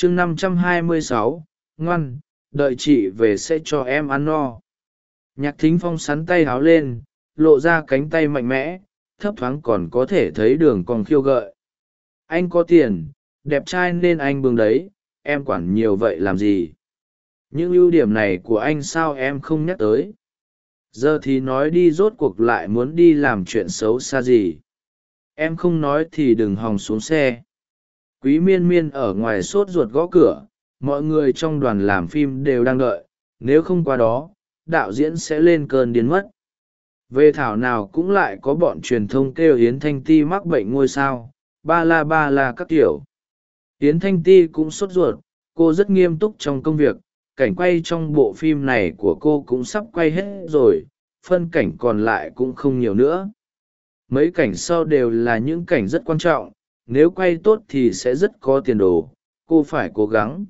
chương năm trăm hai mươi sáu, ngoan, đợi chị về sẽ cho em ăn no. Nhạc thính phong sắn tay háo lên, lộ ra cánh tay mạnh mẽ, thấp thoáng còn có thể thấy đường còn khiêu gợi. Anh có tiền, đẹp trai nên anh bưng đấy, em quản nhiều vậy làm gì? Những ưu điểm này của anh sao em không nhắc tới? Giờ thì nói đi rốt cuộc lại muốn đi làm chuyện xấu xa gì? Em không nói thì đừng hòng xuống xe quý miên miên ở ngoài sốt ruột gõ cửa, mọi người trong đoàn làm phim đều đang đợi, nếu không qua đó, đạo diễn sẽ lên cơn điên mất. Về thảo nào cũng lại có bọn truyền thông kêu hiến thanh ti mắc bệnh ngôi sao, ba la ba la các kiểu. Hiến thanh ti cũng sốt ruột, cô rất nghiêm túc trong công việc, cảnh quay trong bộ phim này của cô cũng sắp quay hết rồi, phân cảnh còn lại cũng không nhiều nữa. Mấy cảnh sau đều là những cảnh rất quan trọng nếu quay tốt thì sẽ rất có tiền đồ, cô phải cố gắng.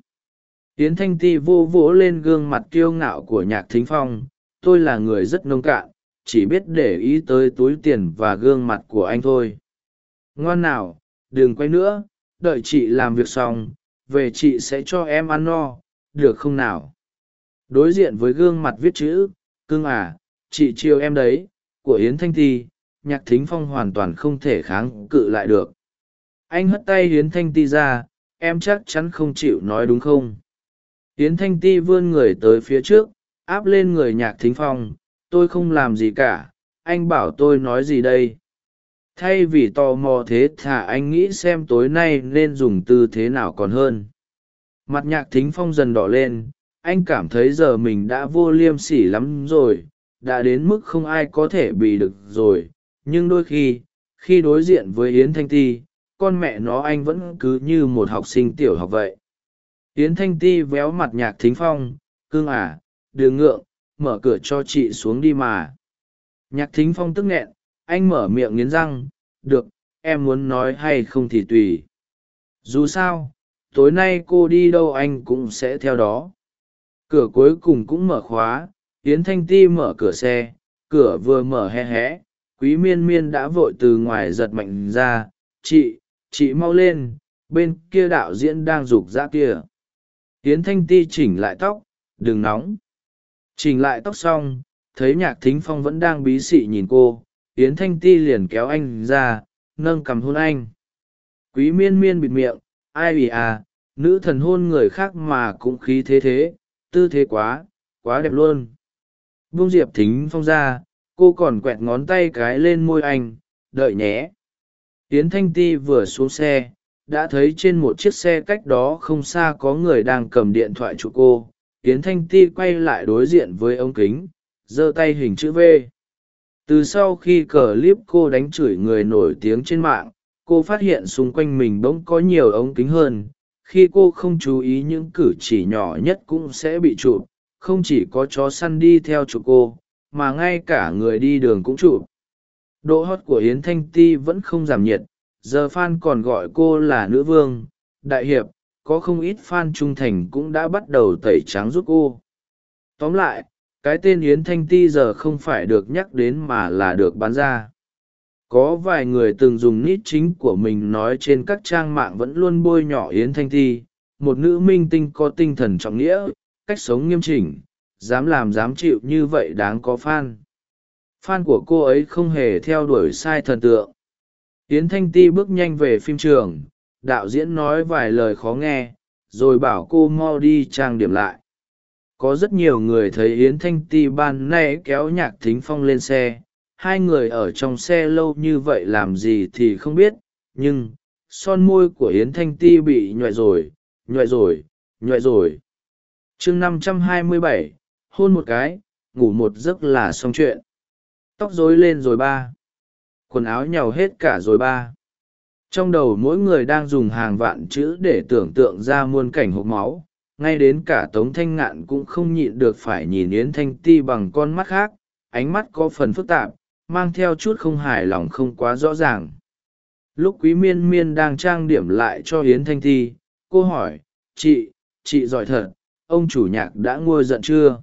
Yến thanh ti vô vỗ lên gương mặt kiêu ngạo của nhạc thính phong, tôi là người rất nông cạn, chỉ biết để ý tới túi tiền và gương mặt của anh thôi. Ngoan nào, đừng quay nữa, đợi chị làm việc xong, về chị sẽ cho em ăn no, được không nào? Đối diện với gương mặt viết chữ, cưng à chị chiều em đấy, của yến thanh ti, nhạc thính phong hoàn toàn không thể kháng cự lại được anh hất tay yến thanh ti ra, em chắc chắn không chịu nói đúng không? Yến thanh ti vươn người tới phía trước, áp lên người nhạc thính phong, tôi không làm gì cả, anh bảo tôi nói gì đây? Thay vì tò mò thế thà anh nghĩ xem tối nay nên dùng tư thế nào còn hơn. Mặt nhạc thính phong dần đỏ lên, anh cảm thấy giờ mình đã vô liêm sỉ lắm rồi, đã đến mức không ai có thể bị được rồi, nhưng đôi khi khi đối diện với yến thanh ti con mẹ nó anh vẫn cứ như một học sinh tiểu học vậy. Yến thanh ti véo mặt nhạc thính phong cương à đường ngượng, mở cửa cho chị xuống đi mà. Nhạc thính phong tức nghẹn, anh mở miệng nghiến răng, được, em muốn nói hay không thì tùy. Dù sao, tối nay cô đi đâu anh cũng sẽ theo đó. Cửa cuối cùng cũng mở khóa, yến thanh ti mở cửa xe, cửa vừa mở hé hé, quý miên miên đã vội từ ngoài giật mạnh ra, chị chị mau lên, bên kia đạo diễn đang g ụ ra kia. Yến thanh ti chỉnh lại tóc, đừng nóng. Chỉnh lại tóc xong, thấy nhạc thính phong vẫn đang bí xị nhìn cô, yến thanh ti liền kéo anh ra, nâng cằm hôn anh. Quý miên miên bịt miệng, ai ì à nữ thần hôn người khác mà cũng khí thế thế, tư thế quá quá đẹp luôn. Buông diệp thính phong ra, cô còn quẹt ngón tay cái lên môi anh, đợi nhé yến thanh ti vừa xuống xe, đã thấy trên một chiếc xe cách đó không xa có người đang cầm điện thoại chụp cô. Yến thanh ti quay lại đối diện với ống kính, giơ tay hình chữ v. Từ sau khi cờ clip cô đánh chửi người nổi tiếng trên mạng, cô phát hiện xung quanh mình bỗng có nhiều ống kính hơn. Khi cô không chú ý những cử chỉ nhỏ nhất cũng sẽ bị chụp, không chỉ có chó săn đi theo chụp cô, mà ngay cả người đi đường cũng chụp độ hot của yến thanh ti vẫn không giảm nhiệt, giờ f a n còn gọi cô là nữ vương. Đại hiệp, có không ít f a n trung thành cũng đã bắt đầu tẩy trắng giúp cô. Tóm lại, cái tên yến thanh ti giờ không phải được nhắc đến mà là được bán ra. Có vài người từng dùng nít chính của mình nói trên các trang mạng vẫn luôn bôi nhọ yến thanh ti. Một nữ minh tinh có tinh thần trọng nghĩa, cách sống nghiêm chỉnh, dám làm dám chịu như vậy đáng có f a n của cô ấy không hề theo đuổi sai thần tượng. Yến thanh ti bước nhanh về phim trường, đạo diễn nói vài lời khó nghe, rồi bảo cô mau đi trang điểm lại. Có rất nhiều người thấy yến thanh ti ban nay kéo nhạc thính phong lên xe. Hai người ở trong xe lâu như vậy làm gì thì không biết, nhưng son môi của yến thanh ti bị nhuệ rồi nhuệ rồi nhuệ rồi. Chương năm trăm hai mươi bảy, hôn một cái, ngủ một giấc là xong chuyện tóc rối lên rồi ba. Quần áo nhàu hết cả rồi ba. Trong đầu mỗi người đang dùng hàng vạn chữ để tưởng tượng ra muôn cảnh hộp máu. Ngay đến cả tống thanh ngạn cũng không nhịn được phải nhìn yến thanh ti bằng con mắt khác. Ánh mắt có phần phức tạp, mang theo chút không hài lòng không quá rõ ràng. Lúc quý miên miên đang trang điểm lại cho yến thanh thi cô hỏi, chị chị giỏi thật, ông chủ nhạc đã nguôi giận chưa?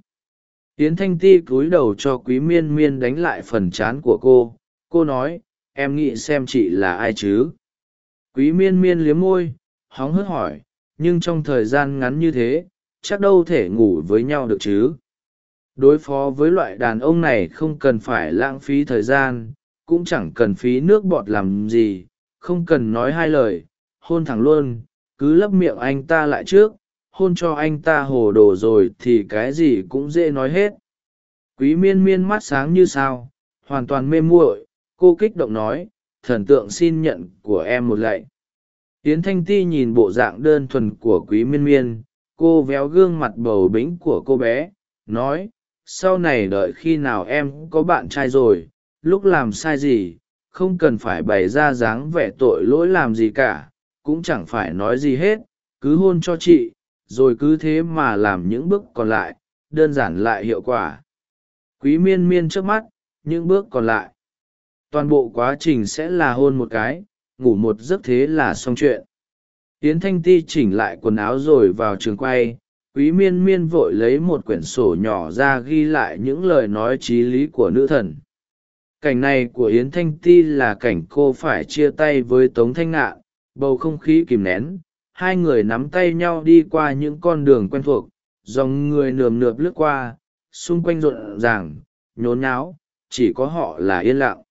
Yến thanh ti cúi đầu cho quý miên miên đánh lại phần chán của cô. Cô nói, em nghĩ xem chị là ai chứ? Quý miên miên liếm môi, hóng hớt hỏi, nhưng trong thời gian ngắn như thế, chắc đâu thể ngủ với nhau được chứ? Đối phó với loại đàn ông này không cần phải lãng phí thời gian, cũng chẳng cần phí nước bọt làm gì, không cần nói hai lời, hôn thẳng luôn, cứ lấp miệng anh ta lại trước hôn cho anh ta hồ đồ rồi thì cái gì cũng dễ nói hết. Quý miên miên mắt sáng như sao, hoàn toàn mê muội, cô kích động nói, thần tượng xin nhận của em một lạy. Tiến thanh ti nhìn bộ dạng đơn thuần của quý miên miên, cô véo gương mặt bầu bĩnh của cô bé, nói, sau này đợi khi nào em có bạn trai rồi, lúc làm sai gì, không cần phải bày ra dáng vẻ tội lỗi làm gì cả, cũng chẳng phải nói gì hết, cứ hôn cho chị rồi cứ thế mà làm những bước còn lại, đơn giản lại hiệu quả. Quý miên miên trước mắt, những bước còn lại. Toàn bộ quá trình sẽ là hôn một cái, ngủ một giấc thế là xong chuyện. Tiến thanh ti chỉnh lại quần áo rồi vào trường quay, quý miên miên vội lấy một quyển sổ nhỏ ra ghi lại những lời nói t r í lý của nữ thần. Cảnh này của yến thanh ti là cảnh cô phải chia tay với tống thanh ngạn, bầu không khí kìm nén hai người nắm tay nhau đi qua những con đường quen thuộc, dòng người nườm nượp lướt qua, xung quanh rộn ràng, nhốn nháo, chỉ có họ là yên lặng.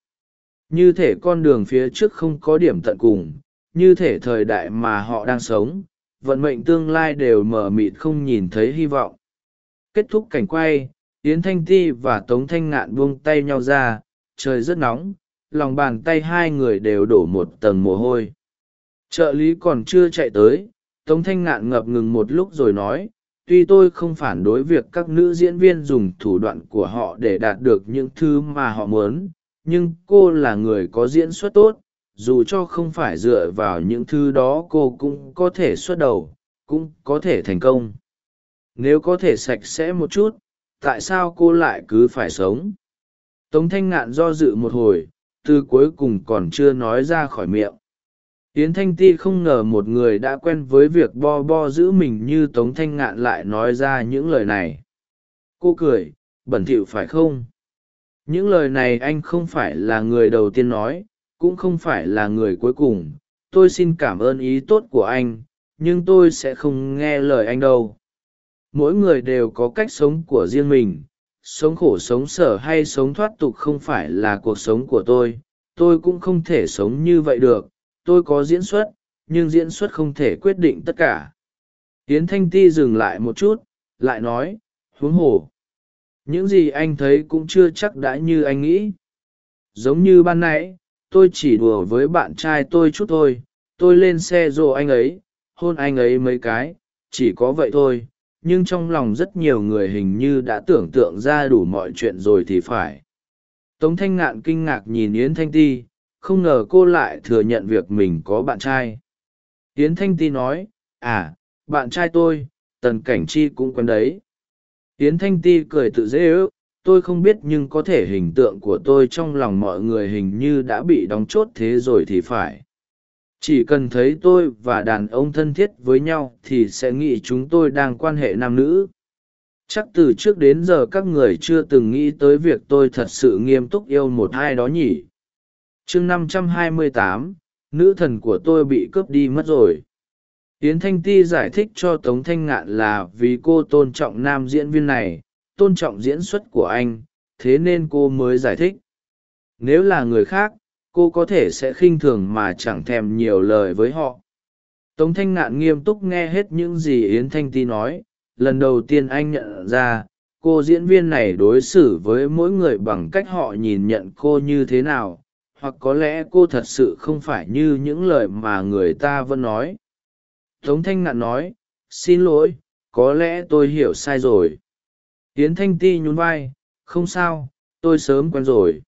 Như thể con đường phía trước không có điểm tận cùng, như thể thời đại mà họ đang sống, vận mệnh tương lai đều mờ mịt không nhìn thấy hy vọng. Kết thúc cảnh quay, yến thanh ti và tống thanh ngạn buông tay nhau ra, trời rất nóng, lòng bàn tay hai người đều đổ một tầng mồ hôi trợ lý còn chưa chạy tới, tống thanh ngạn ngập ngừng một lúc rồi nói, tuy tôi không phản đối việc các nữ diễn viên dùng thủ đoạn của họ để đạt được những thứ mà họ muốn, nhưng cô là người có diễn xuất tốt, dù cho không phải dựa vào những thứ đó cô cũng có thể xuất đầu, cũng có thể thành công. Nếu có thể sạch sẽ một chút, tại sao cô lại cứ phải sống? Tống thanh ngạn do dự một hồi, từ cuối cùng còn chưa nói ra khỏi miệng yến thanh ti không ngờ một người đã quen với việc bo bo giữ mình như tống thanh ngạn lại nói ra những lời này. Cô cười, bẩn thỉu phải không? Những lời này anh không phải là người đầu tiên nói, cũng không phải là người cuối cùng. Tôi xin cảm ơn ý tốt của anh, nhưng tôi sẽ không nghe lời anh đâu. Mỗi người đều có cách sống của riêng mình. Sống khổ, sống sở hay sống thoát tục không phải là cuộc sống của tôi. Tôi cũng không thể sống như vậy được tôi có diễn xuất, nhưng diễn xuất không thể quyết định tất cả. Yến thanh ti dừng lại một chút, lại nói, huống hồ. Những gì anh thấy cũng chưa chắc đã như anh nghĩ. Giống như ban nãy, tôi chỉ đùa với bạn trai tôi chút thôi. Tôi lên xe rộ anh ấy, hôn anh ấy mấy cái, chỉ có vậy thôi. Nhưng trong lòng rất nhiều người hình như đã tưởng tượng ra đủ mọi chuyện rồi thì phải. Tống thanh ngạn kinh ngạc nhìn yến thanh ti không ngờ cô lại thừa nhận việc mình có bạn trai. Hiến thanh ti nói à bạn trai tôi, tần cảnh chi cũng quen đấy. Hiến thanh ti cười tự dễ ước, tôi không biết nhưng có thể hình tượng của tôi trong lòng mọi người hình như đã bị đóng chốt thế rồi thì phải. Chỉ cần thấy tôi và đàn ông thân thiết với nhau thì sẽ nghĩ chúng tôi đang quan hệ nam nữ. Chắc từ trước đến giờ các người chưa từng nghĩ tới việc tôi thật sự nghiêm túc yêu một ai đó nhỉ chương năm trăm hai mươi tám, nữ thần của tôi bị cướp đi mất rồi. Yến thanh ti giải thích cho tống thanh ngạn là vì cô tôn trọng nam diễn viên này, tôn trọng diễn xuất của anh, thế nên cô mới giải thích. Nếu là người khác, cô có thể sẽ khinh thường mà chẳng thèm nhiều lời với họ. Tống thanh ngạn nghiêm túc nghe hết những gì yến thanh ti nói. Lần đầu tiên anh nhận ra, cô diễn viên này đối xử với mỗi người bằng cách họ nhìn nhận cô như thế nào hoặc có lẽ cô thật sự không phải như những lời mà người ta vẫn nói. Tống thanh ngạn nói, xin lỗi, có lẽ tôi hiểu sai rồi. Hiến thanh ti nhún vai, không sao, tôi sớm quen rồi.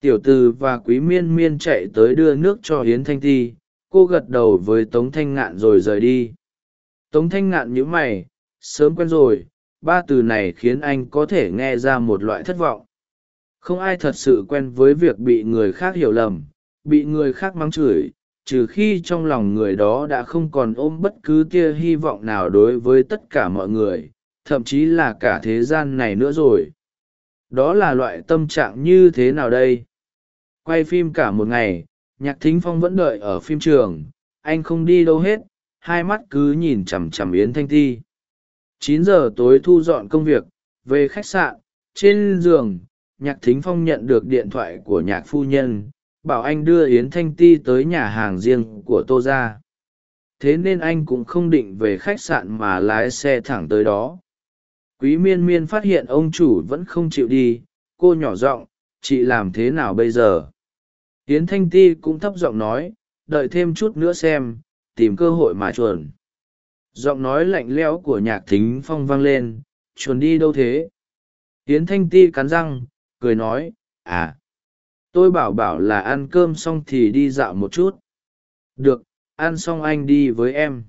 Tiểu từ và quý miên miên chạy tới đưa nước cho hiến thanh ti, cô gật đầu với tống thanh ngạn rồi rời đi. Tống thanh ngạn nhíu mày, sớm quen rồi, ba từ này khiến anh có thể nghe ra một loại thất vọng không ai thật sự quen với việc bị người khác hiểu lầm, bị người khác mắng chửi, trừ khi trong lòng người đó đã không còn ôm bất cứ tia hy vọng nào đối với tất cả mọi người, thậm chí là cả thế gian này nữa rồi. Đó là loại tâm trạng như thế nào đây? Quay phim cả một ngày, nhạc thính phong vẫn đợi ở phim trường, anh không đi đâu hết, hai mắt cứ nhìn chằm chằm yến thanh ti. Chín giờ tối thu dọn công việc, về khách sạn, trên giường nhạc thính phong nhận được điện thoại của nhạc phu nhân, bảo anh đưa yến thanh ti tới nhà hàng riêng của tô ra thế nên anh cũng không định về khách sạn mà lái xe thẳng tới đó. Quý miên miên phát hiện ông chủ vẫn không chịu đi, cô nhỏ giọng, chị làm thế nào bây giờ? Yến thanh ti cũng thấp giọng nói, đợi thêm chút nữa xem, tìm cơ hội mà chuồn. Giọng nói lạnh lẽo của nhạc thính phong vang lên, chuồn đi đâu thế? Yến thanh ti cắn răng cười nói à tôi bảo bảo là ăn cơm xong thì đi dạo một chút. Được, ăn xong anh đi với em.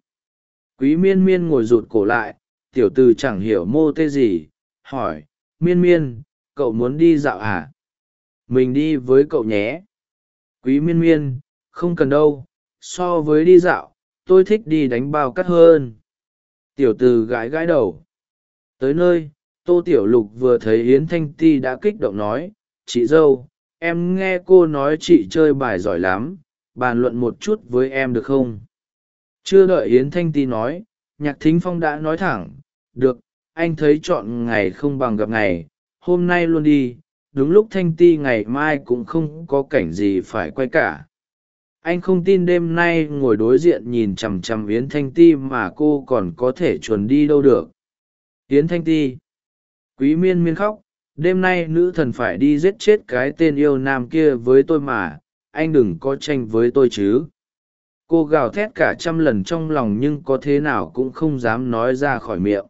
Quý miên miên ngồi rụt cổ lại, tiểu t ử chẳng hiểu mô tê gì, hỏi, miên miên, cậu muốn đi dạo à? Mình đi với cậu nhé. Quý miên miên, không cần đâu, so với đi dạo, tôi thích đi đánh bao cắt hơn. Tiểu t ử gãi gãi đầu. Tới nơi tô tiểu lục vừa thấy yến thanh ti đã kích động nói, chị dâu, em nghe cô nói chị chơi bài giỏi lắm, bàn luận một chút với em được không? Chưa đợi yến thanh ti nói, nhạc thính phong đã nói thẳng, được, anh thấy chọn ngày không bằng gặp ngày, hôm nay luôn đi, đúng lúc thanh ti ngày mai cũng không có cảnh gì phải quay cả. Anh không tin đêm nay ngồi đối diện nhìn chằm chằm yến thanh ti mà cô còn có thể chuồn đi đâu được. Yến thanh ti quý miên miên khóc, đêm nay nữ thần phải đi giết chết cái tên yêu nam kia với tôi mà, anh đừng có tranh với tôi chứ. Cô gào thét cả trăm lần trong lòng nhưng có thế nào cũng không dám nói ra khỏi miệng.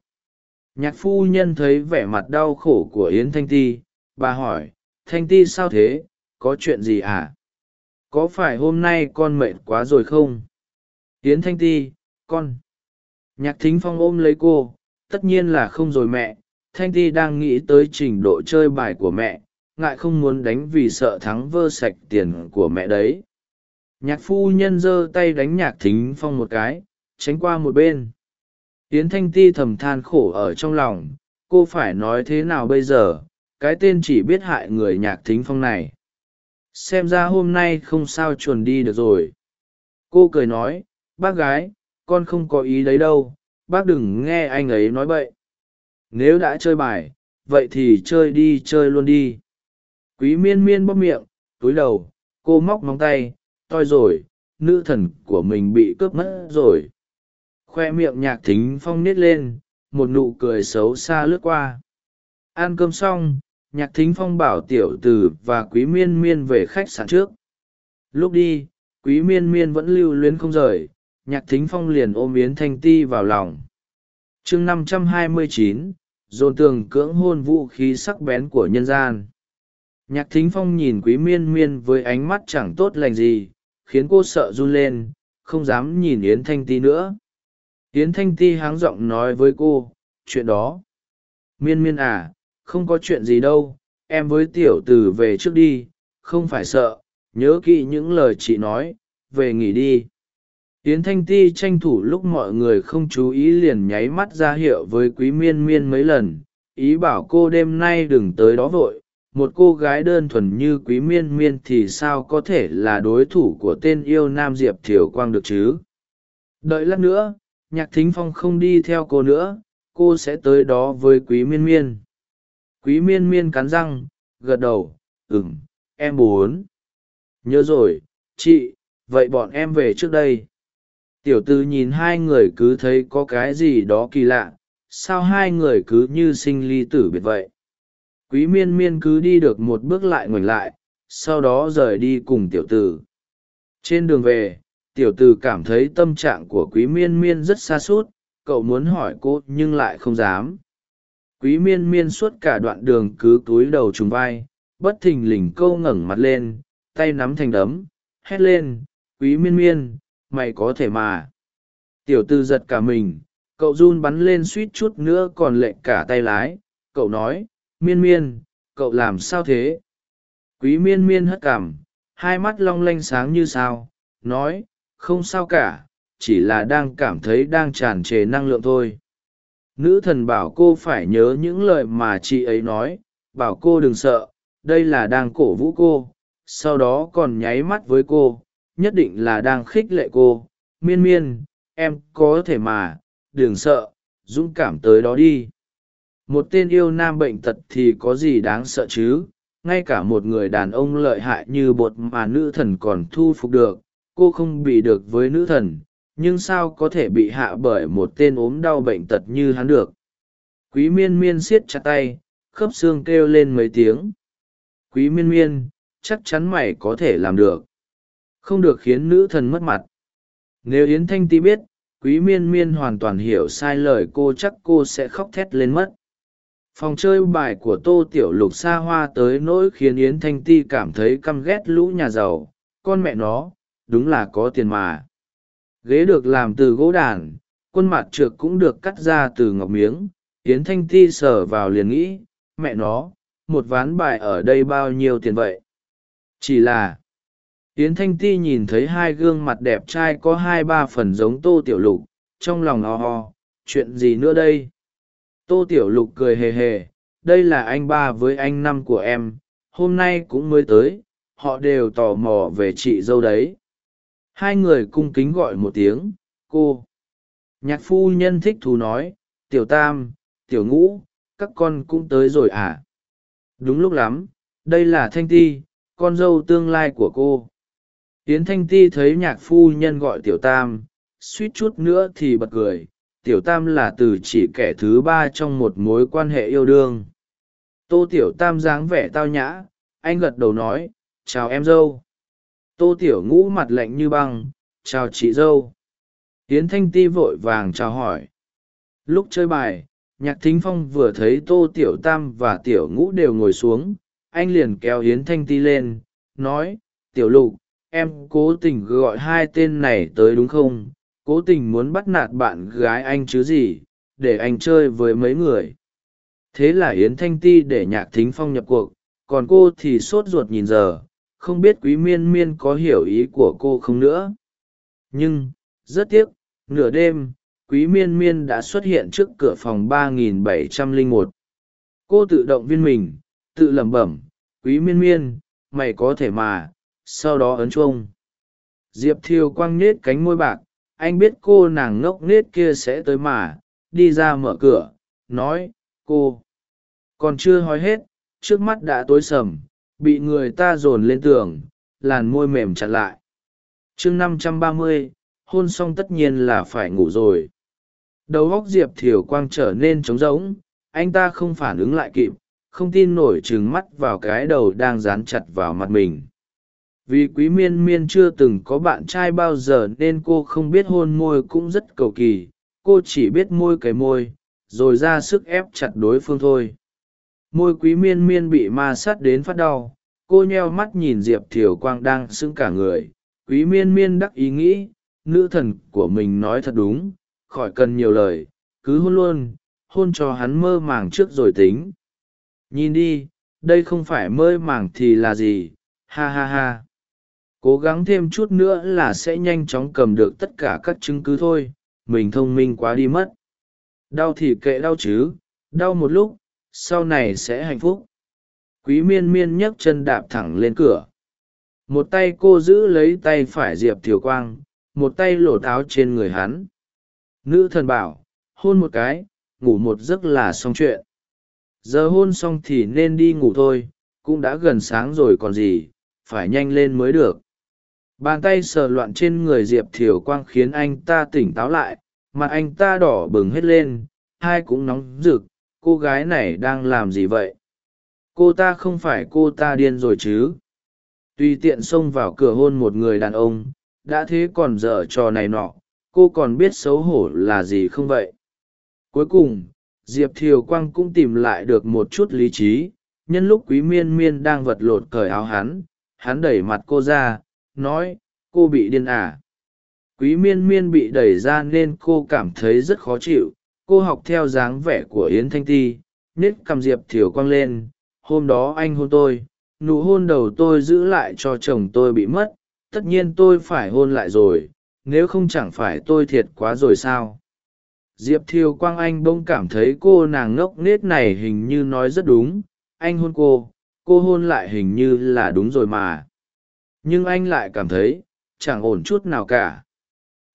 Nhạc phu nhân thấy vẻ mặt đau khổ của yến thanh ti, bà hỏi, thanh ti sao thế? Có chuyện gì à? Có phải hôm nay con mệt quá rồi không? Yến thanh ti, con. Nhạc thính phong ôm lấy cô, tất nhiên là không rồi mẹ thanh ti đang nghĩ tới trình độ chơi bài của mẹ, ngại không muốn đánh vì sợ thắng vơ sạch tiền của mẹ đấy. Nhạc phu nhân giơ tay đánh nhạc thính phong một cái, tránh qua một bên. Yến thanh ti thầm than khổ ở trong lòng, cô phải nói thế nào bây giờ, cái tên chỉ biết hại người nhạc thính phong này. Xem ra hôm nay không sao chuồn đi được rồi. Cô cười nói, bác gái, con không có ý đấy đâu, bác đừng nghe anh ấy nói bậy nếu đã chơi bài, vậy thì chơi đi, chơi luôn đi. Quý miên miên bóp miệng, túi đầu, cô móc móng tay, toi rồi, nữ thần của mình bị cướp mất rồi. Khoe miệng nhạc thính phong nít lên, một nụ cười xấu xa lướt qua. Ăn cơm xong, nhạc thính phong bảo tiểu t ử và quý miên miên về khách sạn trước. Lúc đi, quý miên miên vẫn lưu luyến không rời, nhạc thính phong liền ôm yến thanh ti vào lòng. Chương năm trăm hai mươi chín dồn tường cưỡng hôn vũ khí sắc bén của nhân gian. Nhạc thính phong nhìn quý miên miên với ánh mắt chẳng tốt lành gì, khiến cô sợ run lên, không dám nhìn yến thanh ti nữa. Yến thanh ti háng r n g nói với cô, chuyện đó. Miên miên à không có chuyện gì đâu, em với tiểu t ử về trước đi, không phải sợ, nhớ kỹ những lời chị nói, về nghỉ đi yến thanh ti tranh thủ lúc mọi người không chú ý liền nháy mắt ra hiệu với quý miên miên mấy lần, ý bảo cô đêm nay đừng tới đó vội. Một cô gái đơn thuần như quý miên miên thì sao có thể là đối thủ của tên yêu nam diệp thiều quang được chứ? Đợi lát nữa, nhạc thính phong không đi theo cô nữa, cô sẽ tới đó với quý miên miên. Quý miên miên cắn răng, gật đầu ừng em muốn. Nhớ rồi, chị, vậy bọn em về trước đây tiểu tư nhìn hai người cứ thấy có cái gì đó kỳ lạ, sao hai người cứ như sinh ly tử biệt vậy? Quý miên miên cứ đi được một bước lại ngoảnh lại, sau đó rời đi cùng tiểu tử. Trên đường về, tiểu tử cảm thấy tâm trạng của quý miên miên rất xa suốt, cậu muốn hỏi cô nhưng lại không dám. Quý miên miên suốt cả đoạn đường cứ túi đầu trùng vai, bất thình lình câu ngẩng mặt lên, tay nắm thành đấm, hét lên, quý miên miên mày có thể mà. Tiểu tư giật cả mình, cậu run bắn lên suýt chút nữa còn lệnh cả tay lái. Cậu nói, miên miên, cậu làm sao thế? Quý miên miên hất cảm hai mắt long lanh sáng như sao, nói, không sao cả, chỉ là đang cảm thấy đang tràn trề năng lượng thôi. Nữ thần bảo cô phải nhớ những lời mà chị ấy nói, bảo cô đừng sợ, đây là đang cổ vũ cô, sau đó còn nháy mắt với cô nhất định là đang khích lệ cô. Miên miên, em có thể mà, đừng sợ, dũng cảm tới đó đi. Một tên yêu nam bệnh tật thì có gì đáng sợ chứ? Ngay cả một người đàn ông lợi hại như bột mà nữ thần còn thu phục được, cô không bị được với nữ thần, nhưng sao có thể bị hạ bởi một tên ốm đau bệnh tật như hắn được? Quý miên miên siết chặt tay, khớp xương kêu lên mấy tiếng. Quý miên miên, chắc chắn mày có thể làm được không được khiến nữ thần mất mặt. Nếu yến thanh ti biết, quý miên miên hoàn toàn hiểu sai lời cô chắc cô sẽ khóc thét lên mất. Phòng chơi bài của tô tiểu lục xa hoa tới nỗi khiến yến thanh ti cảm thấy căm ghét lũ nhà giàu. Con mẹ nó, đúng là có tiền mà. Ghế được làm từ gỗ đàn, quân mặt trượt cũng được cắt ra từ ngọc miếng. Yến thanh ti sờ vào liền nghĩ, mẹ nó, một ván bài ở đây bao nhiêu tiền vậy? Chỉ là yến thanh ti nhìn thấy hai gương mặt đẹp trai có hai ba phần giống tô tiểu lục, trong lòng ho ho chuyện gì nữa đây? Tô tiểu lục cười hề hề, đây là anh ba với anh năm của em, hôm nay cũng mới tới, họ đều tò mò về chị dâu đấy. Hai người cung kính gọi một tiếng, cô. Nhạc phu nhân thích thú nói, tiểu tam, tiểu ngũ, các con cũng tới rồi à? Đúng lúc lắm, đây là thanh ti, con dâu tương lai của cô. Yến thanh ti thấy nhạc phu nhân gọi tiểu tam, suýt chút nữa thì bật cười. Tiểu tam là từ chỉ kẻ thứ ba trong một mối quan hệ yêu đương. Tô tiểu tam dáng vẻ tao nhã, anh gật đầu nói, chào em dâu. Tô tiểu ngũ mặt lạnh như băng, chào chị dâu. Yến thanh ti vội vàng chào hỏi. Lúc chơi bài, nhạc thính phong vừa thấy tô tiểu tam và tiểu ngũ đều ngồi xuống, anh liền kéo Yến thanh ti lên, nói, tiểu lục em cố tình gọi hai tên này tới đúng không? Cố tình muốn bắt nạt bạn gái anh chứ gì? Để anh chơi với mấy người. Thế là yến thanh ti để nhạc thính phong nhập cuộc. Còn cô thì sốt ruột nhìn giờ. Không biết quý miên miên có hiểu ý của cô không nữa. Nhưng, rất tiếc, nửa đêm, quý miên miên đã xuất hiện trước cửa phòng ba nghìn bảy trăm lẻ một. Cô tự động viên mình, tự lẩm bẩm, quý miên miên, mày có thể mà sau đó ấn chuông. Diệp thiều quăng nết cánh môi bạc, anh biết cô nàng ngốc nết kia sẽ tới mà, đi ra mở cửa, nói, cô. Còn chưa hói hết, trước mắt đã tối sầm, bị người ta dồn lên tường, làn môi mềm chặt lại. Chương năm trăm ba mươi, hôn xong tất nhiên là phải ngủ rồi. Đầu góc diệp thiều quang trở nên trống rỗng, anh ta không phản ứng lại kịp, không tin nổi trừng mắt vào cái đầu đang dán chặt vào mặt mình vì quý miên miên chưa từng có bạn trai bao giờ nên cô không biết hôn môi cũng rất cầu kỳ, cô chỉ biết môi cái môi, rồi ra sức ép chặt đối phương thôi. Môi quý miên miên bị ma sát đến phát đau, cô nheo mắt nhìn diệp thiều quang đang sững cả người. Quý miên miên đắc ý nghĩ, nữ thần của mình nói thật đúng, khỏi cần nhiều lời, cứ hôn luôn, hôn cho hắn mơ màng trước rồi tính. Nhìn đi, đây không phải mơ màng thì là gì? Ha ha ha cố gắng thêm chút nữa là sẽ nhanh chóng cầm được tất cả các chứng cứ thôi, mình thông minh quá đi mất. Đau thì kệ đau chứ, đau một lúc, sau này sẽ hạnh phúc. Quý miên miên nhấc chân đạp thẳng lên cửa. Một tay cô giữ lấy tay phải diệp thiều quang, một tay lột áo trên người hắn. Nữ thần bảo, hôn một cái, ngủ một giấc là xong chuyện. Giờ hôn xong thì nên đi ngủ thôi, cũng đã gần sáng rồi còn gì, phải nhanh lên mới được bàn tay sờ loạn trên người diệp thiều quang khiến anh ta tỉnh táo lại, mặt anh ta đỏ bừng hết lên, hai cũng nóng rực, cô gái này đang làm gì vậy? Cô ta không phải cô ta điên rồi chứ? Tùy tiện xông vào cửa hôn một người đàn ông, đã thế còn dở trò này nọ, cô còn biết xấu hổ là gì không vậy? Cuối cùng, diệp thiều quang cũng tìm lại được một chút lý trí, nhân lúc quý miên miên đang vật lột cởi áo hắn hắn đẩy mặt cô ra nói, cô bị điên à? Quý miên miên bị đẩy ra nên cô cảm thấy rất khó chịu. Cô học theo dáng vẻ của yến thanh ti nết cầm diệp thiều quang lên. Hôm đó anh hôn tôi, nụ hôn đầu tôi giữ lại cho chồng tôi bị mất, tất nhiên tôi phải hôn lại rồi, nếu không chẳng phải tôi thiệt quá rồi sao? Diệp thiều quang anh bỗng cảm thấy cô nàng ngốc nết này hình như nói rất đúng. Anh hôn cô cô hôn lại hình như là đúng rồi mà nhưng anh lại cảm thấy, chẳng ổn chút nào cả.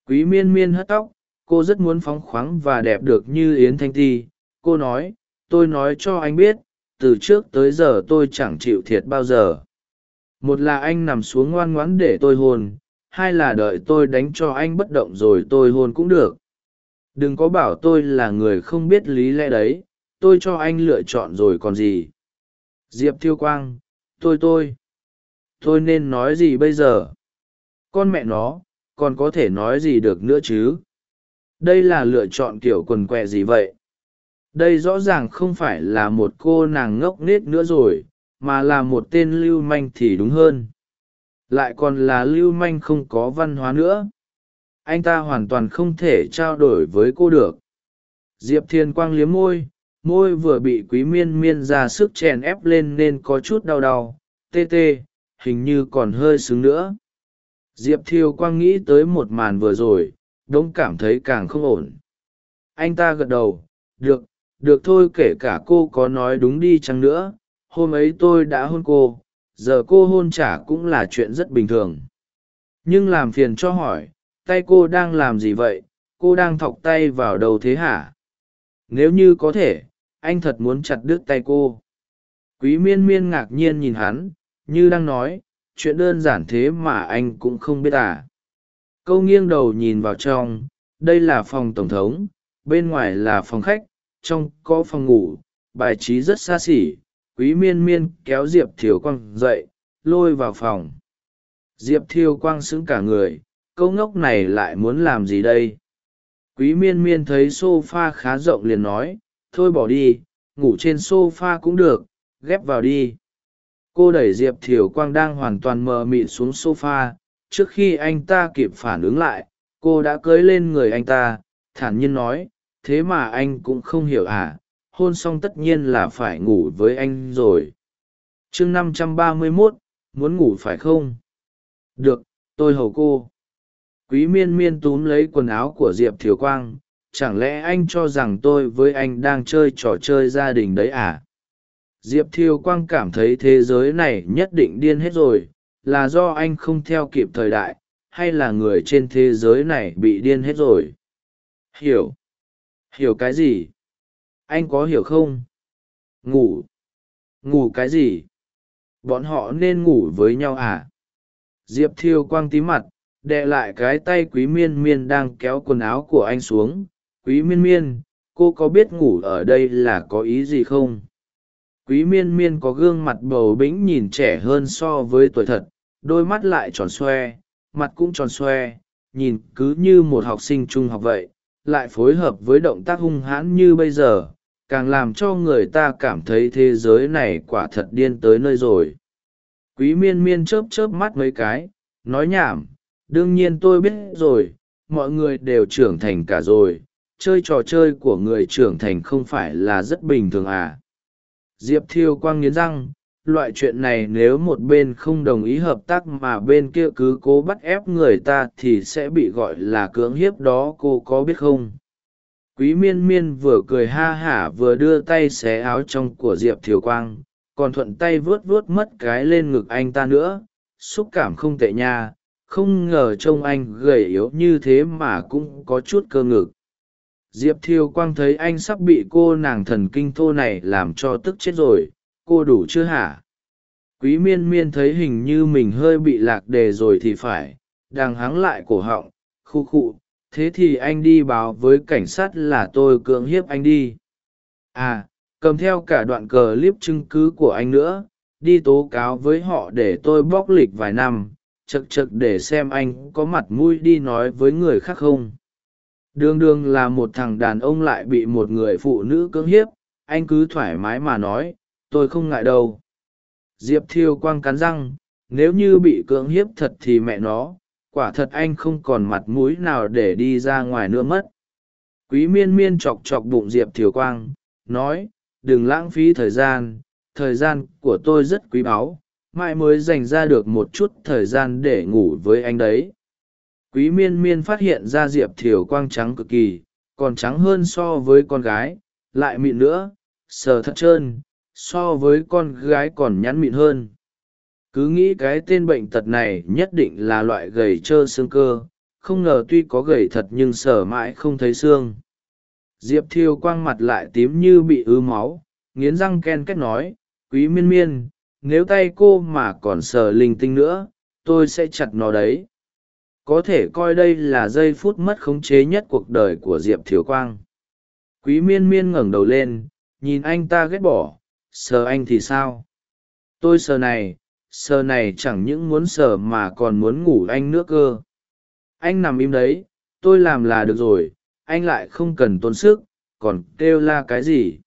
Quý miên miên hất tóc, cô rất muốn phóng khoáng và đẹp được như yến thanh ti. Cô nói, tôi nói cho anh biết, từ trước tới giờ tôi chẳng chịu thiệt bao giờ. Một là anh nằm xuống ngoan ngoãn để tôi hôn, hai là đợi tôi đánh cho anh bất động rồi tôi hôn cũng được. Đừng có bảo tôi là người không biết lý lẽ đấy, tôi cho anh lựa chọn rồi còn gì. Diệp thiêu quang, tôi tôi tôi nên nói gì bây giờ? Con mẹ nó còn có thể nói gì được nữa chứ? Đây là lựa chọn kiểu quần què gì vậy? Đây rõ ràng không phải là một cô nàng ngốc nghếch nữa rồi, mà là một tên lưu manh thì đúng hơn. Lại còn là lưu manh không có văn hóa nữa. Anh ta hoàn toàn không thể trao đổi với cô được. Diệp thiên quang liếm môi môi vừa bị quý miên miên ra sức chèn ép lên nên có chút đau đau. Tê tê hình như còn hơi sướng nữa. Diệp thiêu quang nghĩ tới một màn vừa rồi đ n g cảm thấy càng không ổn. Anh ta gật đầu, được được thôi, kể cả cô có nói đúng đi chăng nữa, hôm ấy tôi đã hôn cô, giờ cô hôn trả cũng là chuyện rất bình thường. Nhưng làm phiền cho hỏi, tay cô đang làm gì vậy? Cô đang thọc tay vào đầu thế hả? Nếu như có thể, anh thật muốn chặt đứt tay cô. Quý miên miên ngạc nhiên nhìn hắn như đang nói, chuyện đơn giản thế mà anh cũng không biết à. câu nghiêng đầu nhìn vào trong, đây là phòng tổng thống, bên ngoài là phòng khách, trong có phòng ngủ, bài trí rất xa xỉ, quý miên miên kéo diệp thiều quang dậy, lôi vào phòng. Diệp thiều quang sững cả người, câu ngốc này lại muốn làm gì đây? Quý miên miên thấy s o f a khá rộng liền nói, thôi bỏ đi, ngủ trên s o f a cũng được, ghép vào đi cô đẩy diệp thiều quang đang hoàn toàn mờ mịt xuống s o f a trước khi anh ta kịp phản ứng lại, cô đã cưới lên người anh ta, thản nhiên nói, thế mà anh cũng không hiểu à hôn xong tất nhiên là phải ngủ với anh rồi. Chương năm trăm ba mươi mốt, muốn ngủ phải không? Được, tôi hầu cô. Quý miên miên túm lấy quần áo của diệp thiều quang, chẳng lẽ anh cho rằng tôi với anh đang chơi trò chơi gia đình đấy à? Diệp thiêu quang cảm thấy thế giới này nhất định điên hết rồi, là do anh không theo kịp thời đại, hay là người trên thế giới này bị điên hết rồi? Hiểu. Hiểu cái gì? Anh có hiểu không? Ngủ. Ngủ cái gì? Bọn họ nên ngủ với nhau à? Diệp thiêu quang tí mặt đệ lại cái tay quý miên miên đang kéo quần áo của anh xuống. Quý miên miên, cô có biết ngủ ở đây là có ý gì không? Quý miên miên có gương mặt bầu bĩnh nhìn trẻ hơn so với tuổi thật, đôi mắt lại tròn xoe, mặt cũng tròn xoe, nhìn cứ như một học sinh trung học vậy, lại phối hợp với động tác hung hãn như bây giờ, càng làm cho người ta cảm thấy thế giới này quả thật điên tới nơi rồi. Quý miên miên chớp chớp mắt mấy cái, nói nhảm, đương nhiên tôi biết rồi, mọi người đều trưởng thành cả rồi, chơi trò chơi của người trưởng thành không phải là rất bình thường à diệp thiêu quang nghiến răng, loại chuyện này nếu một bên không đồng ý hợp tác mà bên kia cứ cố bắt ép người ta thì sẽ bị gọi là cưỡng hiếp đó cô có biết không? Quý miên miên vừa cười ha hả vừa đưa tay xé áo trong của diệp thiều quang, còn thuận tay vuốt vuốt mất cái lên ngực anh ta nữa. Xúc cảm không tệ nha, không ngờ trông anh gầy yếu như thế mà cũng có chút cơ ngực diệp thiêu quang thấy anh sắp bị cô nàng thần kinh thô này làm cho tức chết rồi, cô đủ chưa hả? Quý miên miên thấy hình như mình hơi bị lạc đề rồi thì phải, đang hắng lại cổ họng, khu khụ thế thì anh đi báo với cảnh sát là tôi cưỡng hiếp anh đi. À cầm theo cả đoạn cờ clip chứng cứ của anh nữa, đi tố cáo với họ để tôi bóc lịch vài năm, chật chật để xem anh có mặt mũi đi nói với người khác không đương đương là một thằng đàn ông lại bị một người phụ nữ cưỡng hiếp. Anh cứ thoải mái mà nói, tôi không ngại đâu. Diệp thiêu quang cắn răng, nếu như bị cưỡng hiếp thật thì mẹ nó, quả thật anh không còn mặt mũi nào để đi ra ngoài nữa mất. Quý miên miên chọc chọc bụng diệp thiều quang, nói, đừng lãng phí thời gian thời gian của tôi rất quý báu, mãi mới dành ra được một chút thời gian để ngủ với anh đấy quý miên miên phát hiện ra diệp thiều quang trắng cực kỳ, còn trắng hơn so với con gái, lại mịn nữa, sờ thật trơn, so với con gái còn nhắn mịn hơn. Cứ nghĩ cái tên bệnh tật này nhất định là loại gầy trơ xương cơ, không ngờ tuy có gầy thật nhưng sờ mãi không thấy xương. Diệp thiêu quang mặt lại tím như bị ứ máu, nghiến răng ken kết nói, quý miên miên, nếu tay cô mà còn sờ linh tinh nữa, tôi sẽ chặt nó đấy có thể coi đây là giây phút mất khống chế nhất cuộc đời của diệp thiều quang. Quý miên miên ngẩng đầu lên, nhìn anh ta ghét bỏ, sờ anh thì sao? Tôi sờ này sờ này chẳng những muốn sờ mà còn muốn ngủ anh nữa cơ. Anh nằm im đấy, tôi làm là được rồi, anh lại không cần tốn sức, còn kêu la cái gì?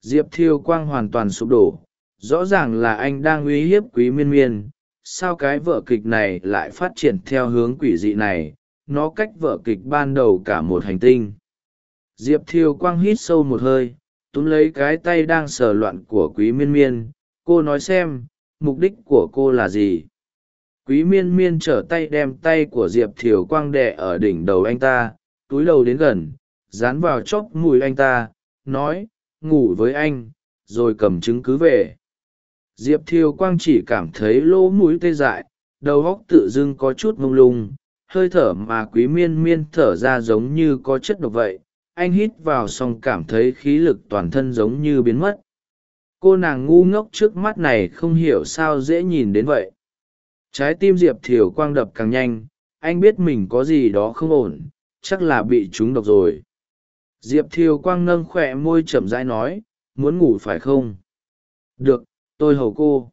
Diệp thiêu quang hoàn toàn sụp đổ, rõ ràng là anh đang uy hiếp quý miên miên sao cái vở kịch này lại phát triển theo hướng quỷ dị này? Nó cách vở kịch ban đầu cả một hành tinh. Diệp thiêu quang hít sâu một hơi, túm lấy cái tay đang sờ loạn của quý miên miên. Cô nói xem, mục đích của cô là gì? Quý miên miên trở tay đem tay của diệp thiều quang đệ ở đỉnh đầu anh ta, túi đầu đến gần, dán vào chóp mùi anh ta, nói, ngủ với anh, rồi cầm chứng cứ về diệp thiều quang chỉ cảm thấy lỗ mũi tê dại, đầu óc tự dưng có chút mông lung, hơi thở mà quý miên miên thở ra giống như có chất độc vậy, anh hít vào xong cảm thấy khí lực toàn thân giống như biến mất. Cô nàng ngu ngốc trước mắt này không hiểu sao dễ nhìn đến vậy. Trái tim diệp thiều quang đập càng nhanh, anh biết mình có gì đó không ổn, chắc là bị trúng độc rồi. Diệp thiều quang nâng khỏe môi chậm rãi nói, muốn ngủ phải không? Được tôi hầu cô.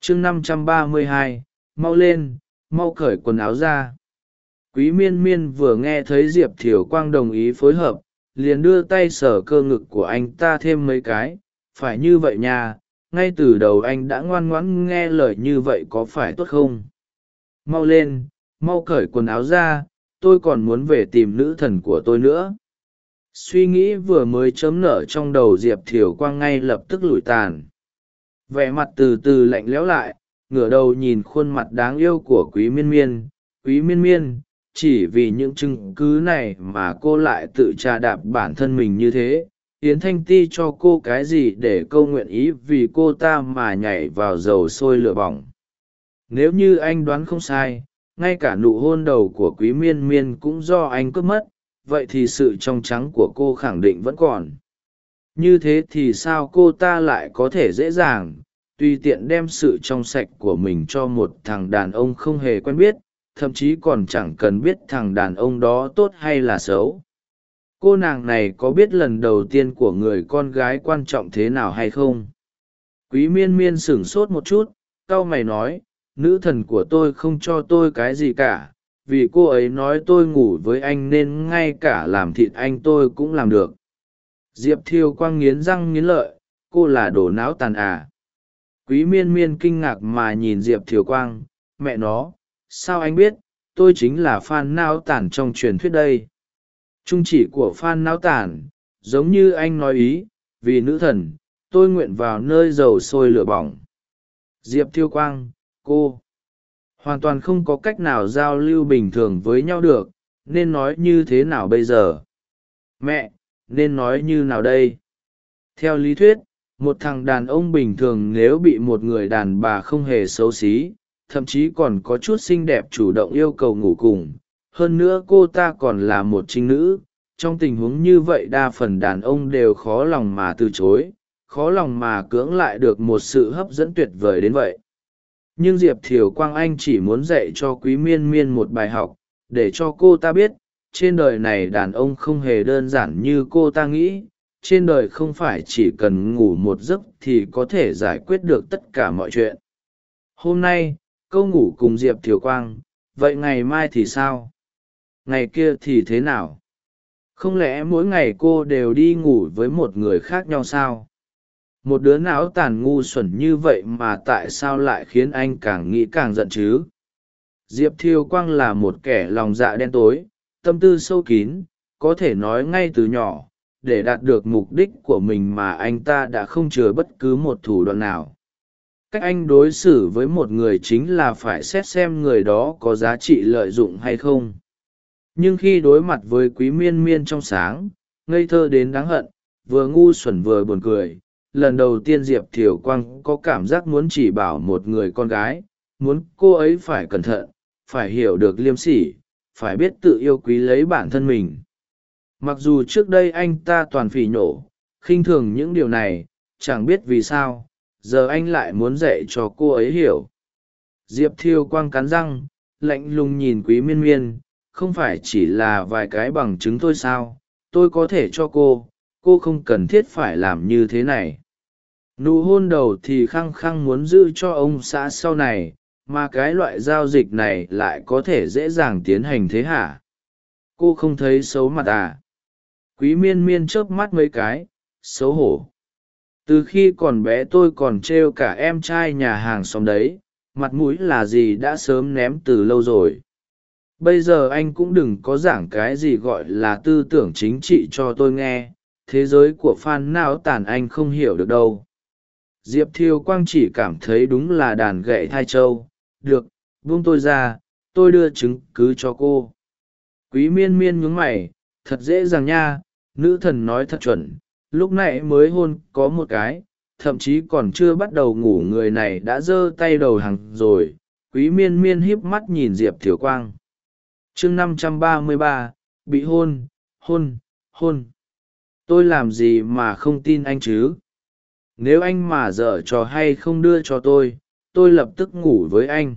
Chương năm trăm ba mươi hai, mau lên, mau cởi quần áo ra. Quý miên miên vừa nghe thấy diệp thiều quang đồng ý phối hợp, liền đưa tay sở cơ ngực của anh ta thêm mấy cái. Phải như vậy nha, ngay từ đầu anh đã ngoan ngoãn nghe lời như vậy có phải tốt không? Mau lên, mau cởi quần áo ra, tôi còn muốn về tìm nữ thần của tôi nữa. Suy nghĩ vừa mới chấm nở trong đầu diệp thiều quang ngay lập tức lụi tàn vẻ mặt từ từ lạnh lẽo lại, ngửa đầu nhìn khuôn mặt đáng yêu của quý miên miên. Quý miên miên, chỉ vì những chứng cứ này mà cô lại tự trà đạp bản thân mình như thế. Yến thanh ti cho cô cái gì để câu nguyện ý vì cô ta mà nhảy vào dầu sôi lửa bỏng? Nếu như anh đoán không sai, ngay cả nụ hôn đầu của quý miên miên cũng do anh cướp mất, vậy thì sự trong trắng của cô khẳng định vẫn còn như thế thì sao cô ta lại có thể dễ dàng tùy tiện đem sự trong sạch của mình cho một thằng đàn ông không hề quen biết, thậm chí còn chẳng cần biết thằng đàn ông đó tốt hay là xấu. Cô nàng này có biết lần đầu tiên của người con gái quan trọng thế nào hay không? Quý miên miên sửng sốt một chút c a o mày nói, nữ thần của tôi không cho tôi cái gì cả, vì cô ấy nói tôi ngủ với anh nên ngay cả làm thịt anh tôi cũng làm được diệp thiêu quang nghiến răng nghiến lợi, cô là đồ não tàn à? Quý miên miên kinh ngạc mà nhìn diệp thiều quang, mẹ nó, sao anh biết, tôi chính là fan não tàn trong truyền thuyết đây. Trung chỉ của fan não tàn, giống như anh nói ý, vì nữ thần, tôi nguyện vào nơi dầu sôi lửa bỏng. Diệp thiêu quang, cô, hoàn toàn không có cách nào giao lưu bình thường với nhau được, nên nói như thế nào bây giờ? Mẹ nên nói như nào đây? Theo lý thuyết, một thằng đàn ông bình thường nếu bị một người đàn bà không hề xấu xí, thậm chí còn có chút xinh đẹp chủ động yêu cầu ngủ cùng. Hơn nữa cô ta còn là một trinh nữ, trong tình huống như vậy đa phần đàn ông đều khó lòng mà từ chối, khó lòng mà cưỡng lại được một sự hấp dẫn tuyệt vời đến vậy. Nhưng diệp thiều quang anh chỉ muốn dạy cho quý miên miên một bài học, để cho cô ta biết trên đời này đàn ông không hề đơn giản như cô ta nghĩ, trên đời không phải chỉ cần ngủ một giấc thì có thể giải quyết được tất cả mọi chuyện. Hôm nay, câu ngủ cùng diệp thiều quang, vậy ngày mai thì sao? Ngày kia thì thế nào? Không lẽ mỗi ngày cô đều đi ngủ với một người khác nhau sao? Một đứa não tàn ngu xuẩn như vậy mà tại sao lại khiến anh càng nghĩ càng giận chứ? Diệp thiêu quang là một kẻ lòng dạ đen tối tâm tư sâu kín, có thể nói ngay từ nhỏ, để đạt được mục đích của mình mà anh ta đã không chừa bất cứ một thủ đoạn nào. Cách anh đối xử với một người chính là phải xét xem người đó có giá trị lợi dụng hay không. Nhưng khi đối mặt với quý miên miên trong sáng, ngây thơ đến đáng hận, vừa ngu xuẩn vừa buồn cười, lần đầu tiên diệp thiều quang có cảm giác muốn chỉ bảo một người con gái, muốn cô ấy phải cẩn thận, phải hiểu được liêm sỉ phải biết tự yêu quý lấy bản thân mình. Mặc dù trước đây anh ta toàn phỉ nhổ, khinh thường những điều này, chẳng biết vì sao, giờ anh lại muốn dạy cho cô ấy hiểu. Diệp thiêu quang cắn răng, lạnh lùng nhìn quý miên miên, không phải chỉ là vài cái bằng chứng thôi sao, tôi có thể cho cô cô không cần thiết phải làm như thế này. Nụ hôn đầu thì khăng khăng muốn giữ cho ông xã sau này mà cái loại giao dịch này lại có thể dễ dàng tiến hành thế hả? Cô không thấy xấu mặt à? Quý miên miên chớp mắt mấy cái, xấu hổ. Từ khi còn bé tôi còn trêu cả em trai nhà hàng xóm đấy, mặt mũi là gì đã sớm ném từ lâu rồi. Bây giờ anh cũng đừng có giảng cái gì gọi là tư tưởng chính trị cho tôi nghe, thế giới của phan não tàn anh không hiểu được đâu. Diệp thiêu quang chỉ cảm thấy đúng là đàn gậy thai châu được, buông tôi ra, tôi đưa chứng cứ cho cô. Quý miên miên nhún mày, thật dễ dàng nha, nữ thần nói thật chuẩn, lúc nãy mới hôn có một cái, thậm chí còn chưa bắt đầu ngủ người này đã giơ tay đầu hàng rồi, quý miên miên híp mắt nhìn diệp thiều quang. Chương năm trăm ba mươi ba, bị hôn hôn hôn. Tôi làm gì mà không tin anh chứ? Nếu anh mà dở trò hay không đưa cho tôi tôi lập tức ngủ với anh.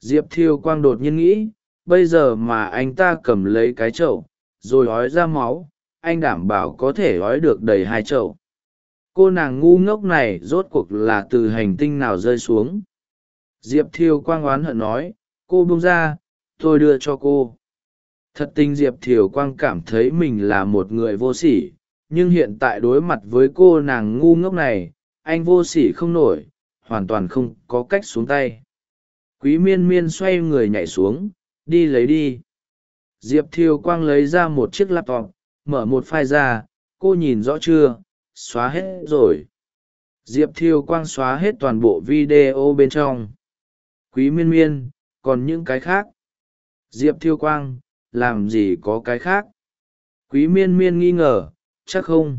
Diệp thiêu quang đột nhiên nghĩ, bây giờ mà anh ta cầm lấy cái chậu, rồi ói ra máu, anh đảm bảo có thể ói được đầy hai chậu. Cô nàng ngu ngốc này rốt cuộc là từ hành tinh nào rơi xuống? Diệp thiêu quang oán hận nói, cô buông ra, tôi đưa cho cô. Thật tình diệp thiều quang cảm thấy mình là một người vô sỉ, nhưng hiện tại đối mặt với cô nàng ngu ngốc này, anh vô sỉ không nổi hoàn toàn không có cách xuống tay. Quý miên miên xoay người nhảy xuống, đi lấy đi. Diệp thiều quang lấy ra một chiếc laptop, mở một file ra, cô nhìn rõ chưa? Xóa hết rồi. Diệp thiều quang xóa hết toàn bộ video bên trong. Quý miên miên, còn những cái khác? Diệp thiêu quang, làm gì có cái khác? Quý miên miên nghi ngờ, chắc không?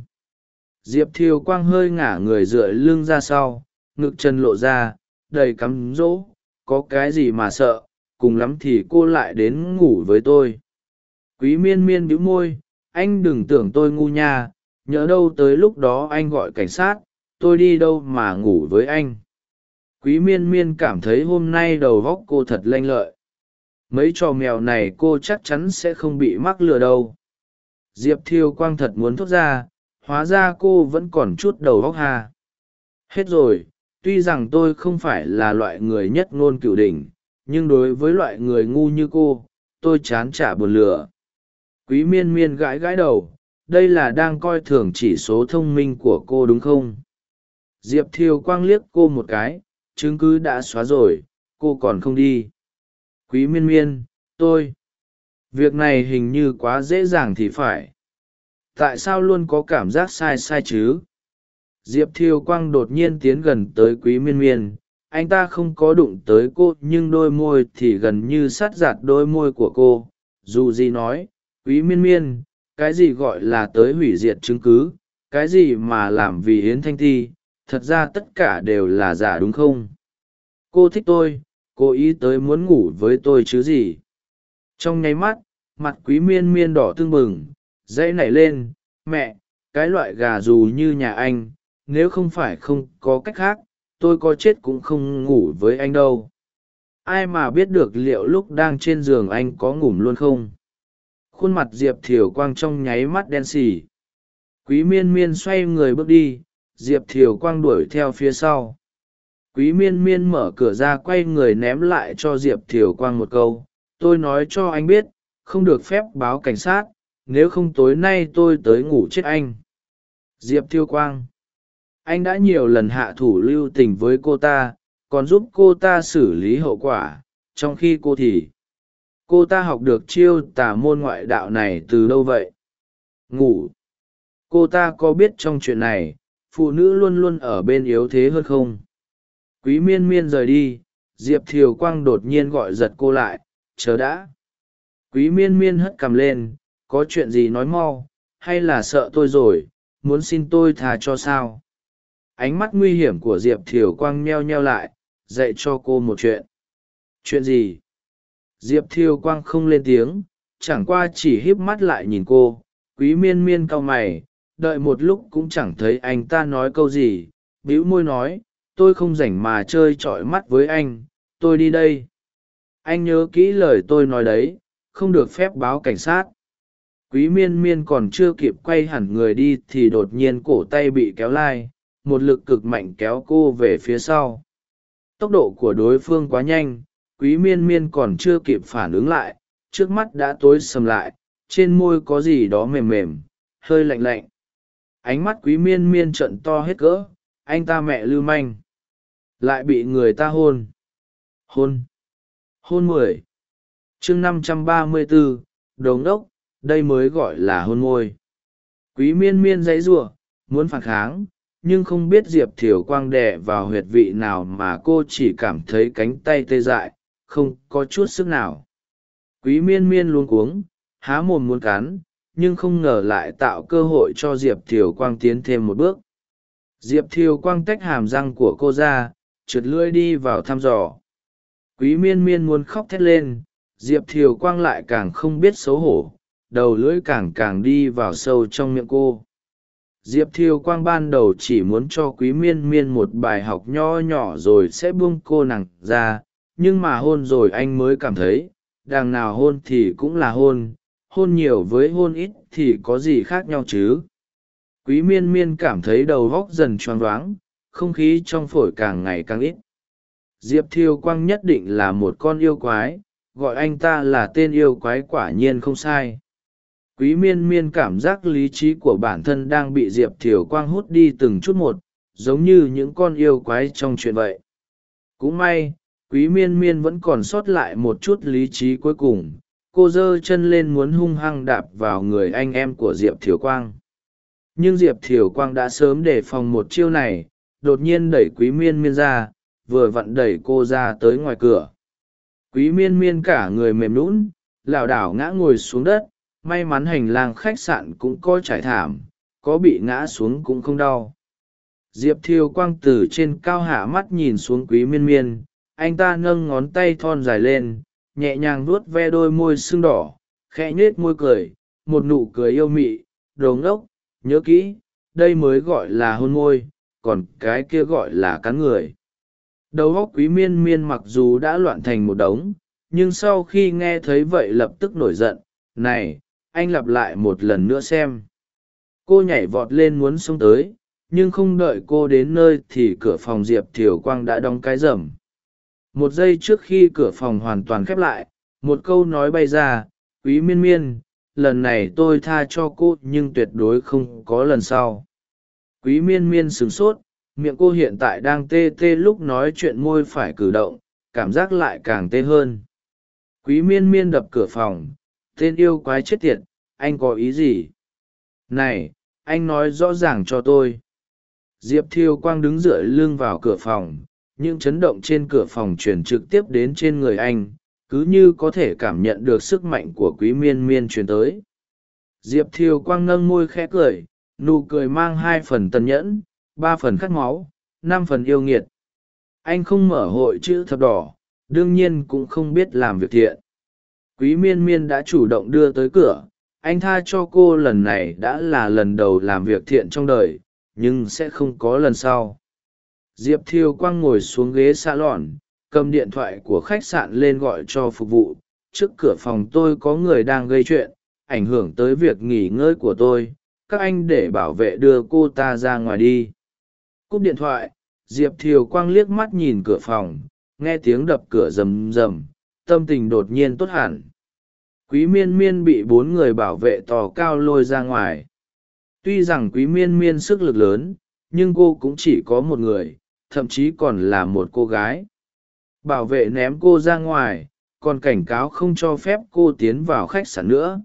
Diệp thiêu quang hơi ngả người dựa lưng ra sau ngực chân lộ ra, đầy cắm rỗ, có cái gì mà sợ, cùng lắm thì cô lại đến ngủ với tôi. Quý miên miên bĩu môi, anh đừng tưởng tôi ngu nha, nhớ đâu tới lúc đó anh gọi cảnh sát, tôi đi đâu mà ngủ với anh. Quý miên miên cảm thấy hôm nay đầu vóc cô thật lanh lợi. Mấy trò mèo này cô chắc chắn sẽ không bị mắc lừa đâu. Diệp thiêu quang thật muốn thốt ra, hóa ra cô vẫn còn chút đầu vóc hà hết rồi tuy rằng tôi không phải là loại người nhất ngôn cửu đỉnh, nhưng đối với loại người ngu như cô, tôi chán trả buồn lừa quý miên miên gãi gãi đầu, đây là đang coi thường chỉ số thông minh của cô đúng không? Diệp thiêu quang liếc cô một cái, chứng cứ đã xóa rồi, cô còn không đi. Quý miên miên, tôi, việc này hình như quá dễ dàng thì phải. Tại sao luôn có cảm giác sai sai chứ? Diệp thiêu quang đột nhiên tiến gần tới quý miên miên. Anh ta không có đụng tới cô, nhưng đôi môi thì gần như sát giạt đôi môi của cô. Dù gì nói, quý miên miên, cái gì gọi là tới hủy diệt chứng cứ? Cái gì mà làm vì yến thanh thi thật ra tất cả đều là giả đúng không? Cô thích tôi cô ý tới muốn ngủ với tôi chứ gì? Trong nháy mắt, mặt quý miên miên đỏ tưng bừng, dãy nảy lên. Mẹ, cái loại gà dù như nhà anh nếu không phải không có cách khác, tôi có chết cũng không ngủ với anh đâu. Ai mà biết được liệu lúc đang trên giường anh có ngủm luôn không? Khuôn mặt diệp thiều quang trong nháy mắt đen sì. quý miên miên xoay người bước đi, diệp thiều quang đuổi theo phía sau. Quý miên miên mở cửa ra quay người ném lại cho diệp thiều quang một câu, tôi nói cho anh biết, không được phép báo cảnh sát, nếu không tối nay tôi tới ngủ chết anh. Diệp thiêu quang anh đã nhiều lần hạ thủ lưu tình với cô ta, còn giúp cô ta xử lý hậu quả. Trong khi cô thì, cô ta học được chiêu tả môn ngoại đạo này từ đâu vậy? Ngủ. Cô ta có biết trong chuyện này, phụ nữ luôn luôn ở bên yếu thế hơn không? Quý miên miên rời đi, diệp thiều quang đột nhiên gọi giật cô lại, chờ đã. Quý miên miên hất cằm lên, có chuyện gì nói mau, hay là sợ tôi rồi, muốn xin tôi thà cho sao? Ánh mắt nguy hiểm của diệp thiều quang meo nheo lại, dạy cho cô một chuyện. Chuyện gì? Diệp Thiều quang không lên tiếng, chẳng qua chỉ híp mắt lại nhìn cô, quý miên miên cau mày, đợi một lúc cũng chẳng thấy anh ta nói câu gì, bĩu môi nói, tôi không rảnh mà chơi trọi mắt với anh, tôi đi đây. Anh nhớ kỹ lời tôi nói đấy, không được phép báo cảnh sát. Quý miên miên còn chưa kịp quay hẳn người đi thì đột nhiên cổ tay bị kéo lai một lực cực mạnh kéo cô về phía sau. Tốc độ của đối phương quá nhanh, quý miên miên còn chưa kịp phản ứng lại, trước mắt đã tối sầm lại, trên môi có gì đó mềm mềm, hơi lạnh lạnh. Ánh mắt quý miên miên trận to hết cỡ, anh ta mẹ lưu manh. Lại bị người ta hôn. Hôn. Hôn mười. Chương năm trăm ba mươi bốn đống đốc đây mới gọi là hôn môi. Quý miên miên dãy giụa muốn phản kháng nhưng không biết diệp thiều quang đè vào huyệt vị nào mà cô chỉ cảm thấy cánh tay tê dại, không có chút sức nào. Quý miên miên luôn cuống, há mồm muốn cắn, nhưng không ngờ lại tạo cơ hội cho diệp thiều quang tiến thêm một bước. Diệp thiều quang tách hàm răng của cô ra, trượt lưỡi đi vào thăm dò. Quý miên miên muốn khóc thét lên, diệp thiều quang lại càng không biết xấu hổ, đầu lưỡi càng càng đi vào sâu trong miệng cô diệp Thiêu quang ban đầu chỉ muốn cho quý miên miên một bài học nho nhỏ rồi sẽ buông cô nàng ra, nhưng mà hôn rồi anh mới cảm thấy, đằng nào hôn thì cũng là hôn hôn nhiều với hôn ít thì có gì khác nhau chứ? Quý miên miên cảm thấy đầu góc dần choáng váng, không khí trong phổi càng ngày càng ít. Diệp thiêu quang nhất định là một con yêu quái, gọi anh ta là tên yêu quái quả nhiên không sai quý miên miên cảm giác lý trí của bản thân đang bị diệp thiều quang hút đi từng chút một, giống như những con yêu quái trong chuyện vậy. Cũng may, quý miên miên vẫn còn sót lại một chút lý trí cuối cùng, cô giơ chân lên muốn hung hăng đạp vào người anh em của diệp thiều quang. Nhưng diệp thiều quang đã sớm đề phòng một chiêu này, đột nhiên đẩy quý miên miên ra, vừa vặn đẩy cô ra tới ngoài cửa. Quý miên miên cả người mềm lũn lảo đảo ngã ngồi xuống đất may mắn hành lang khách sạn cũng có trải thảm, có bị ngã xuống cũng không đau. Diệp thiêu quang từ trên cao hạ mắt nhìn xuống quý miên miên, anh ta nâng ngón tay thon dài lên, nhẹ nhàng nuốt ve đôi môi sưng đỏ, khẽ nhết môi cười, một nụ cười yêu mị, đồ ngốc, nhớ kỹ, đây mới gọi là hôn môi, còn cái kia gọi là cắn người. Đầu óc quý miên miên mặc dù đã loạn thành một đống, nhưng sau khi nghe thấy vậy lập tức nổi giận, này anh lặp lại một lần nữa xem. Cô nhảy vọt lên muốn xông tới, nhưng không đợi cô đến nơi thì cửa phòng diệp thiều quang đã đóng cái rầm. Một giây trước khi cửa phòng hoàn toàn khép lại, một câu nói bay ra, quý miên miên, lần này tôi tha cho cô, nhưng tuyệt đối không có lần sau. Quý miên miên sửng sốt, miệng cô hiện tại đang tê tê lúc nói chuyện môi phải cử động, cảm giác lại càng tê hơn. Quý miên miên đập cửa phòng, tên yêu quái chết tiệt anh có ý gì? Này, anh nói rõ ràng cho tôi. Diệp thiêu quang đứng dựa lưng vào cửa phòng, những chấn động trên cửa phòng truyền trực tiếp đến trên người anh, cứ như có thể cảm nhận được sức mạnh của quý miên miên truyền tới. Diệp thiêu quang nâng môi khẽ cười, nụ cười mang hai phần tân nhẫn, ba phần khát máu, năm phần yêu nghiệt. Anh không mở hội chữ thập đỏ, đương nhiên cũng không biết làm việc thiện. Quý miên miên đã chủ động đưa tới cửa anh tha cho cô lần này đã là lần đầu làm việc thiện trong đời, nhưng sẽ không có lần sau. Diệp thiêu quang ngồi xuống ghế xa lòn cầm điện thoại của khách sạn lên gọi cho phục vụ. Trước cửa phòng tôi có người đang gây chuyện, ảnh hưởng tới việc nghỉ ngơi của tôi. Các anh để bảo vệ đưa cô ta ra ngoài đi. Cúp điện thoại, diệp thiều quang liếc mắt nhìn cửa phòng, nghe tiếng đập cửa rầm rầm, tâm tình đột nhiên tốt hẳn quý miên miên bị bốn người bảo vệ tò cao lôi ra ngoài. Tuy rằng quý miên miên sức lực lớn, nhưng cô cũng chỉ có một người, thậm chí còn là một cô gái. Bảo vệ ném cô ra ngoài, còn cảnh cáo không cho phép cô tiến vào khách sạn nữa.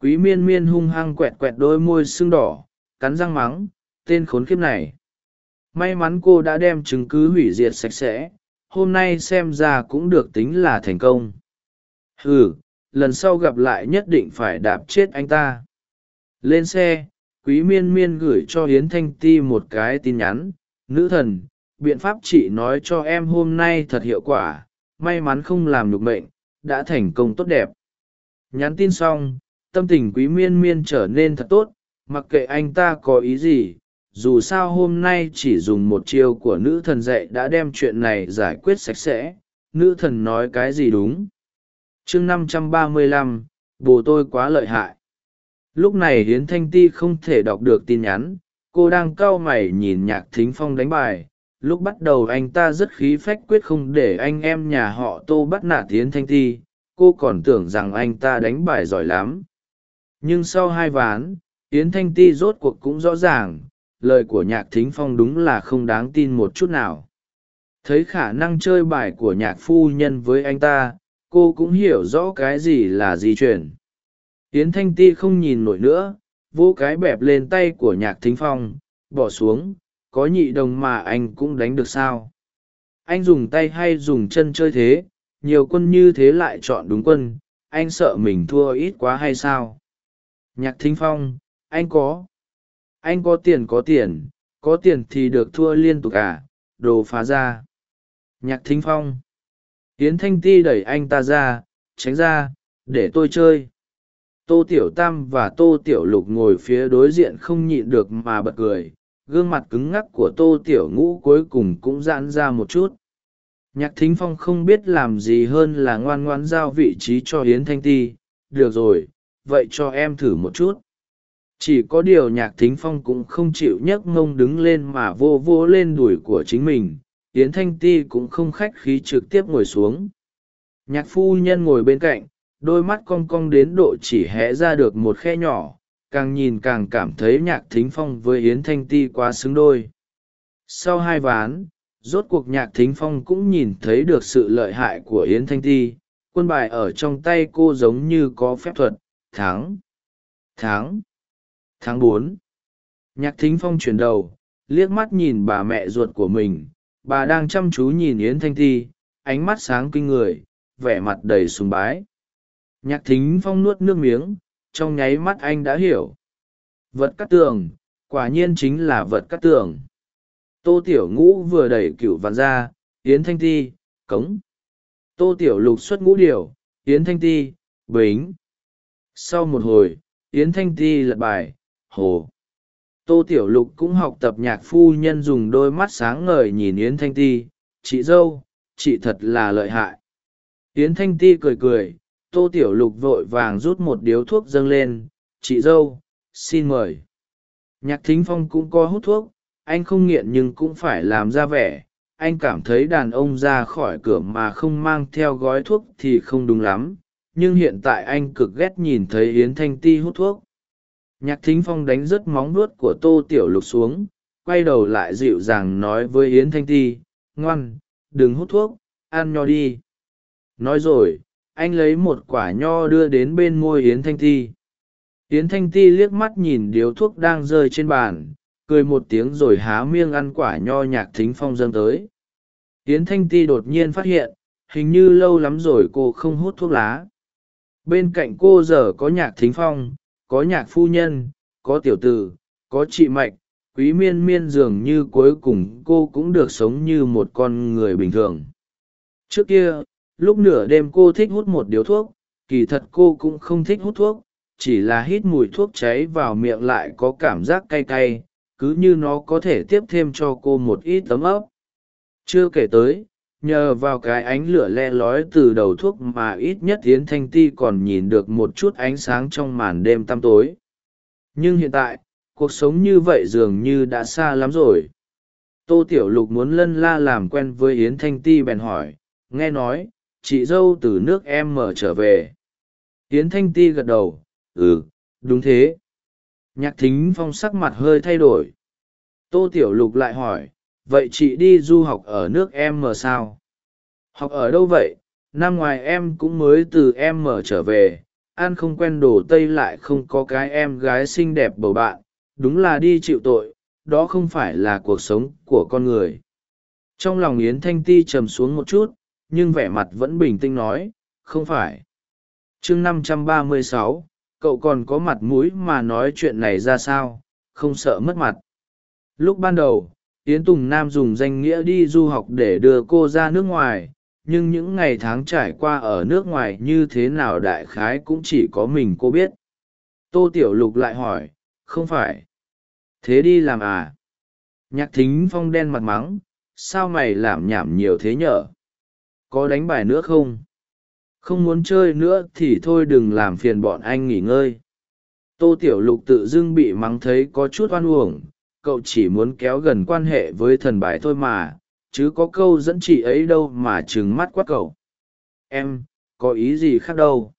Quý miên miên hung hăng quẹt quẹt đôi môi sưng đỏ, cắn răng mắng, tên khốn kiếp này. May mắn cô đã đem chứng cứ hủy diệt sạch sẽ, hôm nay xem ra cũng được tính là thành công. Ừ lần sau gặp lại nhất định phải đạp chết anh ta. Lên xe, quý miên miên gửi cho hiến thanh ti một cái tin nhắn. Nữ thần, biện pháp chị nói cho em hôm nay thật hiệu quả. May mắn không làm nhục mệnh đã thành công tốt đẹp. Nhắn tin xong, tâm tình quý miên miên trở nên thật tốt. Mặc kệ anh ta có ý gì, dù sao hôm nay chỉ dùng một chiêu của nữ thần dạy đã đem chuyện này giải quyết sạch sẽ. Nữ thần nói cái gì đúng? Chương năm trăm ba mươi lăm, bồ tôi quá lợi hại. Lúc này hiến thanh ti không thể đọc được tin nhắn, cô đang cau mày nhìn nhạc thính phong đánh bài. Lúc bắt đầu anh ta rất khí phách quyết không để anh em nhà họ tô bắt nạt hiến thanh ti, cô còn tưởng rằng anh ta đánh bài giỏi lắm. Nhưng sau hai ván yến thanh ti rốt cuộc cũng rõ ràng, lời của nhạc thính phong đúng là không đáng tin một chút nào. Thấy khả năng chơi bài của nhạc phu nhân với anh ta cô cũng hiểu rõ cái gì là di chuyển. Yến thanh ti không nhìn nổi nữa, vỗ cái bẹp lên tay của nhạc thính phong, bỏ xuống, có nhị đồng mà anh cũng đánh được sao? Anh dùng tay hay dùng chân chơi thế, nhiều quân như thế lại chọn đúng quân, anh sợ mình thua ít quá hay sao? Nhạc thính phong, anh có anh có tiền có tiền có tiền thì được thua liên tục à đồ phá ra. Nhạc thính phong yến thanh ti đẩy anh ta ra, tránh ra, để tôi chơi. Tô tiểu tam và tô tiểu lục ngồi phía đối diện không nhịn được mà bật cười. Gương mặt cứng ngắc của tô tiểu ngũ cuối cùng cũng giãn ra một chút. Nhạc thính phong không biết làm gì hơn là ngoan ngoãn giao vị trí cho yến thanh ti. Được rồi, vậy cho em thử một chút. Chỉ có điều nhạc thính phong cũng không chịu nhấc mông đứng lên mà vô vô lên đùi của chính mình yến thanh ti cũng không khách khí trực tiếp ngồi xuống. Nhạc phu nhân ngồi bên cạnh, đôi mắt cong cong đến độ chỉ hé ra được một khe nhỏ, càng nhìn càng cảm thấy nhạc thính phong với yến thanh ti quá xứng đôi. Sau hai ván, rốt cuộc nhạc thính phong cũng nhìn thấy được sự lợi hại của yến thanh ti. Quân bài ở trong tay cô giống như có phép thuật. Tháng tháng tháng bốn. Nhạc thính phong chuyển đầu, liếc mắt nhìn bà mẹ ruột của mình bà đang chăm chú nhìn yến thanh ti ánh mắt sáng kinh người, vẻ mặt đầy sùng bái. Nhạc thính phong nuốt nước miếng, trong nháy mắt anh đã hiểu. Vật cắt tường, quả nhiên chính là vật cắt tường. Tô tiểu ngũ vừa đẩy cửu vạn ra, yến thanh ti cống. Tô tiểu lục xuất ngũ điều yến thanh ti bính. Sau một hồi, yến thanh ti lật bài, hồ tô tiểu lục cũng học tập nhạc phu nhân dùng đôi mắt sáng ngời nhìn yến thanh ti. Chị dâu, chị thật là lợi hại. Yến thanh ti cười cười, tô tiểu lục vội vàng rút một điếu thuốc dâng lên. Chị dâu, xin mời. Nhạc thính phong cũng có hút thuốc, anh không nghiện nhưng cũng phải làm ra vẻ. Anh cảm thấy đàn ông ra khỏi cửa mà không mang theo gói thuốc thì không đúng lắm. Nhưng hiện tại anh cực ghét nhìn thấy yến thanh ti hút thuốc nhạc thính phong đánh rớt móng nuốt của tô tiểu lục xuống, quay đầu lại dịu dàng nói với yến thanh ti, ngoan, đừng hút thuốc, ăn nho đi. Nói rồi, anh lấy một quả nho đưa đến bên môi yến thanh ti. Yến thanh ti liếc mắt nhìn điếu thuốc đang rơi trên bàn, cười một tiếng rồi há miêng ăn quả nho nhạc thính phong dâng tới. Yến thanh ti đột nhiên phát hiện, hình như lâu lắm rồi cô không hút thuốc lá. Bên cạnh cô giờ có nhạc thính phong có nhạc phu nhân, có tiểu tử, có chị mạch, quý miên miên dường như cuối cùng cô cũng được sống như một con người bình thường. Trước kia, lúc nửa đêm cô thích hút một điếu thuốc, kỳ thật cô cũng không thích hút thuốc, chỉ là hít mùi thuốc cháy vào miệng lại có cảm giác cay cay, cứ như nó có thể tiếp thêm cho cô một ít tấm ấp chưa kể tới nhờ vào cái ánh lửa le lói từ đầu thuốc mà ít nhất tiến thanh ti còn nhìn được một chút ánh sáng trong màn đêm tăm tối. Nhưng hiện tại, cuộc sống như vậy dường như đã xa lắm rồi. Tô tiểu lục muốn lân la làm quen với yến thanh ti bèn hỏi, nghe nói, chị dâu từ nước em mở trở về. Yến thanh ti gật đầu ừ đúng thế. Nhạc thính phong sắc mặt hơi thay đổi. Tô tiểu lục lại hỏi vậy chị đi du học ở nước em mờ sao? Học ở đâu vậy? Năm ngoài em cũng mới từ em mở trở về. Ăn không quen đồ tây lại không có cái em gái xinh đẹp bầu bạn. Đúng là đi chịu tội. Đó không phải là cuộc sống của con người. Trong lòng yến thanh ti trầm xuống một chút, nhưng vẻ mặt vẫn bình tĩnh nói, không phải. Chương năm trăm ba mươi sáu, cậu còn có mặt mũi mà nói chuyện này ra sao? Không sợ mất mặt. Lúc ban đầu yến tùng nam dùng danh nghĩa đi du học để đưa cô ra nước ngoài, nhưng những ngày tháng trải qua ở nước ngoài như thế nào đại khái cũng chỉ có mình cô biết. Tô tiểu lục lại hỏi, không phải. Thế đi làm à? Nhạc thính phong đen mặt mắng, sao mày làm nhảm nhiều thế nhở? Có đánh bài nữa không? Không muốn chơi nữa thì thôi đừng làm phiền bọn anh nghỉ ngơi. Tô tiểu lục tự dưng bị mắng thấy có chút oan uổng cậu chỉ muốn kéo gần quan hệ với thần bài thôi mà, chứ có câu dẫn chị ấy đâu mà trừng mắt quát cậu. Em, có ý gì khác đâu?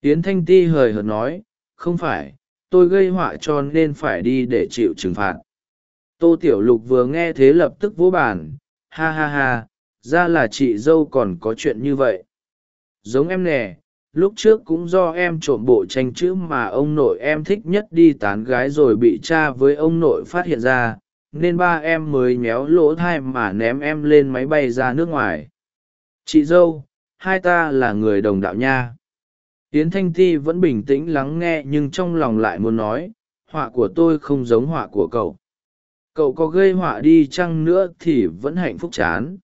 Tiến thanh ti hời hợt nói, không phải, tôi gây họa cho nên phải đi để chịu trừng phạt. Tô tiểu lục vừa nghe thế lập tức vỗ bàn, ha ha ha, ra là chị dâu còn có chuyện như vậy. Giống em nè lúc trước cũng do em trộm bộ tranh chữ mà ông nội em thích nhất đi tán gái rồi bị cha với ông nội phát hiện ra, nên ba em mới méo lỗ thai mà ném em lên máy bay ra nước ngoài. Chị dâu, hai ta là người đồng đạo nha. Yến thanh ti vẫn bình tĩnh lắng nghe nhưng trong lòng lại muốn nói, họa của tôi không giống họa của cậu. Cậu có gây họa đi chăng nữa thì vẫn hạnh phúc chán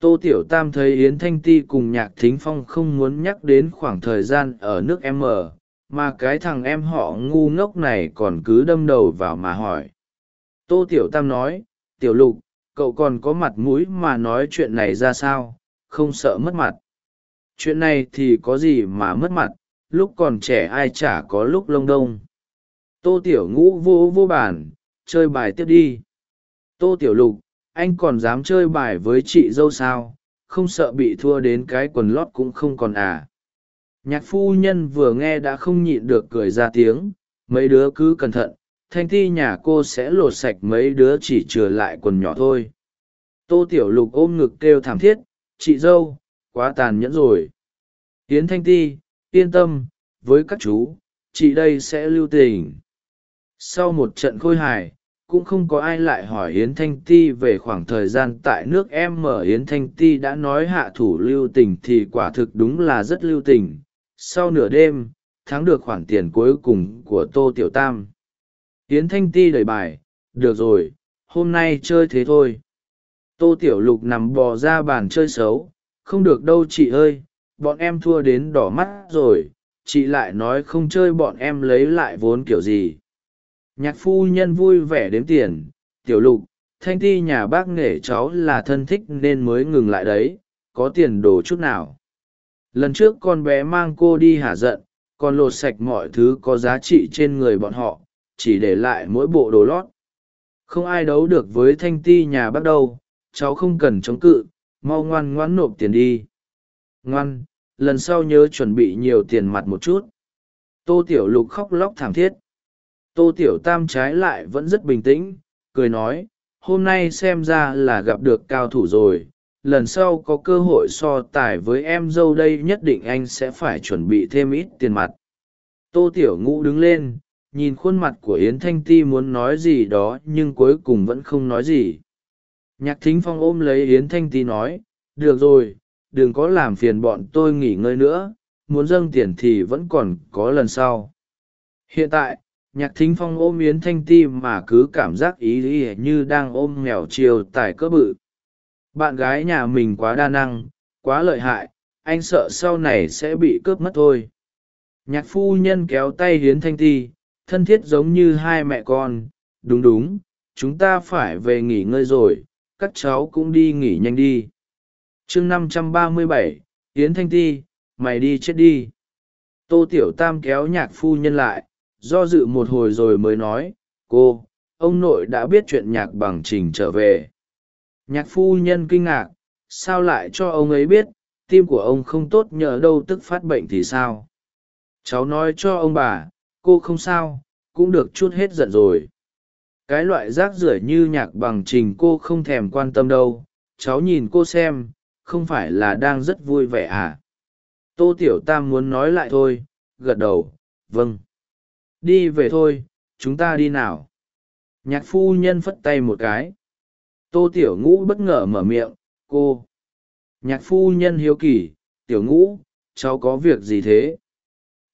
tô tiểu tam thấy yến thanh ti cùng nhạc thính phong không muốn nhắc đến khoảng thời gian ở nước em ở, mà cái thằng em họ ngu ngốc này còn cứ đâm đầu vào mà hỏi. Tô tiểu tam nói, tiểu lục, cậu còn có mặt mũi mà nói chuyện này ra sao? Không sợ mất mặt. Chuyện này thì có gì mà mất mặt? Lúc còn trẻ ai chả có lúc lông đông. Tô tiểu ngũ vô vô bản chơi bài tiếp đi. Tô tiểu lục anh còn dám chơi bài với chị dâu sao? Không sợ bị thua đến cái quần lót cũng không còn à? Nhạc phu nhân vừa nghe đã không nhịn được cười ra tiếng. Mấy đứa cứ cẩn thận, thanh thi nhà cô sẽ lột sạch mấy đứa chỉ trừ lại quần nhỏ thôi. Tô tiểu lục ôm ngực kêu thảm thiết, chị dâu, quá tàn nhẫn rồi. Tiến thanh ti, yên tâm, với các chú, chị đây sẽ lưu tình. Sau một trận khôi hài cũng không có ai lại hỏi yến thanh ti về khoảng thời gian tại nước em mở yến thanh ti đã nói hạ thủ lưu tình thì quả thực đúng là rất lưu tình. Sau nửa đêm, thắng được khoản tiền cuối cùng của tô tiểu tam. Yến thanh ti đẩy bài, được rồi, hôm nay chơi thế thôi. Tô tiểu lục nằm bò ra bàn chơi xấu, không được đâu chị ơi, bọn em thua đến đỏ mắt rồi, chị lại nói không chơi bọn em lấy lại vốn kiểu gì nhạc phu nhân vui vẻ đếm tiền. Tiểu lục, thanh ti nhà bác nghể cháu là thân thích nên mới ngừng lại đấy. Có tiền đồ chút nào? Lần trước con bé mang cô đi hả giận, còn lột sạch mọi thứ có giá trị trên người bọn họ, chỉ để lại mỗi bộ đồ lót. Không ai đấu được với thanh ti nhà bác đâu, cháu không cần chống cự, mau ngoan ngoãn nộp tiền đi. Ngoan, lần sau nhớ chuẩn bị nhiều tiền mặt một chút. Tô tiểu lục khóc lóc thảm thiết tô tiểu tam trái lại vẫn rất bình tĩnh, cười nói, hôm nay xem ra là gặp được cao thủ rồi, lần sau có cơ hội so tài với em dâu đây nhất định anh sẽ phải chuẩn bị thêm ít tiền mặt. Tô tiểu ngũ đứng lên, nhìn khuôn mặt của yến thanh ti muốn nói gì đó nhưng cuối cùng vẫn không nói gì. Nhạc thính phong ôm lấy yến thanh ti nói, được rồi, đừng có làm phiền bọn tôi nghỉ ngơi nữa, muốn dâng tiền thì vẫn còn có lần sau. Hiện tại nhạc thính phong ôm yến thanh ti mà cứ cảm giác ý ý như đang ôm mèo chiều tài cỡ bự. Bạn gái nhà mình quá đa năng, quá lợi hại, anh sợ sau này sẽ bị cướp mất thôi. Nhạc phu nhân kéo tay hiến thanh ti, thân thiết giống như hai mẹ con, đúng đúng, chúng ta phải về nghỉ ngơi rồi, các cháu cũng đi nghỉ nhanh đi. Chương năm trăm ba mươi bảy, yến thanh ti, mày đi chết đi. Tô tiểu tam kéo nhạc phu nhân lại do dự một hồi rồi mới nói, cô, ông nội đã biết chuyện nhạc bằng trình trở về. Nhạc phu nhân kinh ngạc, sao lại cho ông ấy biết? Tim của ông không tốt nhờ đâu tức phát bệnh thì sao? Cháu nói cho ông bà, cô không sao, cũng được chút hết giận rồi. Cái loại rác rưởi như nhạc bằng trình cô không thèm quan tâm đâu. Cháu nhìn cô xem, không phải là đang rất vui vẻ à? Tô tiểu tam muốn nói lại thôi. Gật đầu vâng đi về thôi, chúng ta đi nào. Nhạc phu nhân phất tay một cái. Tô tiểu ngũ bất ngờ mở miệng, cô. Nhạc phu nhân hiếu kỳ, tiểu ngũ, cháu có việc gì thế?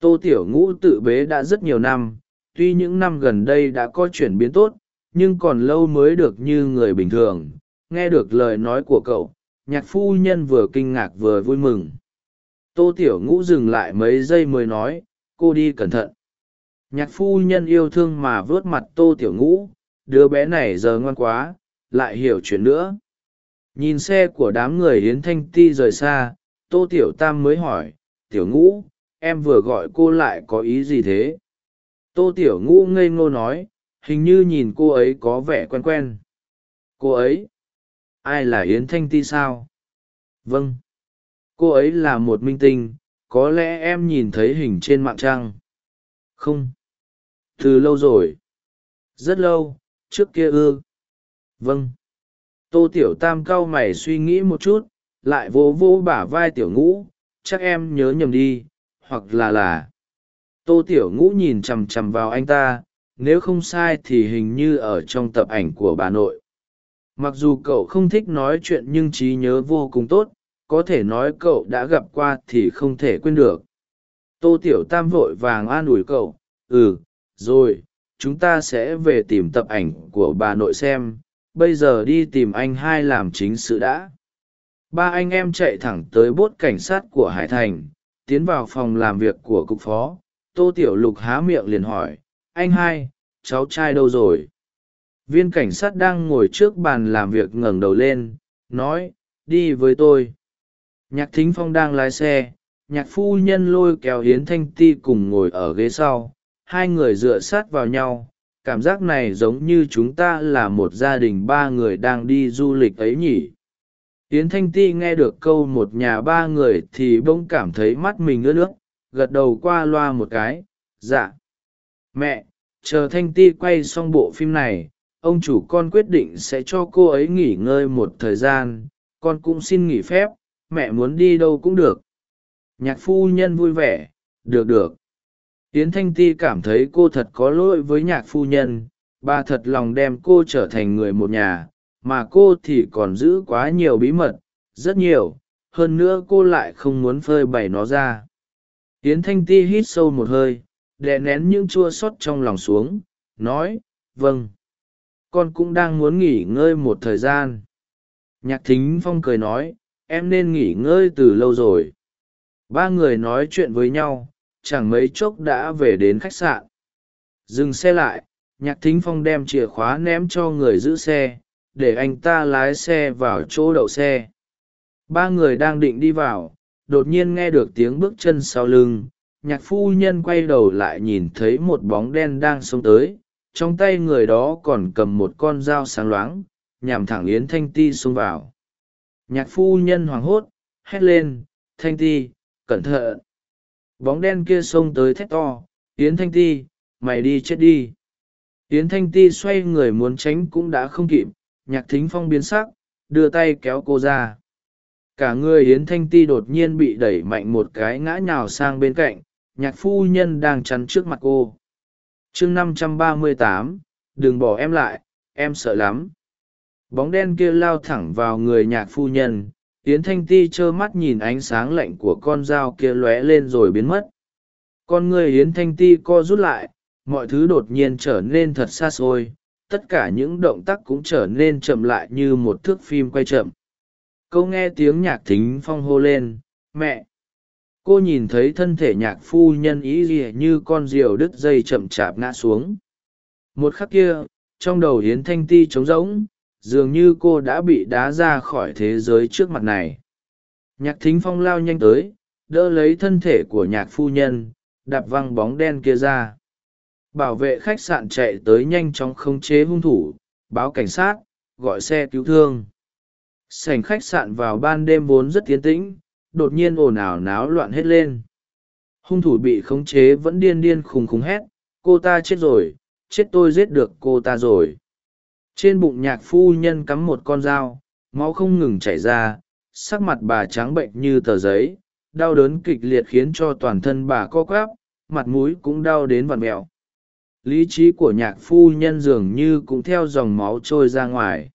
Tô tiểu ngũ tự bế đã rất nhiều năm, tuy những năm gần đây đã có chuyển biến tốt, nhưng còn lâu mới được như người bình thường. Nghe được lời nói của cậu, nhạc phu nhân vừa kinh ngạc vừa vui mừng. Tô tiểu ngũ dừng lại mấy giây mới nói, cô đi cẩn thận nhạc phu nhân yêu thương mà vớt mặt tô tiểu ngũ, đứa bé này giờ ngoan quá, lại hiểu chuyện nữa. Nhìn xe của đám người hiến thanh ti rời xa, tô tiểu tam mới hỏi, tiểu ngũ, em vừa gọi cô lại có ý gì thế? Tô tiểu ngũ ngây ngô nói, hình như nhìn cô ấy có vẻ quen quen. Cô ấy? Ai là yến thanh ti sao? Vâng. Cô ấy là một minh tinh, có lẽ em nhìn thấy hình trên mạng trăng không từ lâu rồi. Rất lâu, trước kia ư. Vâng. Tô tiểu tam cau mày suy nghĩ một chút, lại vô vô bả vai tiểu ngũ, chắc em nhớ nhầm đi, hoặc là là. Tô tiểu ngũ nhìn chằm chằm vào anh ta, nếu không sai thì hình như ở trong tập ảnh của bà nội. Mặc dù cậu không thích nói chuyện nhưng trí nhớ vô cùng tốt, có thể nói cậu đã gặp qua thì không thể quên được. Tô tiểu tam vội vàng an ủi cậu ừ rồi, chúng ta sẽ về tìm tập ảnh của bà nội xem. Bây giờ đi tìm anh hai làm chính sự đã. Ba anh em chạy thẳng tới bốt cảnh sát của hải thành, tiến vào phòng làm việc của cục phó. Tô tiểu lục há miệng liền hỏi, anh hai, cháu trai đâu rồi? Viên cảnh sát đang ngồi trước bàn làm việc ngẩng đầu lên, nói, đi với tôi. Nhạc thính phong đang lái xe, nhạc phu nhân lôi kéo hiến thanh ti cùng ngồi ở ghế sau hai người dựa sát vào nhau, cảm giác này giống như chúng ta là một gia đình ba người đang đi du lịch ấy nhỉ. Hiến thanh ti nghe được câu một nhà ba người thì bỗng cảm thấy mắt mình ướt nước, gật đầu qua loa một cái dạ. Mẹ, chờ thanh ti quay xong bộ phim này, ông chủ con quyết định sẽ cho cô ấy nghỉ ngơi một thời gian, con cũng xin nghỉ phép, mẹ muốn đi đâu cũng được. Nhạc phu nhân vui vẻ, được được yến thanh ti cảm thấy cô thật có lỗi với nhạc phu nhân, bà thật lòng đem cô trở thành người một nhà, mà cô thì còn giữ quá nhiều bí mật, rất nhiều, hơn nữa cô lại không muốn phơi bày nó ra. Yến thanh ti hít sâu một hơi, đè nén những chua xót trong lòng xuống, nói vâng con cũng đang muốn nghỉ ngơi một thời gian. Nhạc thính phong cười nói, em nên nghỉ ngơi từ lâu rồi. Ba người nói chuyện với nhau chẳng mấy chốc đã về đến khách sạn. Dừng xe lại, nhạc thính phong đem chìa khóa ném cho người giữ xe, để anh ta lái xe vào chỗ đậu xe. Ba người đang định đi vào, đột nhiên nghe được tiếng bước chân sau lưng, nhạc phu nhân quay đầu lại nhìn thấy một bóng đen đang xông tới, trong tay người đó còn cầm một con dao sáng loáng, nhằm thẳng yến thanh ti xông vào. Nhạc phu nhân hoảng hốt, hét lên, thanh ti, cẩn thận! Bóng đen kia xông tới thét to, yến thanh ti, mày đi chết đi. Yến thanh ti xoay người muốn tránh cũng đã không kịp, nhạc thính phong biến sắc, đưa tay kéo cô ra. Cả người yến thanh ti đột nhiên bị đẩy mạnh một cái ngã nhào sang bên cạnh, nhạc phu nhân đang chắn trước mặt cô. Chương năm trăm ba mươi tám, đừng bỏ em lại, em sợ lắm. Bóng đen kia lao thẳng vào người nhạc phu nhân yến thanh ti trơ mắt nhìn ánh sáng lạnh của con dao kia lóe lên rồi biến mất. Con người yến thanh ti co rút lại, mọi thứ đột nhiên trở nên thật xa xôi, tất cả những động tác cũng trở nên chậm lại như một thước phim quay chậm. Câu nghe tiếng nhạc thính phong hô lên, mẹ! Cô nhìn thấy thân thể nhạc phu nhân ý ỉa như con diều đứt dây chậm chạp ngã xuống. Một khắc kia, trong đầu hiến thanh ti trống rỗng dường như cô đã bị đá ra khỏi thế giới trước mặt này. Nhạc thính phong lao nhanh tới, đỡ lấy thân thể của nhạc phu nhân, đạp văng bóng đen kia ra. Bảo vệ khách sạn chạy tới nhanh chóng khống chế hung thủ, báo cảnh sát, gọi xe cứu thương. Sảnh khách sạn vào ban đêm vốn rất tiến tĩnh, đột nhiên ồn ào náo loạn hết lên. Hung thủ bị khống chế vẫn điên điên khùng khùng hét, cô ta chết rồi, chết tôi giết được cô ta rồi trên bụng nhạc phu nhân cắm một con dao, máu không ngừng chảy ra, sắc mặt bà trắng bệnh như tờ giấy, đau đớn kịch liệt khiến cho toàn thân bà co quắp, mặt mũi cũng đau đến vặt mẹo. Lý trí của nhạc phu nhân dường như cũng theo dòng máu trôi ra ngoài.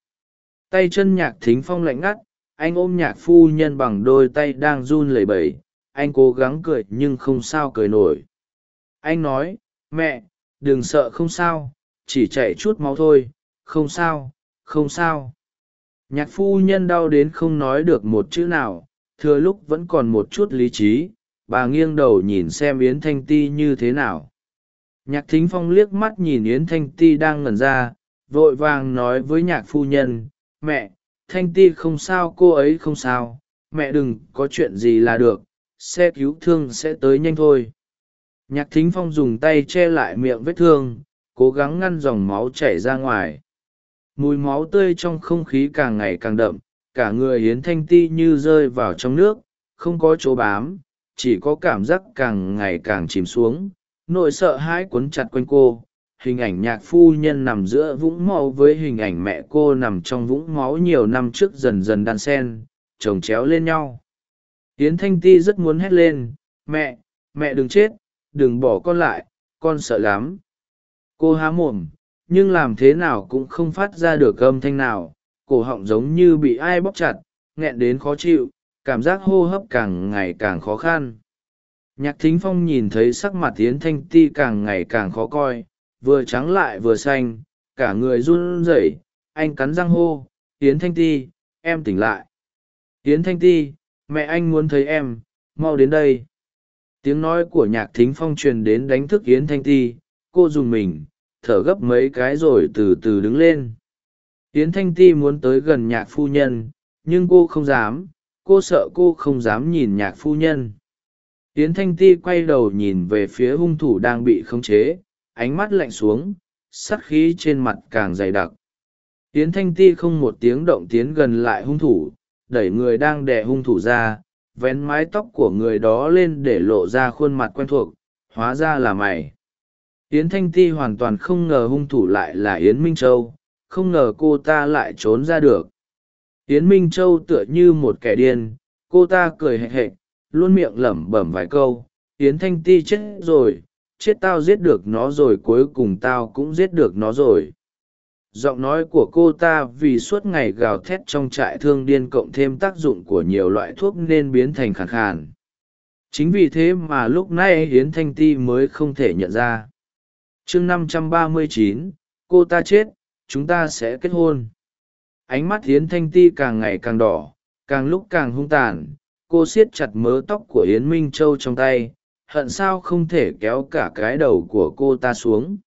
Tay chân nhạc thính phong lạnh ngắt, anh ôm nhạc phu nhân bằng đôi tay đang run lẩy bẩy, anh cố gắng cười nhưng không sao cười nổi. Anh nói, mẹ, đừng sợ không sao, chỉ chạy chút máu thôi không sao không sao. Nhạc phu nhân đau đến không nói được một chữ nào, thừa lúc vẫn còn một chút lý trí, bà nghiêng đầu nhìn xem yến thanh ti như thế nào. Nhạc thính phong liếc mắt nhìn yến thanh ti đang ngẩn ra, vội vàng nói với nhạc phu nhân, mẹ, thanh ti không sao, cô ấy không sao. Mẹ đừng có chuyện gì là được, xe cứu thương sẽ tới nhanh thôi. Nhạc thính phong dùng tay che lại miệng vết thương, cố gắng ngăn dòng máu chảy ra ngoài mùi máu tươi trong không khí càng ngày càng đậm, cả người hiến thanh ti như rơi vào trong nước, không có chỗ bám, chỉ có cảm giác càng ngày càng chìm xuống, nỗi sợ hãi cuốn chặt quanh cô. Hình ảnh nhạc phu nhân nằm giữa vũng máu với hình ảnh mẹ cô nằm trong vũng máu nhiều năm trước dần dần đan sen, chồng chéo lên nhau. Hiến thanh ti rất muốn hét lên, mẹ mẹ đừng chết, đừng bỏ con lại, con sợ lắm. Cô há mồm nhưng làm thế nào cũng không phát ra được âm thanh nào, cổ họng giống như bị ai bóp chặt, nghẹn đến khó chịu, cảm giác hô hấp càng ngày càng khó khăn. Nhạc thính phong nhìn thấy sắc mặt tiến thanh ti càng ngày càng khó coi, vừa trắng lại vừa xanh, cả người run rẩy, anh cắn răng hô tiến thanh ti, em tỉnh lại. Tiến thanh ti, mẹ anh muốn thấy em, mau đến đây. Tiếng nói của nhạc thính phong truyền đến đánh thức yến thanh ti, cô dùng mình thở gấp mấy cái rồi từ từ đứng lên. Tiến thanh ti muốn tới gần nhạc phu nhân, nhưng cô không dám, cô sợ cô không dám nhìn nhạc phu nhân. Tiến thanh ti quay đầu nhìn về phía hung thủ đang bị khống chế, ánh mắt lạnh xuống sắt khí trên mặt càng dày đặc. Tiến thanh ti không một tiếng động tiến gần lại hung thủ, đẩy người đang đè hung thủ ra, vén mái tóc của người đó lên để lộ ra khuôn mặt quen thuộc, hóa ra là mày yến thanh ti hoàn toàn không ngờ hung thủ lại là yến minh châu, không ngờ cô ta lại trốn ra được. Yến minh châu tựa như một kẻ điên, cô ta cười hệch hệch, luôn miệng lẩm bẩm vài câu, yến thanh ti chết rồi, chết tao giết được nó rồi, cuối cùng tao cũng giết được nó rồi. Giọng nói của cô ta vì suốt ngày gào thét trong trại thương điên cộng thêm tác dụng của nhiều loại thuốc nên biến thành khàn khàn. Chính vì thế mà lúc này hiến thanh ti mới không thể nhận ra chương năm trăm ba mươi chín, cô ta chết, chúng ta sẽ kết hôn. Ánh mắt hiến thanh ti càng ngày càng đỏ, càng lúc càng hung tàn, cô siết chặt mớ tóc của yến minh châu trong tay, hận sao không thể kéo cả cái đầu của cô ta xuống.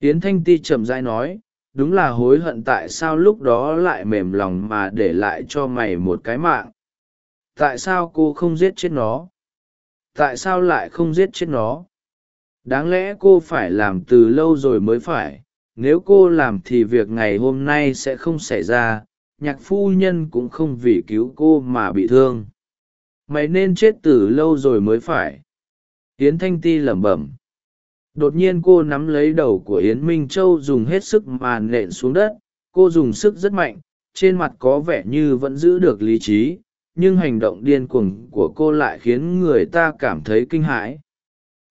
Yến thanh ti chậm dai nói, đúng là hối hận tại sao lúc đó lại mềm lòng mà để lại cho mày một cái mạng. Tại sao cô không giết chết nó? Tại sao lại không giết chết nó? Đáng lẽ cô phải làm từ lâu rồi mới phải. Nếu cô làm thì việc ngày hôm nay sẽ không xảy ra. Nhạc phu nhân cũng không vì cứu cô mà bị thương. Mày nên chết từ lâu rồi mới phải. Yến thanh ti lẩm bẩm. Đột nhiên cô nắm lấy đầu của yến minh châu dùng hết sức mà nện xuống đất. Cô dùng sức rất mạnh, trên mặt có vẻ như vẫn giữ được lý trí, nhưng hành động điên cuồng của cô lại khiến người ta cảm thấy kinh hãi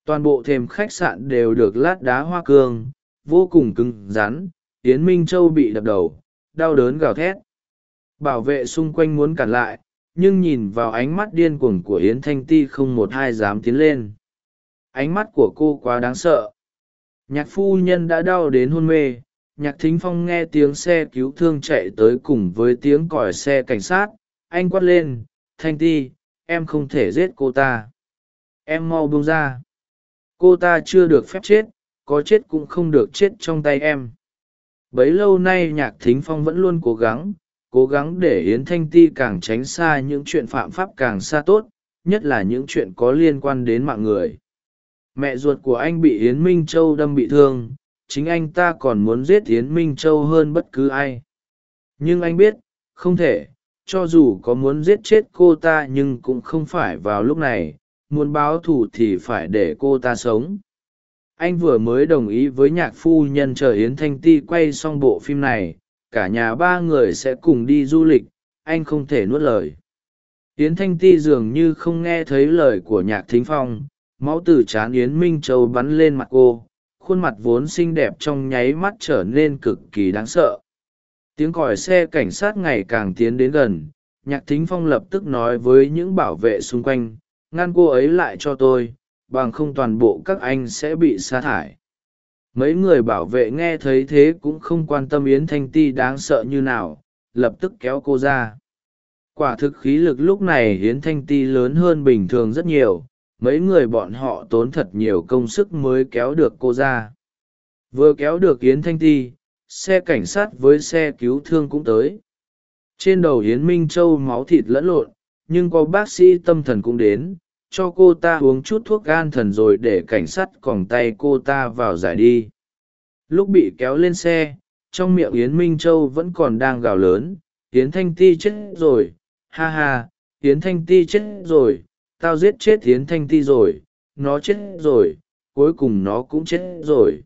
toàn bộ thềm khách sạn đều được lát đá hoa cương, vô cùng cứng rắn, yến minh châu bị đập đầu, đau đớn gào thét. Bảo vệ xung quanh muốn cản lại, nhưng nhìn vào ánh mắt điên cuồng của yến thanh ti không một ai dám tiến lên. Ánh mắt của cô quá đáng sợ. Nhạc phu nhân đã đau đến hôn mê, nhạc thính phong nghe tiếng xe cứu thương chạy tới cùng với tiếng còi xe cảnh sát, anh quát lên, thanh ti, em không thể giết cô ta. Em mau buông ra cô ta chưa được phép chết, có chết cũng không được chết trong tay em. Bấy lâu nay nhạc thính phong vẫn luôn cố gắng cố gắng để yến thanh ti càng tránh xa những chuyện phạm pháp càng xa tốt, nhất là những chuyện có liên quan đến mạng người. Mẹ ruột của anh bị yến minh châu đâm bị thương, chính anh ta còn muốn giết yến minh châu hơn bất cứ ai. Nhưng anh biết, không thể, cho dù có muốn giết chết cô ta nhưng cũng không phải vào lúc này muốn báo thù thì phải để cô ta sống. Anh vừa mới đồng ý với nhạc phu nhân chờ yến thanh ti quay xong bộ phim này, cả nhà ba người sẽ cùng đi du lịch, anh không thể nuốt lời. Yến thanh ti dường như không nghe thấy lời của nhạc thính phong, máu từ chán yến minh châu bắn lên mặt cô, khuôn mặt vốn xinh đẹp trong nháy mắt trở nên cực kỳ đáng sợ. Tiếng còi xe cảnh sát ngày càng tiến đến gần, nhạc thính phong lập tức nói với những bảo vệ xung quanh ngăn cô ấy lại cho tôi, bằng không toàn bộ các anh sẽ bị sa thải. Mấy người bảo vệ nghe thấy thế cũng không quan tâm yến thanh ti đáng sợ như nào, lập tức kéo cô ra. Quả thực khí lực lúc này Yến thanh ti lớn hơn bình thường rất nhiều, mấy người bọn họ tốn thật nhiều công sức mới kéo được cô ra. Vừa kéo được yến thanh ti, xe cảnh sát với xe cứu thương cũng tới. Trên đầu yến minh châu máu thịt lẫn lộn nhưng có bác sĩ tâm thần cũng đến, cho cô ta uống chút thuốc gan thần rồi để cảnh sát còng tay cô ta vào giải đi. Lúc bị kéo lên xe, trong miệng yến minh châu vẫn còn đang gào lớn, yến thanh ti chết rồi, ha ha, yến thanh ti chết rồi, tao giết chết yến thanh ti rồi, nó chết rồi, cuối cùng nó cũng chết rồi.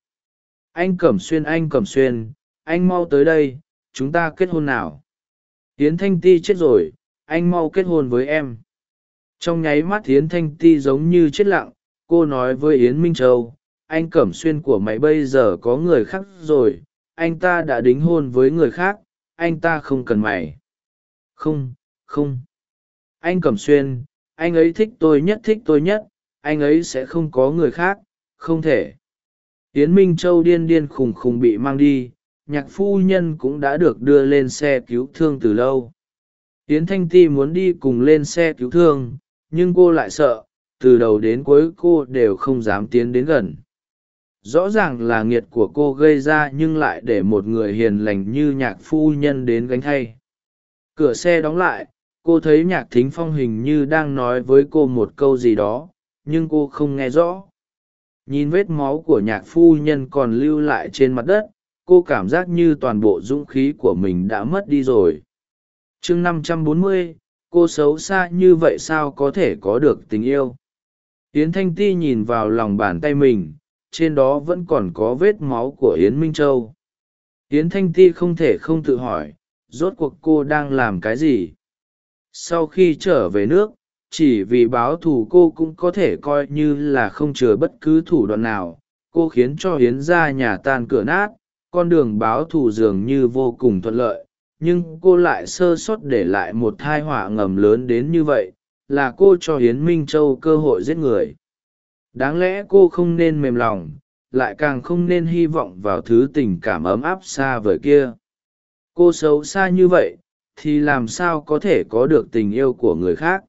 Anh cẩm xuyên, anh cẩm xuyên, anh mau tới đây, chúng ta kết hôn nào? Yến thanh ti chết rồi anh mau kết hôn với em. Trong nháy mắt yến thanh ti giống như chết lặng, cô nói với yến minh châu, anh cẩm xuyên của mày bây giờ có người khác rồi, anh ta đã đính hôn với người khác, anh ta không cần mày. Không không. Anh cẩm xuyên, anh ấy thích tôi nhất, thích tôi nhất, anh ấy sẽ không có người khác, không thể. Yến minh châu điên điên khùng khùng bị mang đi, nhạc phu nhân cũng đã được đưa lên xe cứu thương từ lâu yến thanh ti muốn đi cùng lên xe cứu thương, nhưng cô lại sợ, từ đầu đến cuối cô đều không dám tiến đến gần. Rõ ràng là nghiệt của cô gây ra nhưng lại để một người hiền lành như nhạc phu nhân đến gánh thay. Cửa xe đóng lại, cô thấy nhạc thính phong hình như đang nói với cô một câu gì đó, nhưng cô không nghe rõ. Nhìn vết máu của nhạc phu nhân còn lưu lại trên mặt đất, cô cảm giác như toàn bộ dũng khí của mình đã mất đi rồi chương năm trăm bốn mươi, cô xấu xa như vậy sao có thể có được tình yêu? Yến thanh ti nhìn vào lòng bàn tay mình, trên đó vẫn còn có vết máu của yến minh châu. Yến thanh ti không thể không tự hỏi, rốt cuộc cô đang làm cái gì? Sau khi trở về nước, chỉ vì báo thù cô cũng có thể coi như là không chừa bất cứ thủ đoạn nào. Cô khiến cho hiến ra nhà tan cửa nát, con đường báo thù dường như vô cùng thuận lợi nhưng cô lại sơ sót để lại một thai họa ngầm lớn đến như vậy, là cô cho hiến minh châu cơ hội giết người. Đáng lẽ cô không nên mềm lòng, lại càng không nên hy vọng vào thứ tình cảm ấm áp xa vời kia. Cô xấu xa như vậy, thì làm sao có thể có được tình yêu của người khác?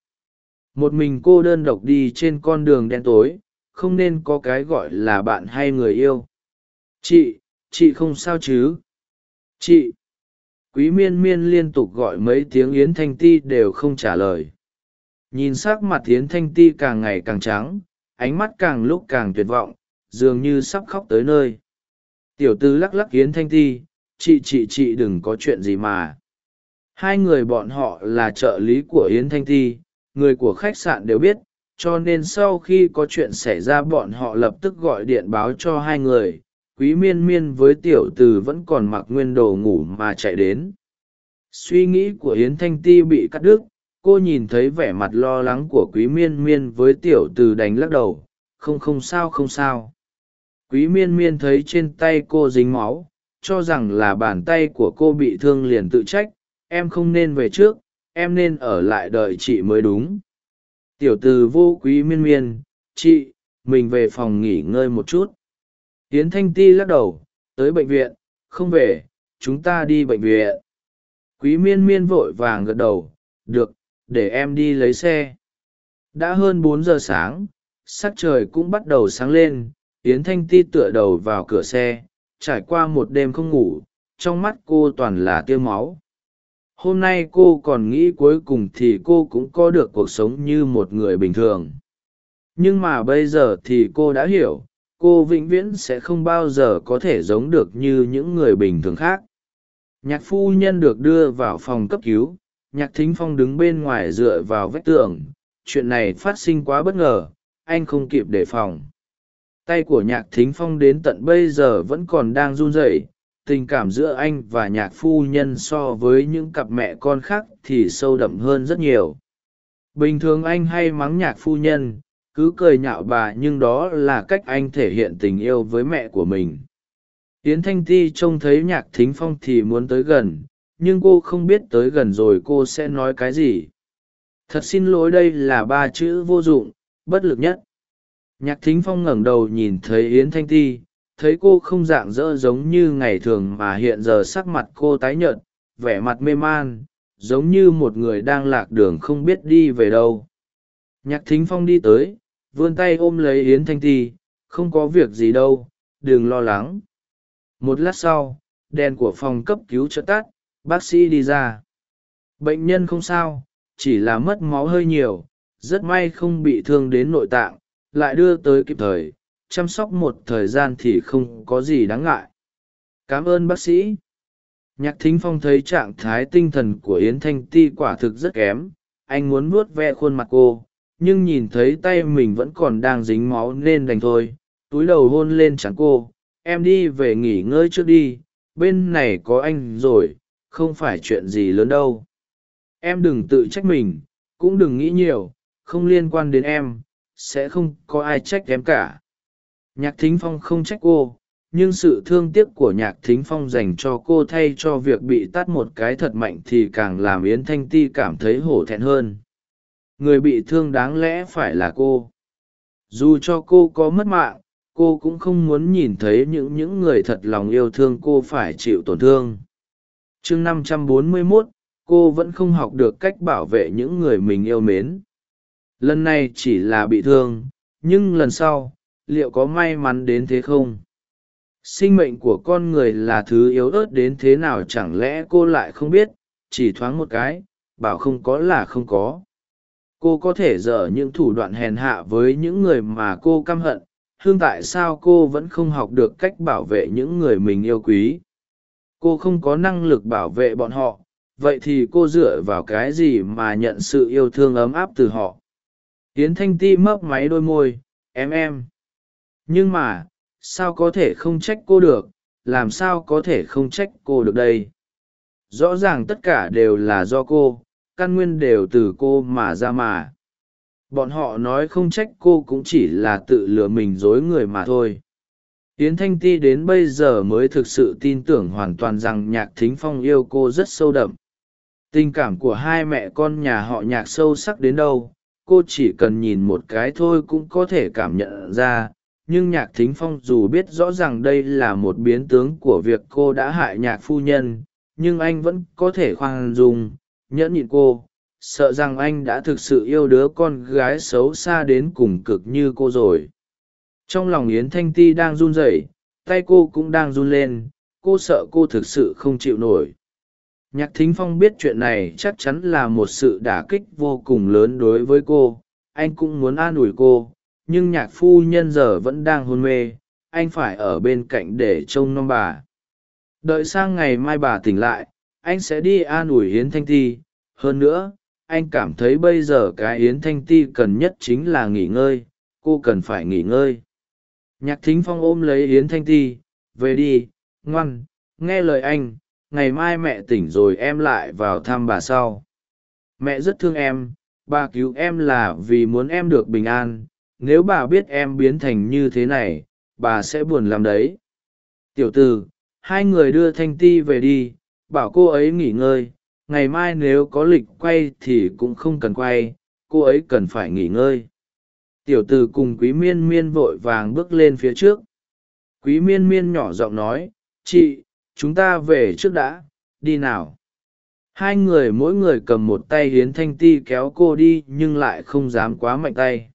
Một mình cô đơn độc đi trên con đường đen tối, không nên có cái gọi là bạn hay người yêu. Chị chị không sao chứ? Chị quý miên miên liên tục gọi mấy tiếng yến thanh ti đều không trả lời. Nhìn s ắ c mặt yến thanh ti càng ngày càng trắng, ánh mắt càng lúc càng tuyệt vọng, dường như sắp khóc tới nơi. Tiểu tư lắc lắc yến thanh ti, chị chị chị đừng có chuyện gì mà. Hai người bọn họ là trợ lý của yến thanh ti, người của khách sạn đều biết, cho nên sau khi có chuyện xảy ra bọn họ lập tức gọi điện báo cho hai người quý miên miên với tiểu từ vẫn còn mặc nguyên đồ ngủ mà chạy đến. Suy nghĩ của yến thanh ti bị cắt đứt, cô nhìn thấy vẻ mặt lo lắng của quý miên miên với tiểu từ đánh lắc đầu. Không không sao không sao. Quý miên miên thấy trên tay cô dính máu, cho rằng là bàn tay của cô bị thương liền tự trách. Em không nên về trước, em nên ở lại đợi chị mới đúng. Tiểu từ vô quý miên miên, chị, mình về phòng nghỉ ngơi một chút. Yến thanh ti lắc đầu, tới bệnh viện, không về, chúng ta đi bệnh viện. Quý miên miên vội vàng gật đầu, được, để em đi lấy xe. Đã hơn bốn giờ sáng, sắc trời cũng bắt đầu sáng lên, yến thanh ti tựa đầu vào cửa xe, trải qua một đêm không ngủ, trong mắt cô toàn là tiêu máu. Hôm nay cô còn nghĩ cuối cùng thì cô cũng có được cuộc sống như một người bình thường. Nhưng mà bây giờ thì cô đã hiểu cô vĩnh viễn sẽ không bao giờ có thể giống được như những người bình thường khác. Nhạc phu nhân được đưa vào phòng cấp cứu, nhạc thính phong đứng bên ngoài dựa vào vách tường. Chuyện này phát sinh quá bất ngờ, anh không kịp đề phòng. Tay của nhạc thính phong đến tận bây giờ vẫn còn đang run rẩy. Tình cảm giữa anh và nhạc phu nhân so với những cặp mẹ con khác thì sâu đậm hơn rất nhiều. Bình thường anh hay mắng nhạc phu nhân cứ cười nhạo bà nhưng đó là cách anh thể hiện tình yêu với mẹ của mình. Yến thanh ti trông thấy nhạc thính phong thì muốn tới gần, nhưng cô không biết tới gần rồi cô sẽ nói cái gì. Thật xin lỗi đây là ba chữ vô dụng, bất lực nhất. Nhạc thính phong ngẩng đầu nhìn thấy yến thanh ti, thấy cô không dạng dỡ giống như ngày thường mà hiện giờ sắc mặt cô tái nhợt, vẻ mặt mê man, giống như một người đang lạc đường không biết đi về đâu. Nhạc thính phong đi tới vươn tay ôm lấy yến thanh ti, không có việc gì đâu, đừng lo lắng. Một lát sau, đèn của phòng cấp cứu chợt tắt, bác sĩ đi ra. Bệnh nhân không sao, chỉ là mất máu hơi nhiều, rất may không bị thương đến nội tạng, lại đưa tới kịp thời, chăm sóc một thời gian thì không có gì đáng ngại. Cảm ơn bác sĩ. Nhạc thính phong thấy trạng thái tinh thần của yến thanh ti quả thực rất kém, anh muốn vuốt ve khuôn mặt cô nhưng nhìn thấy tay mình vẫn còn đang dính máu nên đành thôi, túi đầu hôn lên trán cô, em đi về nghỉ ngơi trước đi, bên này có anh rồi, không phải chuyện gì lớn đâu. Em đừng tự trách mình, cũng đừng nghĩ nhiều, không liên quan đến em, sẽ không có ai trách em cả. Nhạc thính phong không trách cô, nhưng sự thương tiếc của nhạc thính phong dành cho cô thay cho việc bị tắt một cái thật mạnh thì càng làm yến thanh ti cảm thấy hổ thẹn hơn người bị thương đáng lẽ phải là cô. Dù cho cô có mất mạng, cô cũng không muốn nhìn thấy những những người thật lòng yêu thương cô phải chịu tổn thương. Chương năm trăm bốn mươi mốt, cô vẫn không học được cách bảo vệ những người mình yêu mến. Lần này chỉ là bị thương, nhưng lần sau, liệu có may mắn đến thế không? Sinh mệnh của con người là thứ yếu ớt đến thế nào chẳng lẽ cô lại không biết? Chỉ thoáng một cái, bảo không có là không có cô có thể dở những thủ đoạn hèn hạ với những người mà cô căm hận, hương tại sao cô vẫn không học được cách bảo vệ những người mình yêu quý? Cô không có năng lực bảo vệ bọn họ, vậy thì cô dựa vào cái gì mà nhận sự yêu thương ấm áp từ họ? Tiến thanh ti mấp máy đôi môi, em em. Nhưng mà, sao có thể không trách cô được? Làm sao có thể không trách cô được đây? Rõ ràng tất cả đều là do cô căn nguyên đều từ cô mà ra mà. Bọn họ nói không trách cô cũng chỉ là tự lừa mình dối người mà thôi. Yến thanh ti đến bây giờ mới thực sự tin tưởng hoàn toàn rằng nhạc thính phong yêu cô rất sâu đậm. Tình cảm của hai mẹ con nhà họ nhạc sâu sắc đến đâu, cô chỉ cần nhìn một cái thôi cũng có thể cảm nhận ra. Nhưng nhạc thính phong dù biết rõ ràng đây là một biến tướng của việc cô đã hại nhạc phu nhân, nhưng anh vẫn có thể khoan dung nhẫn nhịn cô, sợ rằng anh đã thực sự yêu đứa con gái xấu xa đến cùng cực như cô rồi. Trong lòng yến thanh ti đang run rẩy, tay cô cũng đang run lên, cô sợ cô thực sự không chịu nổi. Nhạc thính phong biết chuyện này chắc chắn là một sự đả kích vô cùng lớn đối với cô, anh cũng muốn an ủi cô, nhưng nhạc phu nhân giờ vẫn đang hôn mê, anh phải ở bên cạnh để trông nom bà. Đợi sang ngày mai bà tỉnh lại, anh sẽ đi an ủi hiến thanh ti hơn nữa, anh cảm thấy bây giờ cái yến thanh ti cần nhất chính là nghỉ ngơi, cô cần phải nghỉ ngơi. Nhạc thính phong ôm lấy yến thanh ti, về đi, ngoan, nghe lời anh, ngày mai mẹ tỉnh rồi em lại vào thăm bà sau. Mẹ rất thương em, bà cứu em là vì muốn em được bình an, nếu bà biết em biến thành như thế này, bà sẽ buồn làm đấy. Tiểu t ử hai người đưa thanh ti về đi, bảo cô ấy nghỉ ngơi ngày mai nếu có lịch quay thì cũng không cần quay, cô ấy cần phải nghỉ ngơi. Tiểu t ử cùng quý miên miên vội vàng bước lên phía trước. Quý miên miên nhỏ giọng nói, chị, chúng ta về trước đã, đi nào. Hai người mỗi người cầm một tay hiến thanh ti kéo cô đi nhưng lại không dám quá mạnh tay.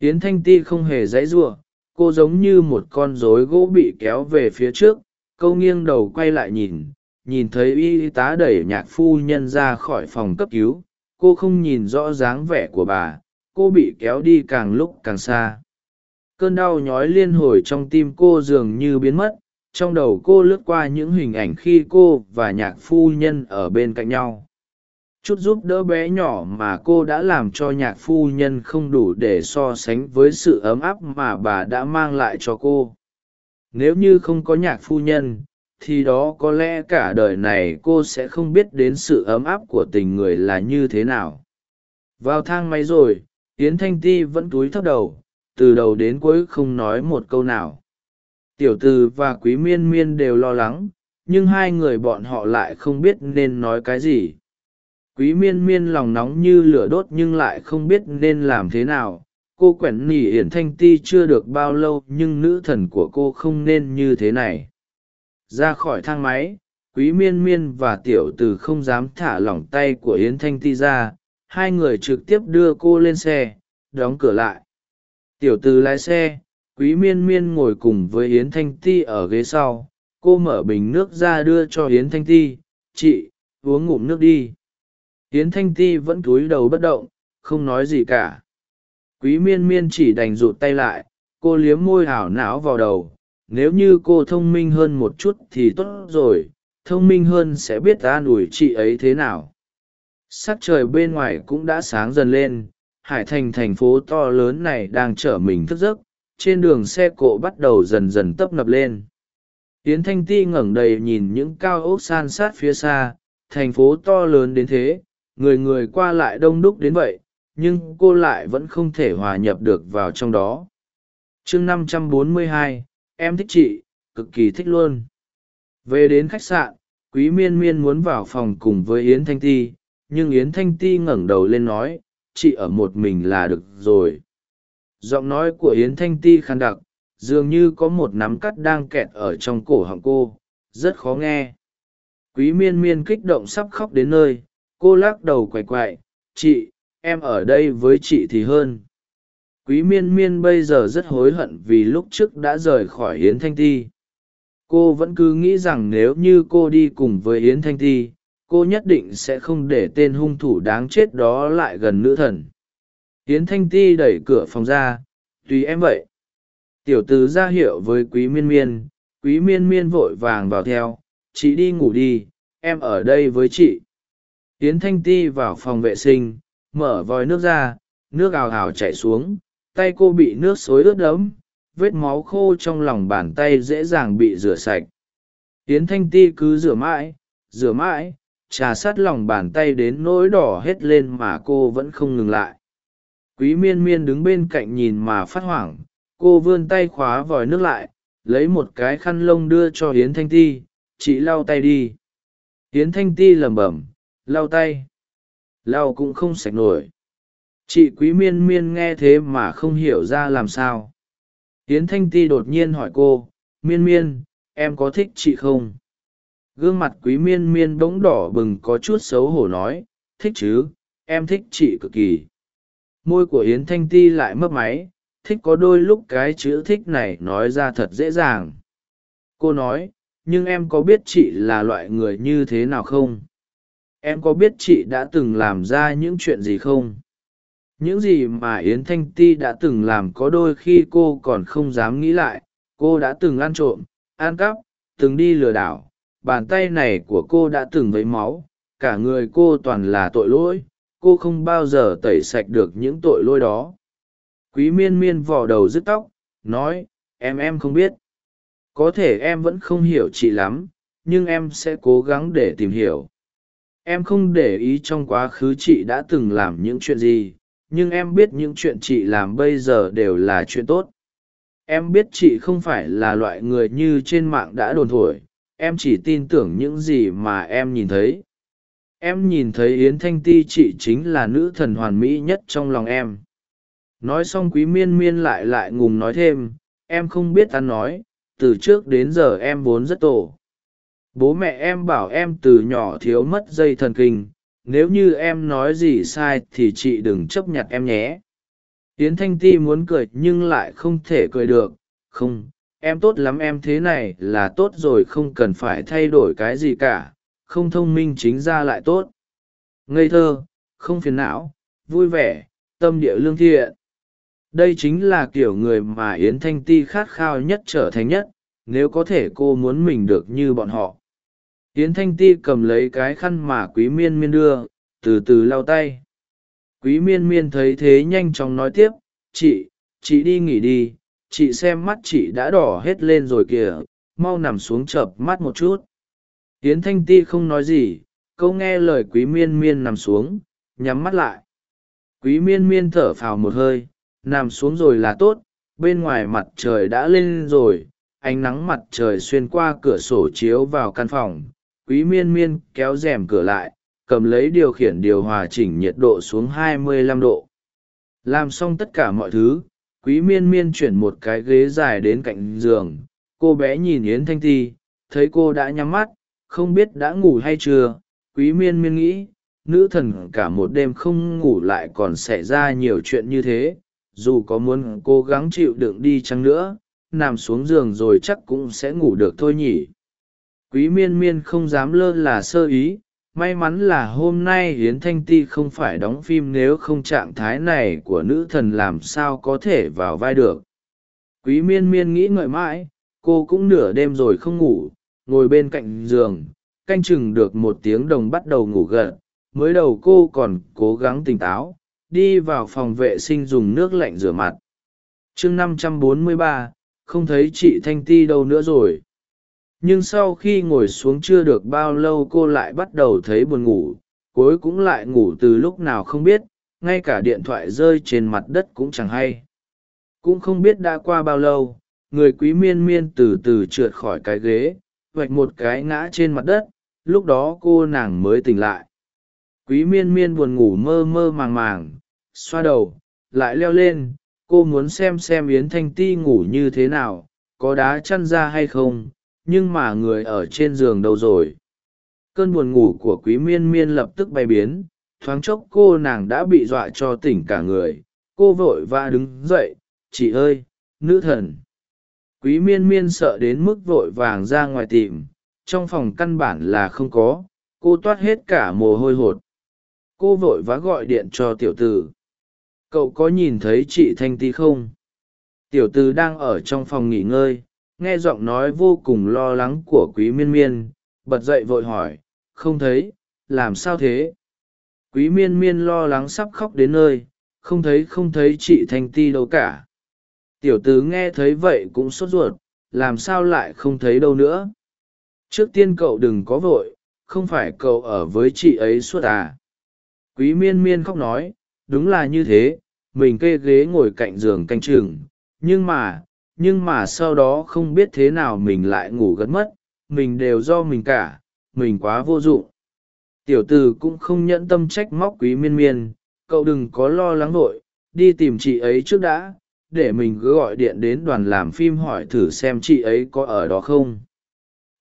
Hiến thanh ti không hề dãy giụa, cô giống như một con rối gỗ bị kéo về phía trước, câu nghiêng đầu quay lại nhìn nhìn thấy y tá đẩy nhạc phu nhân ra khỏi phòng cấp cứu, cô không nhìn rõ dáng vẻ của bà, cô bị kéo đi càng lúc càng xa. Cơn đau nhói liên hồi trong tim cô dường như biến mất, trong đầu cô lướt qua những hình ảnh khi cô và nhạc phu nhân ở bên cạnh nhau. Chút giúp đỡ bé nhỏ mà cô đã làm cho nhạc phu nhân không đủ để so sánh với sự ấm áp mà bà đã mang lại cho cô. Nếu như không có nhạc phu nhân thì đó có lẽ cả đời này cô sẽ không biết đến sự ấm áp của tình người là như thế nào. Vào thang máy rồi, yến thanh ti vẫn túi thấp đầu, từ đầu đến cuối không nói một câu nào. Tiểu từ và quý miên miên đều lo lắng, nhưng hai người bọn họ lại không biết nên nói cái gì. Quý miên miên lòng nóng như lửa đốt nhưng lại không biết nên làm thế nào. Cô quẻn nỉ yển thanh ti chưa được bao lâu nhưng nữ thần của cô không nên như thế này ra khỏi thang máy, quý miên miên và tiểu từ không dám thả lỏng tay của yến thanh ti ra, hai người trực tiếp đưa cô lên xe, đóng cửa lại. Tiểu từ lái xe, quý miên miên ngồi cùng với yến thanh ti ở ghế sau, cô mở bình nước ra đưa cho yến thanh ti, chị, uống ngụm nước đi. Yến thanh ti vẫn cúi đầu bất động, không nói gì cả. Quý miên miên chỉ đành rụt tay lại, cô liếm môi hảo não vào đầu nếu như cô thông minh hơn một chút thì tốt rồi thông minh hơn sẽ biết an ủi chị ấy thế nào. Sắc trời bên ngoài cũng đã sáng dần lên hải thành thành phố to lớn này đang chở mình thức giấc trên đường xe cộ bắt đầu dần dần tấp nập lên. Yến thanh ti ngẩng đầy nhìn những cao ốc san sát phía xa thành phố to lớn đến thế người người qua lại đông đúc đến vậy nhưng cô lại vẫn không thể hòa nhập được vào trong đó. Chương 542, em thích chị, cực kỳ thích luôn. Về đến khách sạn, quý miên miên muốn vào phòng cùng với yến thanh ti, nhưng yến thanh ti ngẩng đầu lên nói, chị ở một mình là được rồi. Giọng nói của yến thanh ti khăn đặc, dường như có một nắm cắt đang kẹt ở trong cổ họng cô, rất khó nghe. Quý miên miên kích động sắp khóc đến nơi, cô lắc đầu quay quậy, chị, em ở đây với chị thì hơn quý miên miên bây giờ rất hối hận vì lúc trước đã rời khỏi yến thanh ti. Cô vẫn cứ nghĩ rằng nếu như cô đi cùng với yến thanh ti, cô nhất định sẽ không để tên hung thủ đáng chết đó lại gần nữ thần. Yến thanh ti đẩy cửa phòng ra, tùy em vậy. Tiểu t ử ra hiệu với quý miên miên, quý miên miên vội vàng vào theo, chị đi ngủ đi, em ở đây với chị. Yến thanh ti vào phòng vệ sinh, mở vòi nước ra, nước ào ào chảy xuống tay cô bị nước xối ướt đẫm, vết máu khô trong lòng bàn tay dễ dàng bị rửa sạch. Yến thanh ti cứ rửa mãi rửa mãi, trà sát lòng bàn tay đến nỗi đỏ hết lên mà cô vẫn không ngừng lại. Quý miên miên đứng bên cạnh nhìn mà phát hoảng, cô vươn tay khóa vòi nước lại, lấy một cái khăn lông đưa cho hiến thanh ti, chị lau tay đi. Hiến thanh ti lẩm bẩm, lau tay. Lau cũng không sạch nổi chị quý miên miên nghe thế mà không hiểu ra làm sao. Hiến thanh ti đột nhiên hỏi cô, miên miên, em có thích chị không? Gương mặt quý miên miên bỗng đỏ bừng có chút xấu hổ nói, thích chứ, em thích chị cực kỳ. Môi của yến thanh ti lại mấp máy, thích có đôi lúc cái chữ thích này nói ra thật dễ dàng. Cô nói, nhưng em có biết chị là loại người như thế nào không? Em có biết chị đã từng làm ra những chuyện gì không? Những gì mà yến thanh ti đã từng làm có đôi khi cô còn không dám nghĩ lại, cô đã từng ăn trộm, ăn cắp, từng đi lừa đảo. Bàn tay này của cô đã từng vấy máu, cả người cô toàn là tội lỗi, cô không bao giờ tẩy sạch được những tội lỗi đó. Quý miên miên vò đầu dứt tóc, nói, em em không biết. Có thể em vẫn không hiểu chị lắm, nhưng em sẽ cố gắng để tìm hiểu. Em không để ý trong quá khứ chị đã từng làm những chuyện gì nhưng em biết những chuyện chị làm bây giờ đều là chuyện tốt. Em biết chị không phải là loại người như trên mạng đã đồn thổi, em chỉ tin tưởng những gì mà em nhìn thấy. Em nhìn thấy yến thanh ti chị chính là nữ thần hoàn mỹ nhất trong lòng em. Nói xong quý miên miên lại lại ngùng nói thêm, em không biết ăn nói, từ trước đến giờ em vốn rất tổ. Bố mẹ em bảo em từ nhỏ thiếu mất dây thần kinh nếu như em nói gì sai thì chị đừng chấp nhận em nhé. Yến thanh ti muốn cười nhưng lại không thể cười được. Không, em tốt lắm em thế này là tốt rồi không cần phải thay đổi cái gì cả. Không thông minh chính ra lại tốt. Ngây thơ, không phiền não, vui vẻ, tâm địa lương thiện. Đây chính là kiểu người mà yến thanh ti khát khao nhất trở thành nhất, nếu có thể cô muốn mình được như bọn họ yến thanh ti cầm lấy cái khăn mà quý miên miên đưa, từ từ lau tay. Quý miên miên thấy thế nhanh chóng nói tiếp, chị chị đi nghỉ đi, chị xem mắt chị đã đỏ hết lên rồi kìa, mau nằm xuống chợp mắt một chút. Yến thanh ti không nói gì, câu nghe lời quý miên miên nằm xuống, nhắm mắt lại. Quý miên miên thở phào một hơi, nằm xuống rồi là tốt, bên ngoài mặt trời đã lên rồi, ánh nắng mặt trời xuyên qua cửa sổ chiếu vào căn phòng quý miên miên kéo rèm cửa lại, cầm lấy điều khiển điều hòa chỉnh nhiệt độ xuống 25 độ. Làm xong tất cả mọi thứ, quý miên miên chuyển một cái ghế dài đến cạnh giường. Cô bé nhìn yến thanh ti, thấy cô đã nhắm mắt, không biết đã ngủ hay chưa. Quý miên miên nghĩ, nữ thần cả một đêm không ngủ lại còn xảy ra nhiều chuyện như thế. Dù có muốn cố gắng chịu đựng đi chăng nữa, nằm xuống giường rồi chắc cũng sẽ ngủ được thôi nhỉ quý miên miên không dám lơ là sơ ý, may mắn là hôm nay hiến thanh ti không phải đóng phim nếu không trạng thái này của nữ thần làm sao có thể vào vai được. Quý miên miên nghĩ ngợi mãi, cô cũng nửa đêm rồi không ngủ, ngồi bên cạnh giường, canh chừng được một tiếng đồng bắt đầu ngủ gật, mới đầu cô còn cố gắng tỉnh táo, đi vào phòng vệ sinh dùng nước lạnh rửa mặt. Chương năm trăm bốn mươi ba, không thấy chị thanh ti đâu nữa rồi nhưng sau khi ngồi xuống chưa được bao lâu cô lại bắt đầu thấy buồn ngủ, cuối cũng lại ngủ từ lúc nào không biết, ngay cả điện thoại rơi trên mặt đất cũng chẳng hay. Cũng không biết đã qua bao lâu, người quý miên miên từ từ trượt khỏi cái ghế, vạch một cái ngã trên mặt đất, lúc đó cô nàng mới tỉnh lại. Quý miên miên buồn ngủ mơ mơ màng màng, xoa đầu, lại leo lên, cô muốn xem xem yến thanh ti ngủ như thế nào, có đá chăn ra hay không nhưng mà người ở trên giường đâu rồi? Cơn buồn ngủ của quý miên miên lập tức bay biến, thoáng chốc cô nàng đã bị dọa cho tỉnh cả người. Cô vội vã đứng dậy, chị ơi, nữ thần. Quý miên miên sợ đến mức vội vàng ra ngoài tìm, trong phòng căn bản là không có, cô toát hết cả mồ hôi hột. Cô vội vã gọi điện cho tiểu t ử cậu có nhìn thấy chị thanh ti không? Tiểu t ử đang ở trong phòng nghỉ ngơi nghe giọng nói vô cùng lo lắng của quý miên miên, bật dậy vội hỏi, không thấy, làm sao thế? Quý miên miên lo lắng sắp khóc đến nơi, không thấy không thấy chị thanh ti đâu cả. Tiểu tứ nghe thấy vậy cũng sốt ruột, làm sao lại không thấy đâu nữa? Trước tiên cậu đừng có vội, không phải cậu ở với chị ấy suốt à? Quý miên miên khóc nói, đúng là như thế, mình kê ghế ngồi cạnh giường canh chừng, nhưng mà nhưng mà sau đó không biết thế nào mình lại ngủ gật mất, mình đều do mình cả, mình quá vô dụng. Tiểu t ử cũng không nhẫn tâm trách móc quý miên miên, cậu đừng có lo lắng vội, đi tìm chị ấy trước đã, để mình cứ gọi điện đến đoàn làm phim hỏi thử xem chị ấy có ở đó không.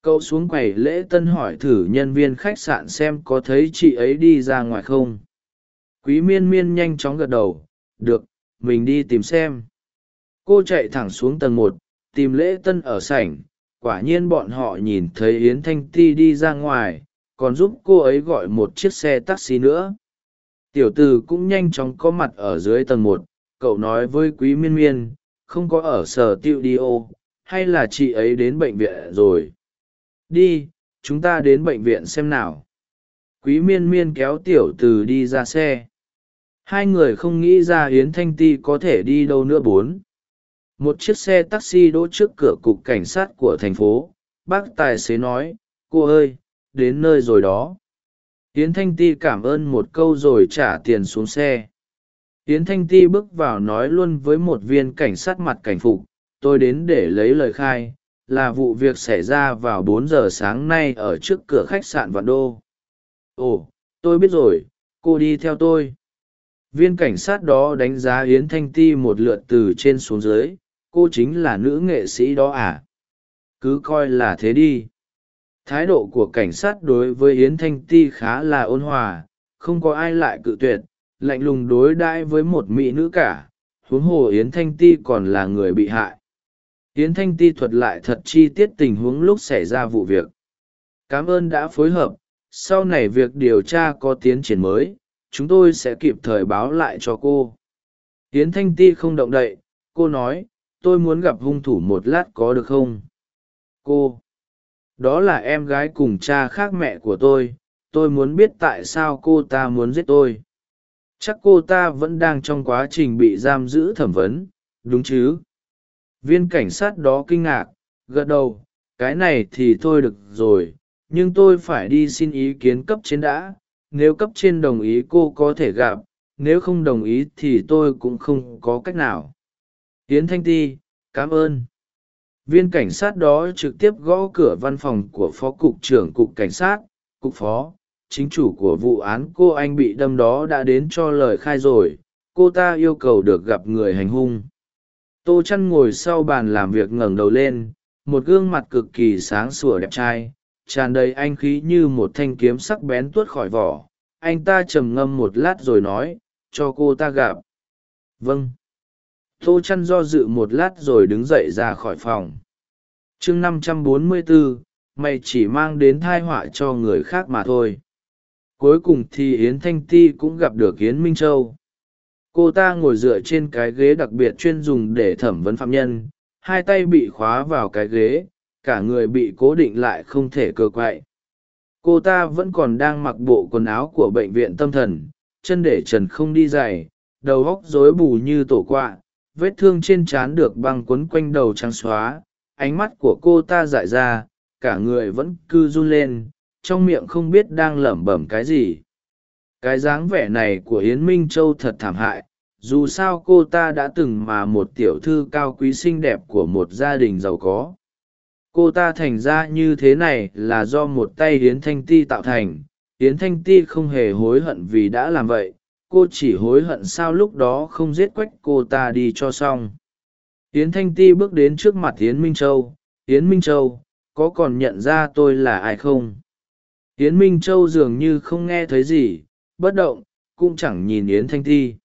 Cậu xuống quầy lễ tân hỏi thử nhân viên khách sạn xem có thấy chị ấy đi ra ngoài không. Quý miên miên nhanh chóng gật đầu, được, mình đi tìm xem cô chạy thẳng xuống tầng một, tìm lễ tân ở sảnh. Quả nhiên bọn họ nhìn thấy yến thanh ti đi ra ngoài, còn giúp cô ấy gọi một chiếc xe taxi nữa. Tiểu t ử cũng nhanh chóng có mặt ở dưới tầng một, cậu nói với quý miên miên, không có ở sở Tiêu đi ô, hay là chị ấy đến bệnh viện rồi? Đi, chúng ta đến bệnh viện xem nào. Quý miên miên kéo tiểu từ đi ra xe. Hai người không nghĩ ra yến thanh ti có thể đi đâu nữa bốn một chiếc xe taxi đỗ trước cửa cục cảnh sát của thành phố. Bác tài xế nói, cô ơi, đến nơi rồi đó. Yến thanh ti cảm ơn một câu rồi trả tiền xuống xe. Yến thanh ti bước vào nói luôn với một viên cảnh sát mặt cảnh phục, tôi đến để lấy lời khai, là vụ việc xảy ra vào bốn giờ sáng nay ở trước cửa khách sạn vạn đô. Ồ, tôi biết rồi, cô đi theo tôi. Viên cảnh sát đó đánh giá yến thanh ti một lượt từ trên xuống dưới cô chính là nữ nghệ sĩ đó à? Cứ coi là thế đi. Thái độ của cảnh sát đối với yến thanh ti khá là ôn hòa, không có ai lại cự tuyệt, lạnh lùng đối đãi với một mỹ nữ cả, huống hồ yến thanh ti còn là người bị hại. Yến thanh ti thuật lại thật chi tiết tình huống lúc xảy ra vụ việc. Cảm ơn đã phối hợp, sau này việc điều tra có tiến triển mới, chúng tôi sẽ kịp thời báo lại cho cô. Yến thanh ti không động đậy, cô nói tôi muốn gặp hung thủ một lát có được không? Cô, đó là em gái cùng cha khác mẹ của tôi tôi muốn biết tại sao cô ta muốn giết tôi. Chắc cô ta vẫn đang trong quá trình bị giam giữ thẩm vấn, đúng chứ? Viên cảnh sát đó kinh ngạc, gật đầu, cái này thì thôi được rồi, nhưng tôi phải đi xin ý kiến cấp trên đã, nếu cấp trên đồng ý cô có thể gặp, nếu không đồng ý thì tôi cũng không có cách nào tiến thanh ti, cảm ơn. Viên cảnh sát đó trực tiếp gõ cửa văn phòng của phó cục trưởng cục cảnh sát, cục phó. Chính chủ của vụ án cô anh bị đâm đó đã đến cho lời khai rồi. Cô ta yêu cầu được gặp người hành hung. Tô chăn ngồi sau bàn làm việc ngẩng đầu lên. Một gương mặt cực kỳ sáng sủa đẹp trai. Tràn đầy anh khí như một thanh kiếm sắc bén tuốt khỏi vỏ. Anh ta trầm ngâm một lát rồi nói, cho cô ta gặp. Vâng tô chăn do dự một lát rồi đứng dậy ra khỏi phòng. Chương năm trăm bốn mươi bốn mày chỉ mang đến thai họa cho người khác mà thôi. Cuối cùng thì yến thanh ti cũng gặp được yến minh châu. Cô ta ngồi dựa trên cái ghế đặc biệt chuyên dùng để thẩm vấn phạm nhân. Hai tay bị khóa vào cái ghế, cả người bị cố định lại không thể cơ quậy. Cô ta vẫn còn đang mặc bộ quần áo của bệnh viện tâm thần, chân để trần không đi giày đầu góc rối bù như tổ quạ vết thương trên trán được băng quấn quanh đầu trắng xóa, ánh mắt của cô ta dại ra, cả người vẫn cứ run lên, trong miệng không biết đang lẩm bẩm cái gì. Cái dáng vẻ này của yến minh châu thật thảm hại, dù sao cô ta đã từng mà một tiểu thư cao quý xinh đẹp của một gia đình giàu có. Cô ta thành ra như thế này là do một tay yến thanh ti tạo thành, yến thanh ti không hề hối hận vì đã làm vậy cô chỉ hối hận sao lúc đó không giết quách cô ta đi cho xong. Yến thanh ti bước đến trước mặt yến minh châu. Yến minh châu, có còn nhận ra tôi là ai không? Yến minh châu dường như không nghe thấy gì, bất động, cũng chẳng nhìn yến thanh ti.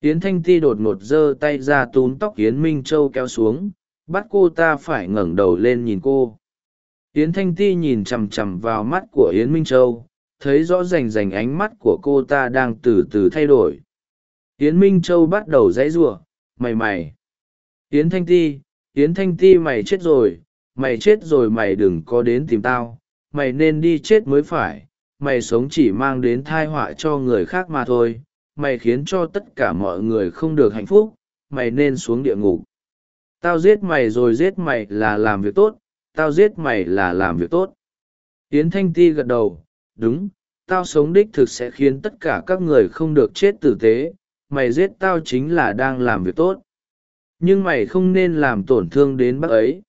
Yến thanh ti đột ngột giơ tay ra túm tóc yến minh châu kéo xuống, bắt cô ta phải ngẩng đầu lên nhìn cô. Yến thanh ti nhìn chằm chằm vào mắt của yến minh châu thấy rõ rành rành ánh mắt của cô ta đang từ từ thay đổi. Yến minh châu bắt đầu dãy giụa mày mày. Yến thanh ti, yến thanh ti mày chết rồi, mày chết rồi mày đừng có đến tìm tao, mày nên đi chết mới phải, mày sống chỉ mang đến thai họa cho người khác mà thôi, mày khiến cho tất cả mọi người không được hạnh phúc, mày nên xuống địa ngục. Tao giết mày rồi giết mày là làm việc tốt, tao giết mày là làm việc tốt. Yến thanh ti gật đầu đúng, tao sống đích thực sẽ khiến tất cả các người không được chết tử tế, mày giết tao chính là đang làm việc tốt. Nhưng mày không nên làm tổn thương đến bác ấy.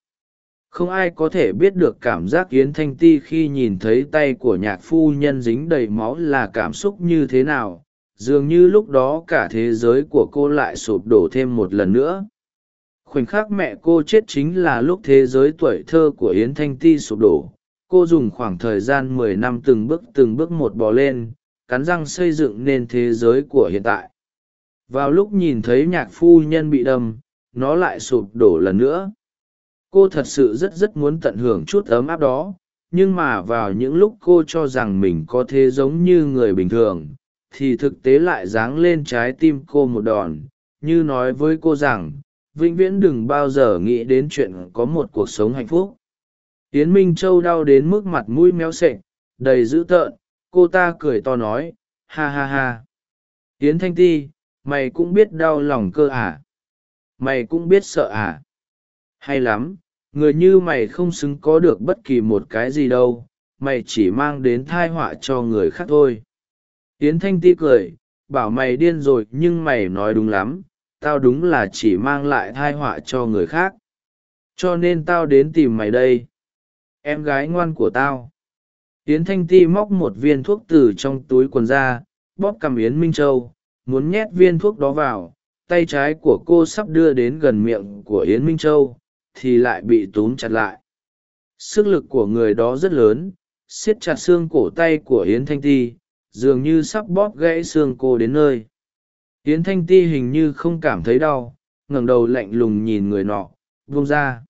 Không ai có thể biết được cảm giác yến thanh ti khi nhìn thấy tay của nhạc phu nhân dính đầy máu là cảm xúc như thế nào. Dường như lúc đó cả thế giới của cô lại sụp đổ thêm một lần nữa. Khoảnh khắc mẹ cô chết chính là lúc thế giới tuổi thơ của yến thanh ti sụp đổ cô dùng khoảng thời gian mười năm từng bước từng bước một bò lên, cắn răng xây dựng nên thế giới của hiện tại. Vào lúc nhìn thấy nhạc phu nhân bị đâm, nó lại sụp đổ lần nữa. Cô thật sự rất rất muốn tận hưởng chút ấm áp đó, nhưng mà vào những lúc cô cho rằng mình có thế giống như người bình thường, thì thực tế lại giáng lên trái tim cô một đòn, như nói với cô rằng, vĩnh viễn đừng bao giờ nghĩ đến chuyện có một cuộc sống hạnh phúc yến minh châu đau đến mức mặt mũi méo sệch, đầy dữ tợn, cô ta cười to nói, ha ha ha yến thanh ti, mày cũng biết đau lòng cơ à? mày cũng biết sợ à? hay lắm, người như mày không xứng có được bất kỳ một cái gì đâu, mày chỉ mang đến thai họa cho người khác thôi yến thanh ti cười, bảo mày điên rồi nhưng mày nói đúng lắm, tao đúng là chỉ mang lại thai họa cho người khác cho nên tao đến tìm mày đây em gái ngoan của tao. Yến thanh ti móc một viên thuốc từ trong túi quần ra, bóp cầm yến minh châu, muốn nhét viên thuốc đó vào, tay trái của cô sắp đưa đến gần miệng của yến minh châu, thì lại bị túm chặt lại. Sức lực của người đó rất lớn, siết chặt xương cổ tay của yến thanh ti, dường như sắp bóp gãy xương cô đến nơi. Yến thanh ti hình như không cảm thấy đau, ngẩng đầu lạnh lùng nhìn người nọ vung ra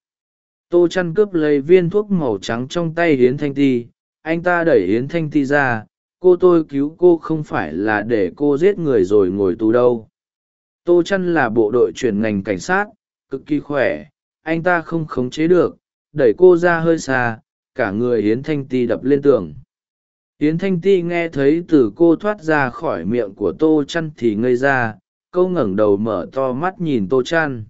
tô chăn cướp lấy viên thuốc màu trắng trong tay yến thanh ti. Anh ta đẩy yến thanh ti ra. Cô tôi cứu cô không phải là để cô giết người rồi ngồi tù đâu. Tô chăn là bộ đội chuyển ngành cảnh sát, cực kỳ khỏe. Anh ta không khống chế được. Đẩy cô ra hơi xa. Cả người yến thanh ti đập lên tường. Yến thanh ti nghe thấy từ cô thoát ra khỏi miệng của tô chăn thì ngây ra. Câu ngẩng đầu mở to mắt nhìn tô chăn.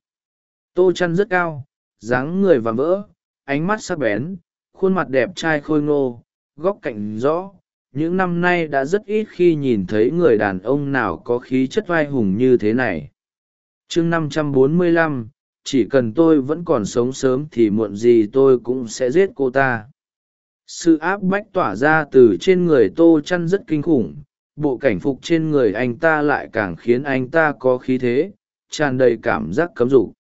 Tô chăn rất cao dáng người và vỡ, ánh mắt sắc bén, khuôn mặt đẹp trai khôi ngô, góc cạnh rõ. Những năm nay đã rất ít khi nhìn thấy người đàn ông nào có khí chất vai hùng như thế này. Chương năm trăm bốn mươi lăm, chỉ cần tôi vẫn còn sống sớm thì muộn gì tôi cũng sẽ giết cô ta. Sự áp bách tỏa ra từ trên người tô chăn rất kinh khủng. Bộ cảnh phục trên người anh ta lại càng khiến anh ta có khí thế, tràn đầy cảm giác cấm dục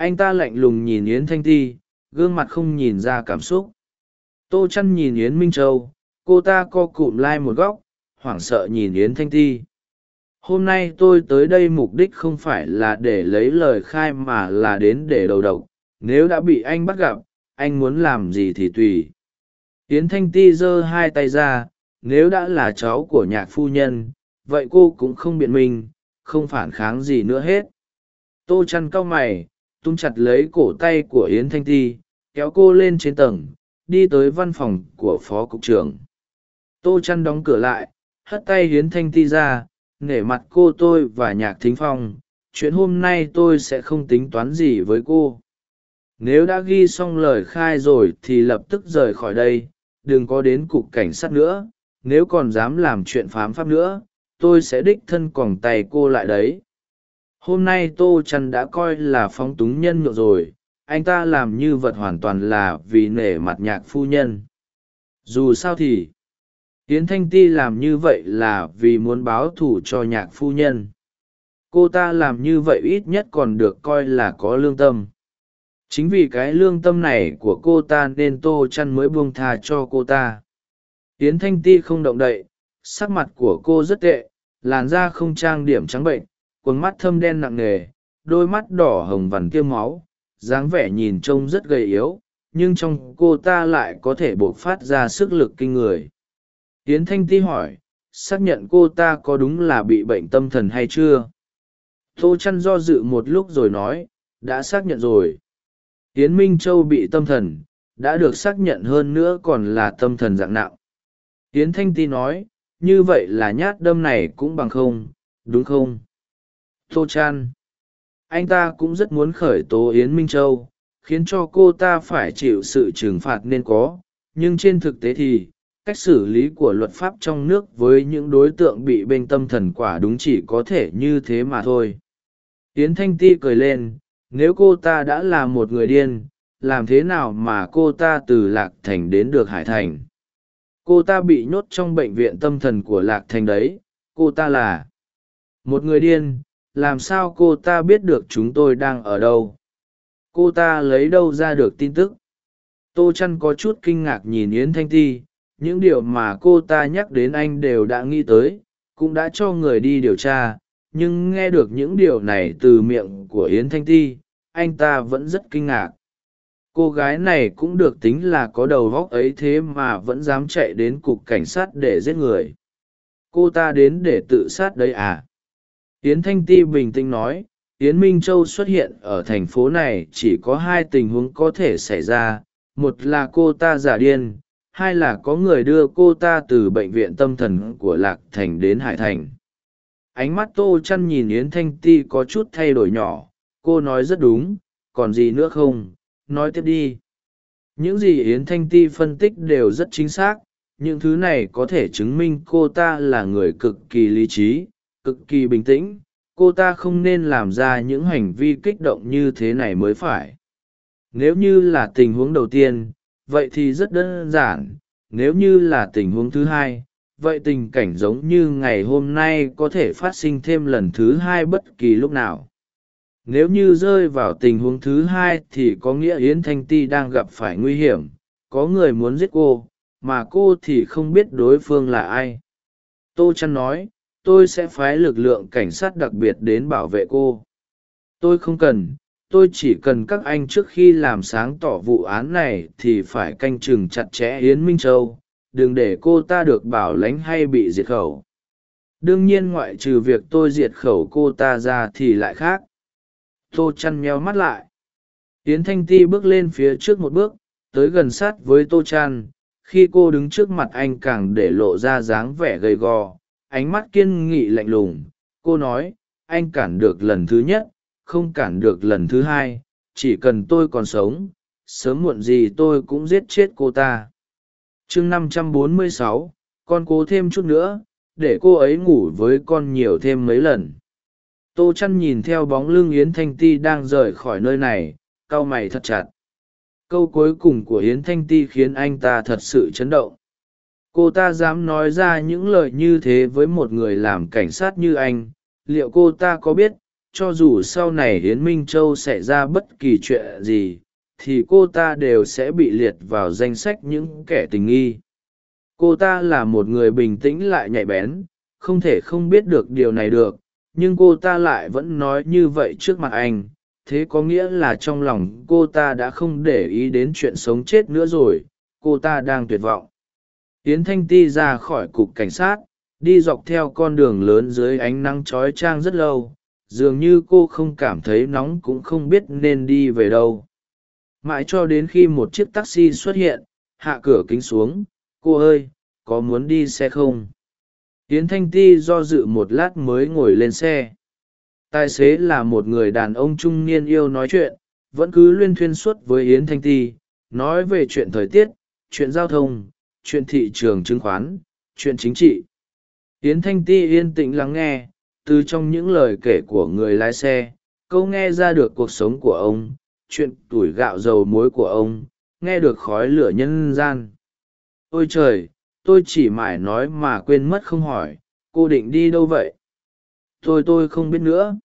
anh ta lạnh lùng nhìn yến thanh ti, gương mặt không nhìn ra cảm xúc. Tô chăn nhìn yến minh châu, cô ta co cụm lai một góc, hoảng sợ nhìn yến thanh ti. Hôm nay tôi tới đây mục đích không phải là để lấy lời khai mà là đến để đầu độc. Nếu đã bị anh bắt gặp, anh muốn làm gì thì tùy. Yến thanh ti giơ hai tay ra, nếu đã là cháu của nhạc phu nhân, vậy cô cũng không biện minh, không phản kháng gì nữa hết. Tô chăn cau mày tung chặt lấy cổ tay của yến thanh ti, kéo cô lên trên tầng, đi tới văn phòng của phó cục trưởng. Tô chăn đóng cửa lại, hất tay yến thanh ti ra, nể mặt cô tôi và nhạc thính phong, chuyện hôm nay tôi sẽ không tính toán gì với cô. Nếu đã ghi xong lời khai rồi thì lập tức rời khỏi đây, đừng có đến cục cảnh sát nữa. Nếu còn dám làm chuyện phám pháp nữa, tôi sẽ đích thân còng tay cô lại đấy hôm nay tô chăn đã coi là phóng túng nhân nhượng rồi, anh ta làm như vật hoàn toàn là vì nể mặt nhạc phu nhân. Dù sao thì, yến thanh ti làm như vậy là vì muốn báo thù cho nhạc phu nhân. Cô ta làm như vậy ít nhất còn được coi là có lương tâm. Chính vì cái lương tâm này của cô ta nên tô chăn mới buông tha cho cô ta. Yến thanh ti không động đậy, sắc mặt của cô rất tệ, làn da không trang điểm trắng bệnh quần mắt thâm đen nặng nề, đôi mắt đỏ hồng vằn tiêm máu, dáng vẻ nhìn trông rất gầy yếu, nhưng trong cô ta lại có thể buộc phát ra sức lực kinh người. Tiến thanh ti hỏi, xác nhận cô ta có đúng là bị bệnh tâm thần hay chưa? Tô chăn do dự một lúc rồi nói, đã xác nhận rồi. Tiến minh châu bị tâm thần, đã được xác nhận hơn nữa còn là tâm thần dạng nặng. Tiến thanh ti nói, như vậy là nhát đâm này cũng bằng không, đúng không? Tô chan. Anh ta cũng rất muốn khởi tố yến minh châu, khiến cho cô ta phải chịu sự trừng phạt nên có. Nhưng trên thực tế thì, cách xử lý của luật pháp trong nước với những đối tượng bị bệnh tâm thần quả đúng chỉ có thể như thế mà thôi. Yến thanh ti cười lên, nếu cô ta đã là một người điên, làm thế nào mà cô ta từ lạc thành đến được hải thành? Cô ta bị nhốt trong bệnh viện tâm thần của lạc thành đấy, cô ta là một người điên làm sao cô ta biết được chúng tôi đang ở đâu? Cô ta lấy đâu ra được tin tức? Tô chăn có chút kinh ngạc nhìn yến thanh ti, những điều mà cô ta nhắc đến anh đều đã nghĩ tới, cũng đã cho người đi điều tra, nhưng nghe được những điều này từ miệng của yến thanh ti, anh ta vẫn rất kinh ngạc. Cô gái này cũng được tính là có đầu vóc ấy thế mà vẫn dám chạy đến cục cảnh sát để giết người. Cô ta đến để tự sát đấy à? Yến thanh ti bình tĩnh nói, yến minh châu xuất hiện ở thành phố này chỉ có hai tình huống có thể xảy ra. Một là cô ta giả điên, hai là có người đưa cô ta từ bệnh viện tâm thần của lạc thành đến hải thành. Ánh mắt tô chăn nhìn yến thanh ti có chút thay đổi nhỏ, cô nói rất đúng, còn gì nữa không, nói tiếp đi. Những gì yến thanh ti phân tích đều rất chính xác, những thứ này có thể chứng minh cô ta là người cực kỳ lý trí cực kỳ bình tĩnh, cô ta không nên làm ra những hành vi kích động như thế này mới phải. Nếu như là tình huống đầu tiên, vậy thì rất đơn giản. Nếu như là tình huống thứ hai, vậy tình cảnh giống như ngày hôm nay có thể phát sinh thêm lần thứ hai bất kỳ lúc nào. Nếu như rơi vào tình huống thứ hai thì có nghĩa yến thanh ti đang gặp phải nguy hiểm. Có người muốn giết cô, mà cô thì không biết đối phương là ai. Tô chăn nói tôi sẽ phái lực lượng cảnh sát đặc biệt đến bảo vệ cô. Tôi không cần, tôi chỉ cần các anh trước khi làm sáng tỏ vụ án này thì phải canh chừng chặt chẽ yến minh châu. Đừng để cô ta được bảo lãnh hay bị diệt khẩu. Đương nhiên ngoại trừ việc tôi diệt khẩu cô ta ra thì lại khác. Tô chăn meo mắt lại. Yến thanh ti bước lên phía trước một bước, tới gần sát với tô chăn khi cô đứng trước mặt anh càng để lộ ra dáng vẻ gầy gò ánh mắt kiên nghị lạnh lùng. Cô nói, anh cản được lần thứ nhất, không cản được lần thứ hai, chỉ cần tôi còn sống, sớm muộn gì tôi cũng giết chết cô ta. Chương năm trăm bốn mươi sáu, con cố thêm chút nữa, để cô ấy ngủ với con nhiều thêm mấy lần. Tô chăn nhìn theo bóng lưng yến thanh ti đang rời khỏi nơi này, cau mày thật chặt. Câu cuối cùng của yến thanh ti khiến anh ta thật sự chấn động cô ta dám nói ra những lời như thế với một người làm cảnh sát như anh, liệu cô ta có biết, cho dù sau này Hiến minh châu xảy ra bất kỳ chuyện gì, thì cô ta đều sẽ bị liệt vào danh sách những kẻ tình nghi. Cô ta là một người bình tĩnh lại nhạy bén, không thể không biết được điều này được, nhưng cô ta lại vẫn nói như vậy trước mặt anh. Thế có nghĩa là trong lòng cô ta đã không để ý đến chuyện sống chết nữa rồi, cô ta đang tuyệt vọng yến thanh ti ra khỏi cục cảnh sát, đi dọc theo con đường lớn dưới ánh nắng trói trang rất lâu, dường như cô không cảm thấy nóng cũng không biết nên đi về đâu. Mãi cho đến khi một chiếc taxi xuất hiện, hạ cửa kính xuống, cô ơi, có muốn đi xe không? Yến thanh ti do dự một lát mới ngồi lên xe. Tài xế là một người đàn ông trung niên yêu nói chuyện, vẫn cứ luyên thuyên suốt với yến thanh ti, nói về chuyện thời tiết, chuyện giao thông chuyện thị trường chứng khoán, chuyện chính trị. Yến thanh ti yên tĩnh lắng nghe, từ trong những lời kể của người lái xe, câu nghe ra được cuộc sống của ông, chuyện tuổi gạo dầu muối của ông, nghe được khói lửa nhân gian. Ôi trời, tôi chỉ mải nói mà quên mất không hỏi, cô định đi đâu vậy? Thôi tôi không biết nữa.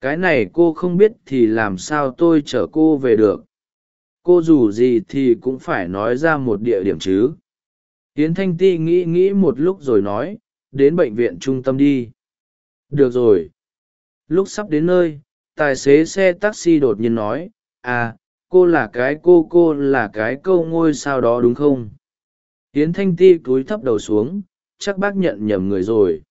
Cái này cô không biết thì làm sao tôi chở cô về được? Cô dù gì thì cũng phải nói ra một địa điểm chứ tiến thanh ti nghĩ nghĩ một lúc rồi nói, đến bệnh viện trung tâm đi. Được rồi. Lúc sắp đến nơi, tài xế xe taxi đột nhiên nói à cô là cái cô cô là cái câu ngôi sao đó đúng không? Yến thanh ti cúi thấp đầu xuống, chắc bác nhận nhầm người rồi.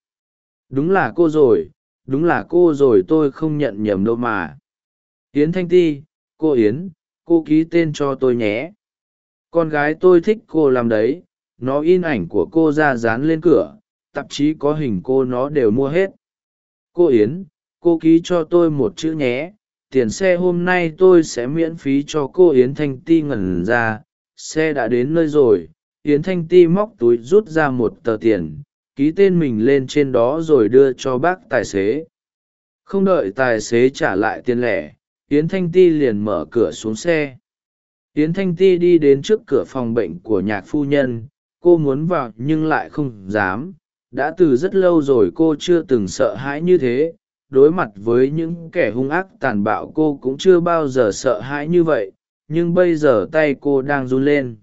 Đúng là cô rồi, đúng là cô rồi, tôi không nhận nhầm đâu mà. Yến thanh ti, cô yến, cô ký tên cho tôi nhé. Con gái tôi thích cô làm đấy nó in ảnh của cô ra dán lên cửa, tạp chí có hình cô nó đều mua hết. Cô yến, cô ký cho tôi một chữ nhé, tiền xe hôm nay tôi sẽ miễn phí cho cô yến thanh ti ngẩn ra, xe đã đến nơi rồi, yến thanh ti móc túi rút ra một tờ tiền, ký tên mình lên trên đó rồi đưa cho bác tài xế. Không đợi tài xế trả lại tiền lẻ, yến thanh ti liền mở cửa xuống xe. Yến thanh ti đi đến trước cửa phòng bệnh của nhạc phu nhân cô muốn vào nhưng lại không dám. Đã từ rất lâu rồi cô chưa từng sợ hãi như thế. Đối mặt với những kẻ hung ác tàn bạo cô cũng chưa bao giờ sợ hãi như vậy. Nhưng bây giờ tay cô đang run lên.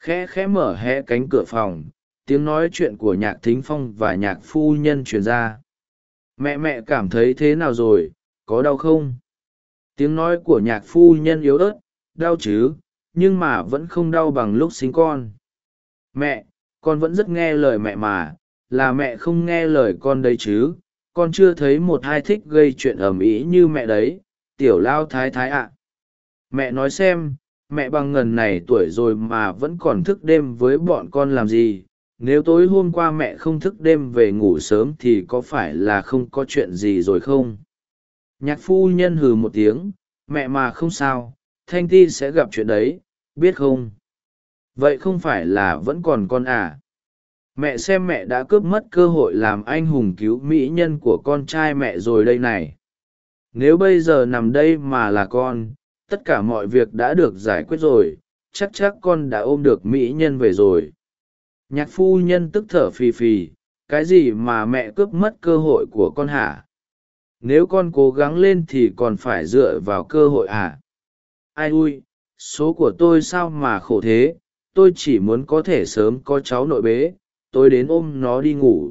Khẽ khẽ mở hé cánh cửa phòng. Tiếng nói chuyện của nhạc thính phong và nhạc phu nhân truyền ra. Mẹ mẹ cảm thấy thế nào rồi? Có đau không? Tiếng nói của nhạc phu nhân yếu ớt. Đau chứ? Nhưng mà vẫn không đau bằng lúc sinh con mẹ, con vẫn rất nghe lời mẹ mà, là mẹ không nghe lời con đấy chứ, con chưa thấy một hai thích gây chuyện ầm ĩ như mẹ đấy, tiểu lao thái thái ạ. Mẹ nói xem, mẹ bằng ngần này tuổi rồi mà vẫn còn thức đêm với bọn con làm gì, nếu tối hôm qua mẹ không thức đêm về ngủ sớm thì có phải là không có chuyện gì rồi không? Nhạc phu nhân hừ một tiếng, mẹ mà không sao, thanh ti sẽ gặp chuyện đấy, biết không? Vậy không phải là vẫn còn con à? Mẹ xem mẹ đã cướp mất cơ hội làm anh hùng cứu mỹ nhân của con trai mẹ rồi đây này. Nếu bây giờ nằm đây mà là con, tất cả mọi việc đã được giải quyết rồi, chắc chắc con đã ôm được mỹ nhân về rồi. Nhạc phu nhân tức thở phì phì, cái gì mà mẹ cướp mất cơ hội của con hả? Nếu con cố gắng lên thì còn phải dựa vào cơ hội à? Ai ui, số của tôi sao mà khổ thế? Tôi chỉ muốn có thể sớm có cháu nội bế, tôi đến ôm nó đi ngủ.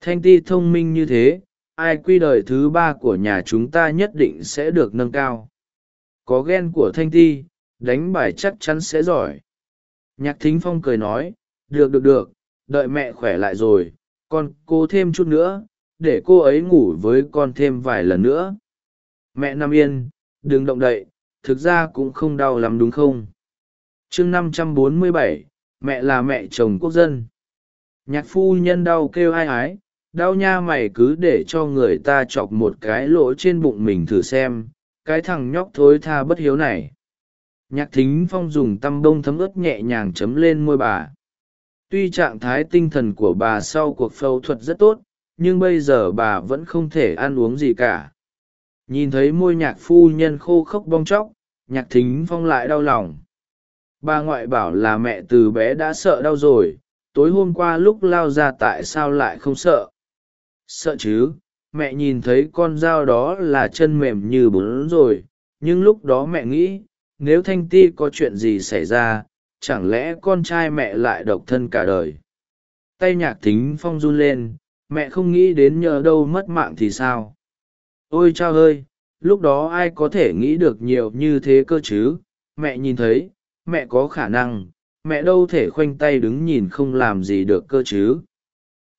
Thanh ti thông minh như thế, ai quy đời thứ ba của nhà chúng ta nhất định sẽ được nâng cao. Có ghen của thanh ti, đánh bài chắc chắn sẽ giỏi. Nhạc thính phong cười nói, được được được, đợi mẹ khỏe lại rồi, con cô thêm chút nữa, để cô ấy ngủ với con thêm vài lần nữa. Mẹ nằm yên, đừng động đậy, thực ra cũng không đau lắm đúng không? Chương năm trăm bốn mươi bảy, mẹ là mẹ chồng quốc dân. Nhạc phu nhân đau kêu ai ái, đau nha mày cứ để cho người ta chọc một cái lỗ trên bụng mình thử xem, cái thằng nhóc thối tha bất hiếu này. Nhạc thính phong dùng tăm bông thấm ướt nhẹ nhàng chấm lên môi bà. Tuy trạng thái tinh thần của bà sau cuộc phẫu thuật rất tốt, nhưng bây giờ bà vẫn không thể ăn uống gì cả. Nhìn thấy môi nhạc phu nhân khô khốc bong chóc, nhạc thính phong lại đau lòng bà ngoại bảo là mẹ từ bé đã sợ đau rồi, tối hôm qua lúc lao ra tại sao lại không sợ? Sợ chứ, mẹ nhìn thấy con dao đó là chân mềm như bún rồi, nhưng lúc đó mẹ nghĩ, nếu thanh ti có chuyện gì xảy ra, chẳng lẽ con trai mẹ lại độc thân cả đời? Tay nhạc thính phong run lên, mẹ không nghĩ đến nhờ đâu mất mạng thì sao? Ôi cha ơi, lúc đó ai có thể nghĩ được nhiều như thế cơ chứ? Mẹ nhìn thấy mẹ có khả năng, mẹ đâu thể khoanh tay đứng nhìn không làm gì được cơ chứ.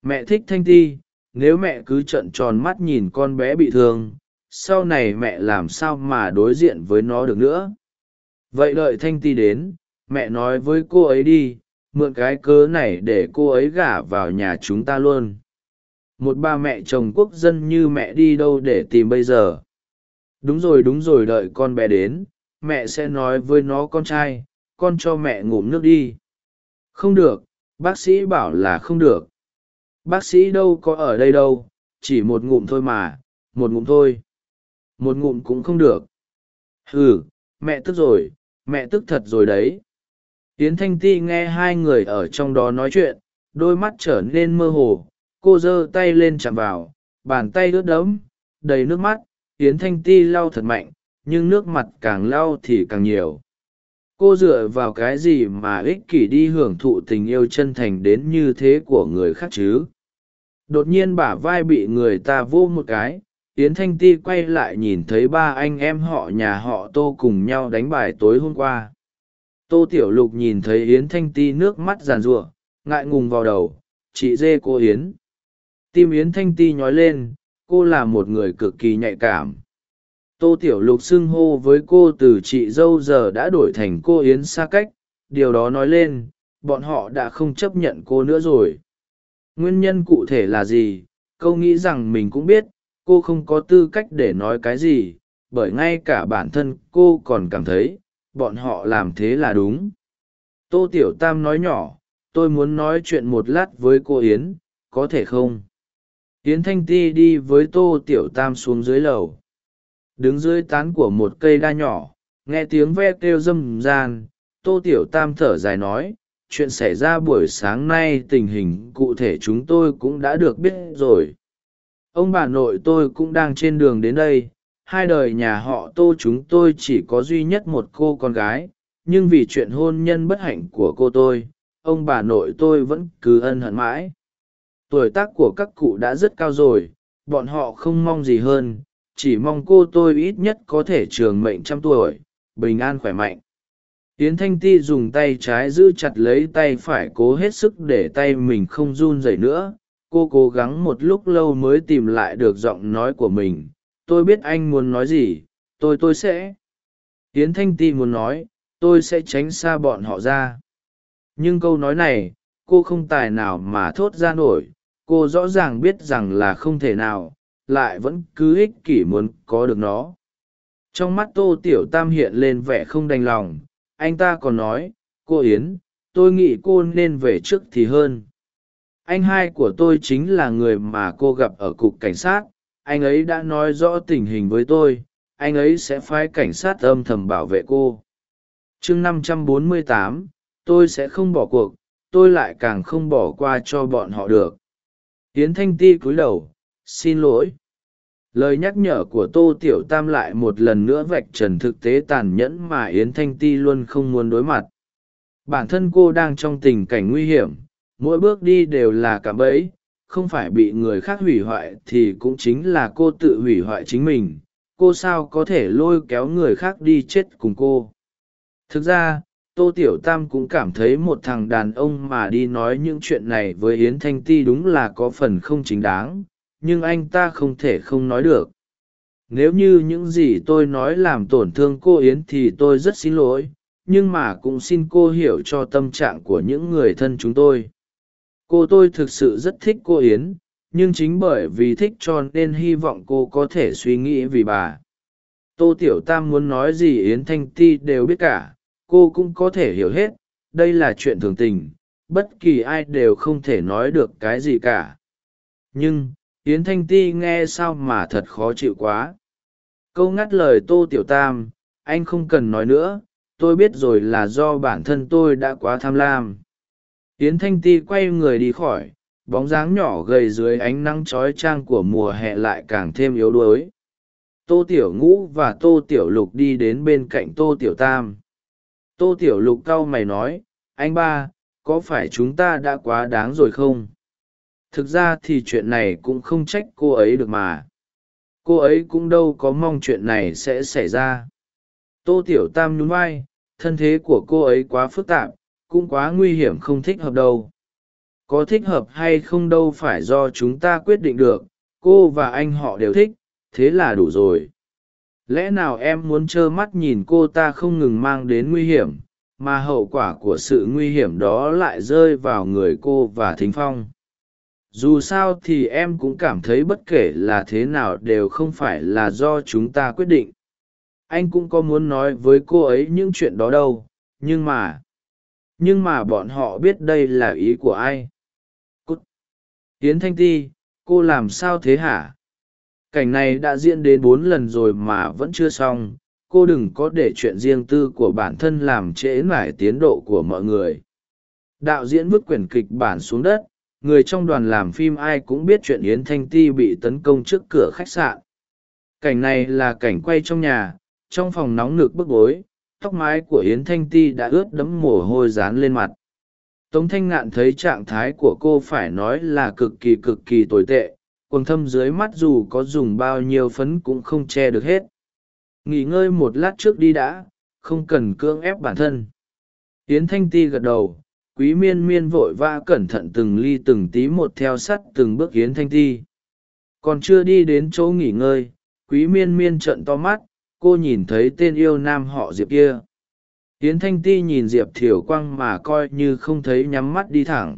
Mẹ thích thanh ti, nếu mẹ cứ trợn tròn mắt nhìn con bé bị thương, sau này mẹ làm sao mà đối diện với nó được nữa? Vậy đợi thanh ti đến, mẹ nói với cô ấy đi, mượn cái cớ này để cô ấy gả vào nhà chúng ta luôn. Một ba mẹ chồng quốc dân như mẹ đi đâu để tìm bây giờ? Đúng rồi đúng rồi, đợi con bé đến, mẹ sẽ nói với nó con trai con cho mẹ ngụm nước đi. Không được, bác sĩ bảo là không được. Bác sĩ đâu có ở đây đâu, chỉ một ngụm thôi mà, một ngụm thôi. Một ngụm cũng không được. Ừ mẹ tức rồi, mẹ tức thật rồi đấy. Yến thanh ti nghe hai người ở trong đó nói chuyện, đôi mắt trở nên mơ hồ. Cô giơ tay lên chạm vào, bàn tay ướt đẫm, đầy nước mắt. Yến thanh ti lau thật mạnh, nhưng nước mặt càng lau thì càng nhiều cô dựa vào cái gì mà ích kỷ đi hưởng thụ tình yêu chân thành đến như thế của người khác chứ? Đột nhiên bả vai bị người ta vô một cái, yến thanh ti quay lại nhìn thấy ba anh em họ nhà họ tô cùng nhau đánh bài tối hôm qua. Tô tiểu lục nhìn thấy yến thanh ti nước mắt giàn giụa, ngại ngùng vào đầu, chị dê cô yến. Tim yến thanh ti nhói lên, cô là một người cực kỳ nhạy cảm tô tiểu lục xưng hô với cô từ chị dâu giờ đã đổi thành cô yến xa cách. Điều đó nói lên, bọn họ đã không chấp nhận cô nữa rồi. Nguyên nhân cụ thể là gì? Câu nghĩ rằng mình cũng biết, cô không có tư cách để nói cái gì, bởi ngay cả bản thân cô còn cảm thấy, bọn họ làm thế là đúng. Tô tiểu tam nói nhỏ, tôi muốn nói chuyện một lát với cô yến, có thể không? Yến thanh ti đi với tô tiểu tam xuống dưới lầu đứng dưới tán của một cây đa nhỏ, nghe tiếng ve kêu râm gian tô tiểu tam thở dài nói, chuyện xảy ra buổi sáng nay tình hình cụ thể chúng tôi cũng đã được biết rồi. Ông bà nội tôi cũng đang trên đường đến đây, hai đời nhà họ tô chúng tôi chỉ có duy nhất một cô con gái, nhưng vì chuyện hôn nhân bất hạnh của cô tôi, ông bà nội tôi vẫn cứ ân hận mãi. Tuổi tác của các cụ đã rất cao rồi, bọn họ không mong gì hơn chỉ mong cô tôi ít nhất có thể trường mệnh trăm tuổi, bình an khỏe mạnh. Yến thanh ti dùng tay trái giữ chặt lấy tay phải cố hết sức để tay mình không run rẩy nữa. Cô cố gắng một lúc lâu mới tìm lại được giọng nói của mình. Tôi biết anh muốn nói gì. Tôi tôi sẽ. Yến thanh ti muốn nói, tôi sẽ tránh xa bọn họ ra. Nhưng câu nói này, cô không tài nào mà thốt ra nổi. Cô rõ ràng biết rằng là không thể nào lại vẫn cứ ích kỷ muốn có được nó. Trong mắt tô tiểu tam hiện lên vẻ không đành lòng, anh ta còn nói, cô yến, tôi nghĩ cô nên về trước thì hơn. Anh hai của tôi chính là người mà cô gặp ở cục cảnh sát, anh ấy đã nói rõ tình hình với tôi, anh ấy sẽ phái cảnh sát âm thầm bảo vệ cô. Chương năm trăm bốn mươi tám, tôi sẽ không bỏ cuộc, tôi lại càng không bỏ qua cho bọn họ được. Tiến thanh ti cúi đầu xin lỗi. Lời nhắc nhở của tô tiểu tam lại một lần nữa vạch trần thực tế tàn nhẫn mà yến thanh ti luôn không muốn đối mặt. Bản thân cô đang trong tình cảnh nguy hiểm, mỗi bước đi đều là cả bẫy, không phải bị người khác hủy hoại thì cũng chính là cô tự hủy hoại chính mình. Cô sao có thể lôi kéo người khác đi chết cùng cô? Thực ra, tô tiểu tam cũng cảm thấy một thằng đàn ông mà đi nói những chuyện này với yến thanh ti đúng là có phần không chính đáng nhưng anh ta không thể không nói được. Nếu như những gì tôi nói làm tổn thương cô yến thì tôi rất xin lỗi, nhưng mà cũng xin cô hiểu cho tâm trạng của những người thân chúng tôi. Cô tôi thực sự rất thích cô yến, nhưng chính bởi vì thích cho nên hy vọng cô có thể suy nghĩ vì bà. Tô tiểu tam muốn nói gì yến thanh ti đều biết cả, cô cũng có thể hiểu hết, đây là chuyện thường tình, bất kỳ ai đều không thể nói được cái gì cả. Nhưng yến thanh ti nghe sao mà thật khó chịu quá. Câu ngắt lời tô tiểu tam, anh không cần nói nữa, tôi biết rồi là do bản thân tôi đã quá tham lam. Yến thanh ti quay người đi khỏi, bóng dáng nhỏ gầy dưới ánh nắng trói trang của mùa hè lại càng thêm yếu đuối. Tô tiểu ngũ và tô tiểu lục đi đến bên cạnh tô tiểu tam. Tô tiểu lục cau mày nói, anh ba, có phải chúng ta đã quá đáng rồi không? Thực ra thì chuyện này cũng không trách cô ấy được mà. Cô ấy cũng đâu có mong chuyện này sẽ xảy ra. Tô tiểu tam nhún vai, thân thế của cô ấy quá phức tạp, cũng quá nguy hiểm không thích hợp đâu. Có thích hợp hay không đâu phải do chúng ta quyết định được, cô và anh họ đều thích, thế là đủ rồi. Lẽ nào em muốn trơ mắt nhìn cô ta không ngừng mang đến nguy hiểm, mà hậu quả của sự nguy hiểm đó lại rơi vào người cô và thính phong? Dù sao thì em cũng cảm thấy bất kể là thế nào đều không phải là do chúng ta quyết định. Anh cũng có muốn nói với cô ấy những chuyện đó đâu, nhưng mà nhưng mà bọn họ biết đây là ý của ai? Cút. Hiến thanh ti, cô làm sao thế hả? Cảnh này đã diễn đến bốn lần rồi mà vẫn chưa xong. Cô đừng có để chuyện riêng tư của bản thân làm trễ mải tiến độ của mọi người. Đạo diễn vứt quyển kịch bản xuống đất người trong đoàn làm phim ai cũng biết chuyện yến thanh ti bị tấn công trước cửa khách sạn. Cảnh này là cảnh quay trong nhà, trong phòng nóng nực bức bối, tóc mái của yến thanh ti đã ướt đẫm mồ hôi dán lên mặt. Tống thanh ngạn thấy trạng thái của cô phải nói là cực kỳ cực kỳ tồi tệ, quần thâm dưới mắt dù có dùng bao nhiêu phấn cũng không che được hết. Nghỉ ngơi một lát trước đi đã, không cần cưỡng ép bản thân. Yến thanh ti gật đầu quý miên miên vội vã cẩn thận từng ly từng tí một theo sắt từng bước yến thanh ti còn chưa đi đến chỗ nghỉ ngơi, quý miên miên trợn to mắt, cô nhìn thấy tên yêu nam họ diệp kia. Yến thanh ti nhìn diệp thiều quang mà coi như không thấy nhắm mắt đi thẳng.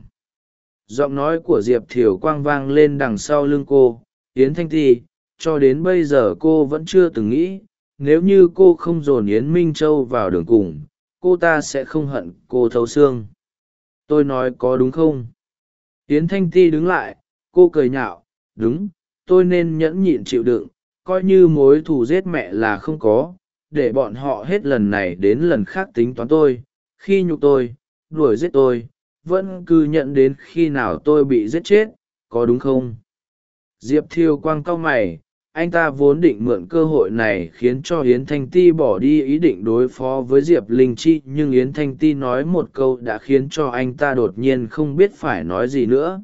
Giọng nói của diệp thiều quang vang lên đằng sau lưng cô yến thanh ti cho đến bây giờ cô vẫn chưa từng nghĩ, nếu như cô không dồn yến minh châu vào đường cùng, cô ta sẽ không hận cô thấu xương tôi nói có đúng không? Yến thanh ti đứng lại, cô cười nhạo, đúng, tôi nên nhẫn nhịn chịu đựng, coi như mối thù giết mẹ là không có, để bọn họ hết lần này đến lần khác tính toán tôi, khi nhục tôi, đuổi giết tôi, vẫn cứ nhận đến khi nào tôi bị giết chết, có đúng không? Diệp thiêu quang cau mày anh ta vốn định mượn cơ hội này khiến cho yến thanh ti bỏ đi ý định đối phó với diệp linh chi, nhưng yến thanh ti nói một câu đã khiến cho anh ta đột nhiên không biết phải nói gì nữa.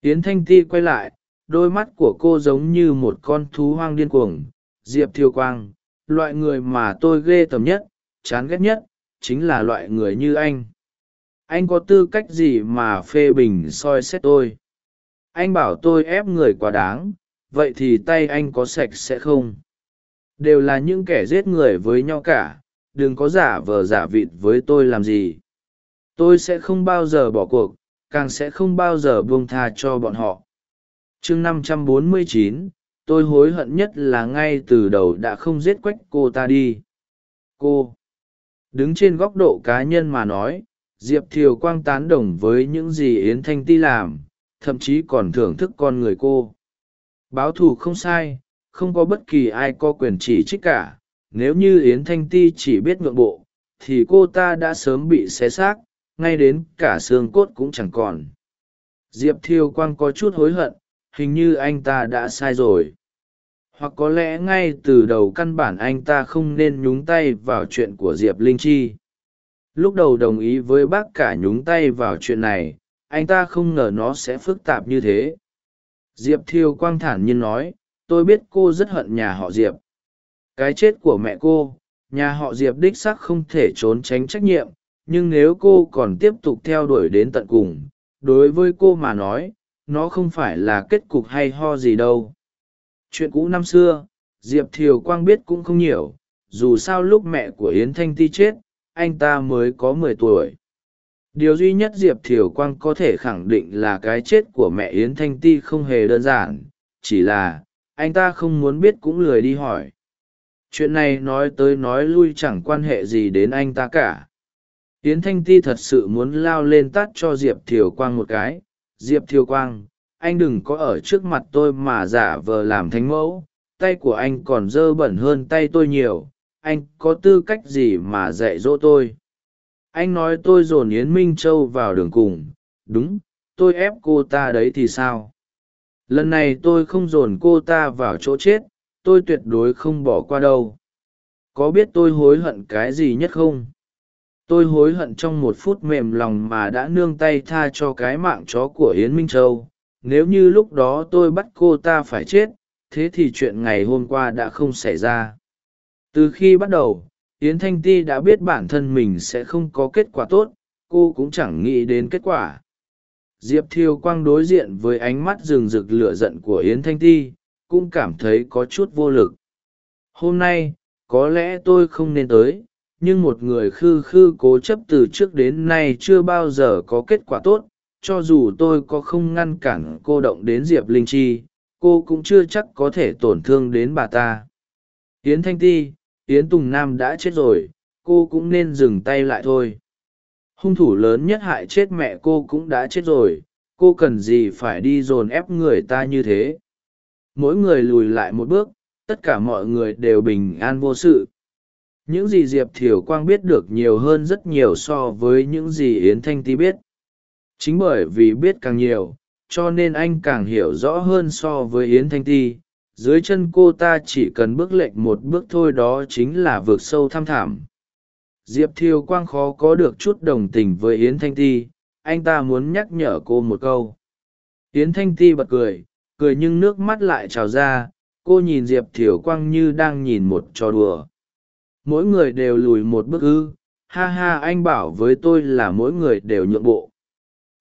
Yến thanh ti quay lại, đôi mắt của cô giống như một con thú hoang điên cuồng. Diệp thiêu quang, loại người mà tôi ghê tởm nhất, chán ghét nhất, chính là loại người như anh. Anh có tư cách gì mà phê bình soi xét tôi? Anh bảo tôi ép người quá đáng vậy thì tay anh có sạch sẽ không? Đều là những kẻ giết người với nhau cả, đừng có giả vờ giả vịt với tôi làm gì. Tôi sẽ không bao giờ bỏ cuộc, càng sẽ không bao giờ buông tha cho bọn họ. Chương năm trăm bốn mươi chín, tôi hối hận nhất là ngay từ đầu đã không giết quách cô ta đi. Cô, đứng trên góc độ cá nhân mà nói, diệp thiều quang tán đồng với những gì yến thanh ti làm, thậm chí còn thưởng thức con người cô báo thù không sai, không có bất kỳ ai có quyền chỉ trích cả. Nếu như yến thanh ti chỉ biết ngượng bộ, thì cô ta đã sớm bị xé xác, ngay đến cả xương cốt cũng chẳng còn. Diệp thiêu quang có chút hối hận, hình như anh ta đã sai rồi. Hoặc có lẽ ngay từ đầu căn bản anh ta không nên nhúng tay vào chuyện của diệp linh chi. Lúc đầu đồng ý với bác cả nhúng tay vào chuyện này, anh ta không ngờ nó sẽ phức tạp như thế diệp thiêu quang thản nhiên nói, tôi biết cô rất hận nhà họ diệp. Cái chết của mẹ cô, nhà họ diệp đích sắc không thể trốn tránh trách nhiệm, nhưng nếu cô còn tiếp tục theo đuổi đến tận cùng, đối với cô mà nói, nó không phải là kết cục hay ho gì đâu. Chuyện cũ năm xưa, diệp thiều quang biết cũng không nhiều, dù sao lúc mẹ của yến thanh ti chết, anh ta mới có mười tuổi điều duy nhất diệp thiều quang có thể khẳng định là cái chết của mẹ yến thanh ti không hề đơn giản, chỉ là, anh ta không muốn biết cũng lười đi hỏi. Chuyện này nói tới nói lui chẳng quan hệ gì đến anh ta cả. Yến thanh ti thật sự muốn lao lên tắt cho diệp thiều quang một cái. Diệp thiều quang, anh đừng có ở trước mặt tôi mà giả vờ làm thánh mẫu. Tay của anh còn dơ bẩn hơn tay tôi nhiều. Anh có tư cách gì mà dạy dỗ tôi? Anh nói tôi dồn yến minh châu vào đường cùng. Đúng, tôi ép cô ta đấy thì sao? Lần này tôi không dồn cô ta vào chỗ chết, tôi tuyệt đối không bỏ qua đâu. Có biết tôi hối hận cái gì nhất không? Tôi hối hận trong một phút mềm lòng mà đã nương tay tha cho cái mạng chó của yến minh châu. Nếu như lúc đó tôi bắt cô ta phải chết, thế thì chuyện ngày hôm qua đã không xảy ra. Từ khi bắt đầu yến thanh ti đã biết bản thân mình sẽ không có kết quả tốt, cô cũng chẳng nghĩ đến kết quả. Diệp thiêu quang đối diện với ánh mắt rừng rực lửa giận của yến thanh ti, cũng cảm thấy có chút vô lực. Hôm nay, có lẽ tôi không nên tới, nhưng một người khư khư cố chấp từ trước đến nay chưa bao giờ có kết quả tốt, cho dù tôi có không ngăn cản cô động đến diệp linh chi, cô cũng chưa chắc có thể tổn thương đến bà ta. Yến thanh ti yến tùng nam đã chết rồi, cô cũng nên dừng tay lại thôi. Hung thủ lớn nhất hại chết mẹ cô cũng đã chết rồi, cô cần gì phải đi dồn ép người ta như thế? Mỗi người lùi lại một bước, tất cả mọi người đều bình an vô sự. Những gì diệp thiều quang biết được nhiều hơn rất nhiều so với những gì yến thanh ti biết. Chính bởi vì biết càng nhiều, cho nên anh càng hiểu rõ hơn so với yến thanh ti dưới chân cô ta chỉ cần bước lệch một bước thôi đó chính là vượt sâu thăm thảm diệp thiều quang khó có được chút đồng tình với yến thanh ti, anh ta muốn nhắc nhở cô một câu. Yến thanh ti bật cười cười nhưng nước mắt lại trào ra, cô nhìn diệp thiều quang như đang nhìn một trò đùa. Mỗi người đều lùi một bước ư, ha ha, anh bảo với tôi là mỗi người đều nhượng bộ.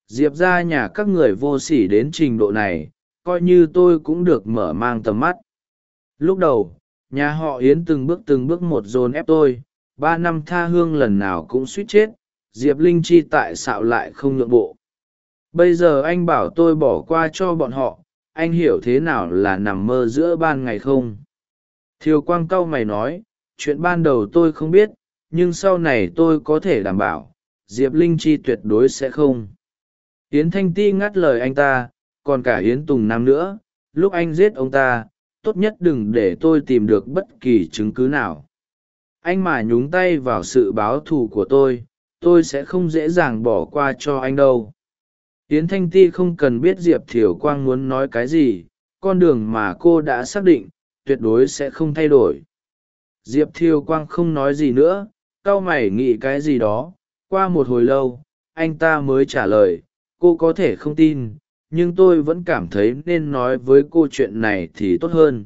Diệp ra nhà các người vô s ỉ đến trình độ này coi như tôi cũng được mở mang tầm mắt. Lúc đầu, nhà họ yến từng bước từng bước một dồn ép tôi, ba năm tha hương lần nào cũng suýt chết, diệp linh chi tại xạo lại không nhượng bộ. Bây giờ anh bảo tôi bỏ qua cho bọn họ, anh hiểu thế nào là nằm mơ giữa ban ngày không? Thiều quang cau mày nói, chuyện ban đầu tôi không biết, nhưng sau này tôi có thể đảm bảo, diệp linh chi tuyệt đối sẽ không. Yến thanh ti ngắt lời anh ta còn cả hiến tùng nam nữa, lúc anh giết ông ta, tốt nhất đừng để tôi tìm được bất kỳ chứng cứ nào. Anh mà nhúng tay vào sự báo thù của tôi tôi sẽ không dễ dàng bỏ qua cho anh đâu. Yến thanh ti không cần biết diệp thiều quang muốn nói cái gì, con đường mà cô đã xác định, tuyệt đối sẽ không thay đổi. Diệp thiều quang không nói gì nữa c a o mày nghĩ cái gì đó, qua một hồi lâu, anh ta mới trả lời, cô có thể không tin nhưng tôi vẫn cảm thấy nên nói với cô chuyện này thì tốt hơn.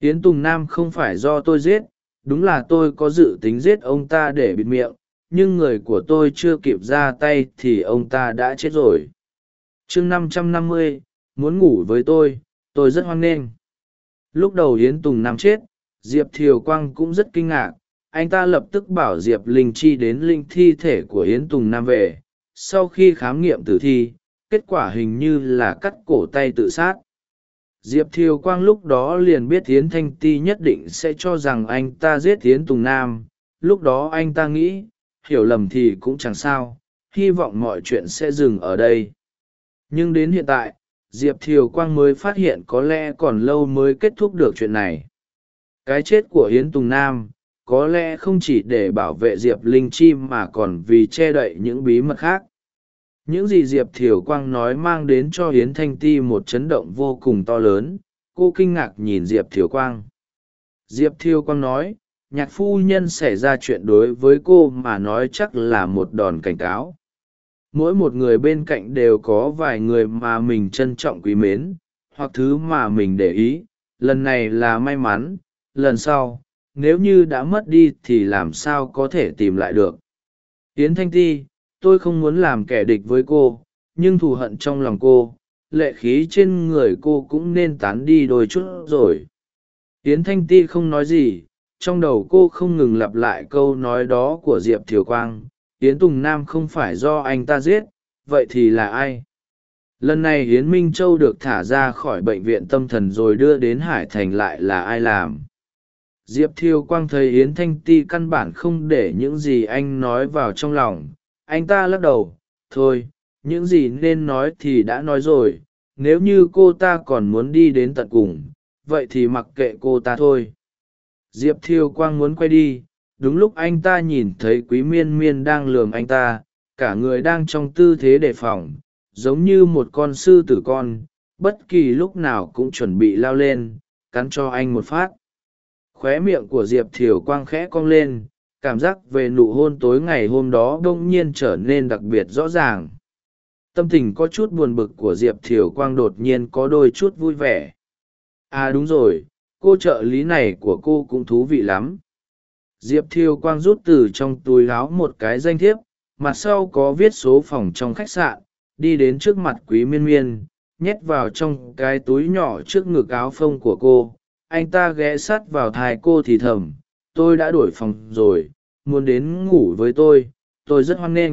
Yến tùng nam không phải do tôi giết, đúng là tôi có dự tính giết ông ta để bịt miệng, nhưng người của tôi chưa kịp ra tay thì ông ta đã chết rồi. Chương năm trăm năm mươi, muốn ngủ với tôi tôi rất hoan nghênh. Lúc đầu yến tùng nam chết, diệp thiều quang cũng rất kinh ngạc. Anh ta lập tức bảo diệp linh chi đến linh thi thể của yến tùng nam về. Sau khi khám nghiệm tử thi kết quả hình như là cắt cổ tay tự sát. Diệp thiều quang lúc đó liền biết tiến thanh ti nhất định sẽ cho rằng anh ta giết tiến tùng nam. Lúc đó anh ta nghĩ, hiểu lầm thì cũng chẳng sao, hy vọng mọi chuyện sẽ dừng ở đây. Nhưng đến hiện tại, diệp thiều quang mới phát hiện có lẽ còn lâu mới kết thúc được chuyện này. Cái chết của hiến tùng nam, có lẽ không chỉ để bảo vệ diệp linh chi mà còn vì che đậy những bí mật khác những gì diệp thiều quang nói mang đến cho hiến thanh ti một chấn động vô cùng to lớn, cô kinh ngạc nhìn diệp thiều quang. Diệp thiều quang nói, nhạc phu nhân xảy ra chuyện đối với cô mà nói chắc là một đòn cảnh cáo. Mỗi một người bên cạnh đều có vài người mà mình trân trọng quý mến, hoặc thứ mà mình để ý. Lần này là may mắn, lần sau, nếu như đã mất đi thì làm sao có thể tìm lại được? Yến thanh ti tôi không muốn làm kẻ địch với cô, nhưng thù hận trong lòng cô, lệ khí trên người cô cũng nên tán đi đôi chút rồi. Yến thanh ti không nói gì, trong đầu cô không ngừng lặp lại câu nói đó của diệp thiều quang, yến tùng nam không phải do anh ta giết, vậy thì là ai? Lần này yến minh châu được thả ra khỏi bệnh viện tâm thần rồi đưa đến hải thành lại là ai làm? Diệp Thiêu quang thấy yến thanh ti căn bản không để những gì anh nói vào trong lòng anh ta lắc đầu, thôi, những gì nên nói thì đã nói rồi, nếu như cô ta còn muốn đi đến tận cùng, vậy thì mặc kệ cô ta thôi. Diệp thiêu quang muốn quay đi, đúng lúc anh ta nhìn thấy quý miên miên đang lường anh ta, cả người đang trong tư thế đề phòng, giống như một con sư tử con, bất kỳ lúc nào cũng chuẩn bị lao lên, cắn cho anh một phát. Khóe miệng của diệp thiều quang khẽ cong lên cảm giác về nụ hôn tối ngày hôm đó đ ỗ n g nhiên trở nên đặc biệt rõ ràng. Tâm tình có chút buồn bực của diệp thiều quang đột nhiên có đôi chút vui vẻ. À đúng rồi, cô trợ lý này của cô cũng thú vị lắm. Diệp thiều quang rút từ trong túi láo một cái danh thiếp, mặt sau có viết số phòng trong khách sạn, đi đến trước mặt quý miên miên, nhét vào trong cái túi nhỏ trước ngực áo phông của cô. Anh ta ghé sắt vào thai cô thì thầm tôi đã đổi phòng rồi, muốn đến ngủ với tôi tôi rất hoan nghênh.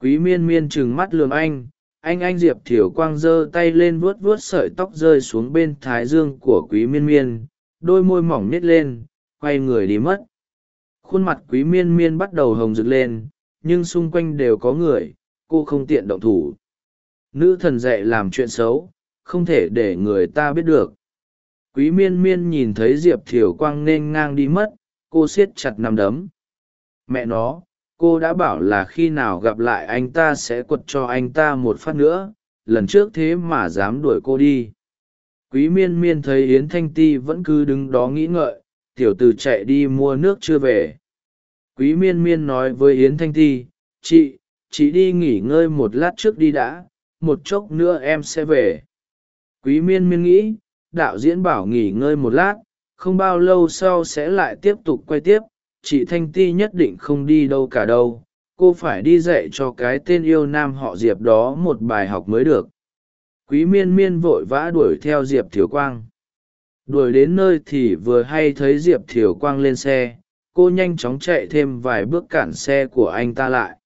Quý miên miên trừng mắt lường anh anh anh diệp thiều quang giơ tay lên vuốt vuốt sợi tóc rơi xuống bên thái dương của quý miên miên, đôi môi mỏng nít lên, quay người đi mất. Khuôn mặt quý miên miên bắt đầu hồng rực lên, nhưng xung quanh đều có người, cô không tiện động thủ. Nữ thần dạy làm chuyện xấu, không thể để người ta biết được. Quý miên miên nhìn thấy diệp thiều quang nên ngang đi mất cô siết chặt nằm đấm. Mẹ nó, cô đã bảo là khi nào gặp lại anh ta sẽ quật cho anh ta một phát nữa, lần trước thế mà dám đuổi cô đi. Quý miên miên thấy yến thanh ti vẫn cứ đứng đó nghĩ ngợi, tiểu t ử chạy đi mua nước chưa về. Quý miên miên nói với yến thanh ti, chị chị đi nghỉ ngơi một lát trước đi đã, một chốc nữa em sẽ về. Quý miên miên nghĩ, đạo diễn bảo nghỉ ngơi một lát không bao lâu sau sẽ lại tiếp tục quay tiếp, chị thanh ti nhất định không đi đâu cả đâu, cô phải đi dạy cho cái tên yêu nam họ diệp đó một bài học mới được. Quý miên miên vội vã đuổi theo diệp thiều quang. Đuổi đến nơi thì vừa hay thấy diệp thiều quang lên xe, cô nhanh chóng chạy thêm vài bước cản xe của anh ta lại.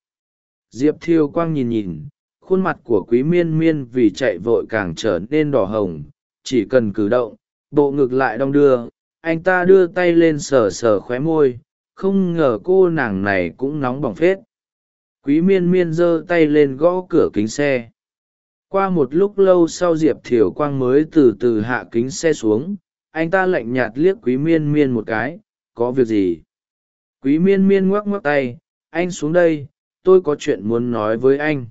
Diệp thiều quang nhìn nhìn, khuôn mặt của quý miên miên vì chạy vội càng trở nên đỏ hồng, chỉ cần cử động, bộ ngực lại đong đưa anh ta đưa tay lên sờ sờ khóe môi, không ngờ cô nàng này cũng nóng bỏng phết. Quý miên miên giơ tay lên gõ cửa kính xe. Qua một lúc lâu sau diệp thiều quang mới từ từ hạ kính xe xuống, anh ta lạnh nhạt liếc quý miên miên một cái, có việc gì? Quý miên miên ngoắc ngoắc tay, anh xuống đây, tôi có chuyện muốn nói với anh.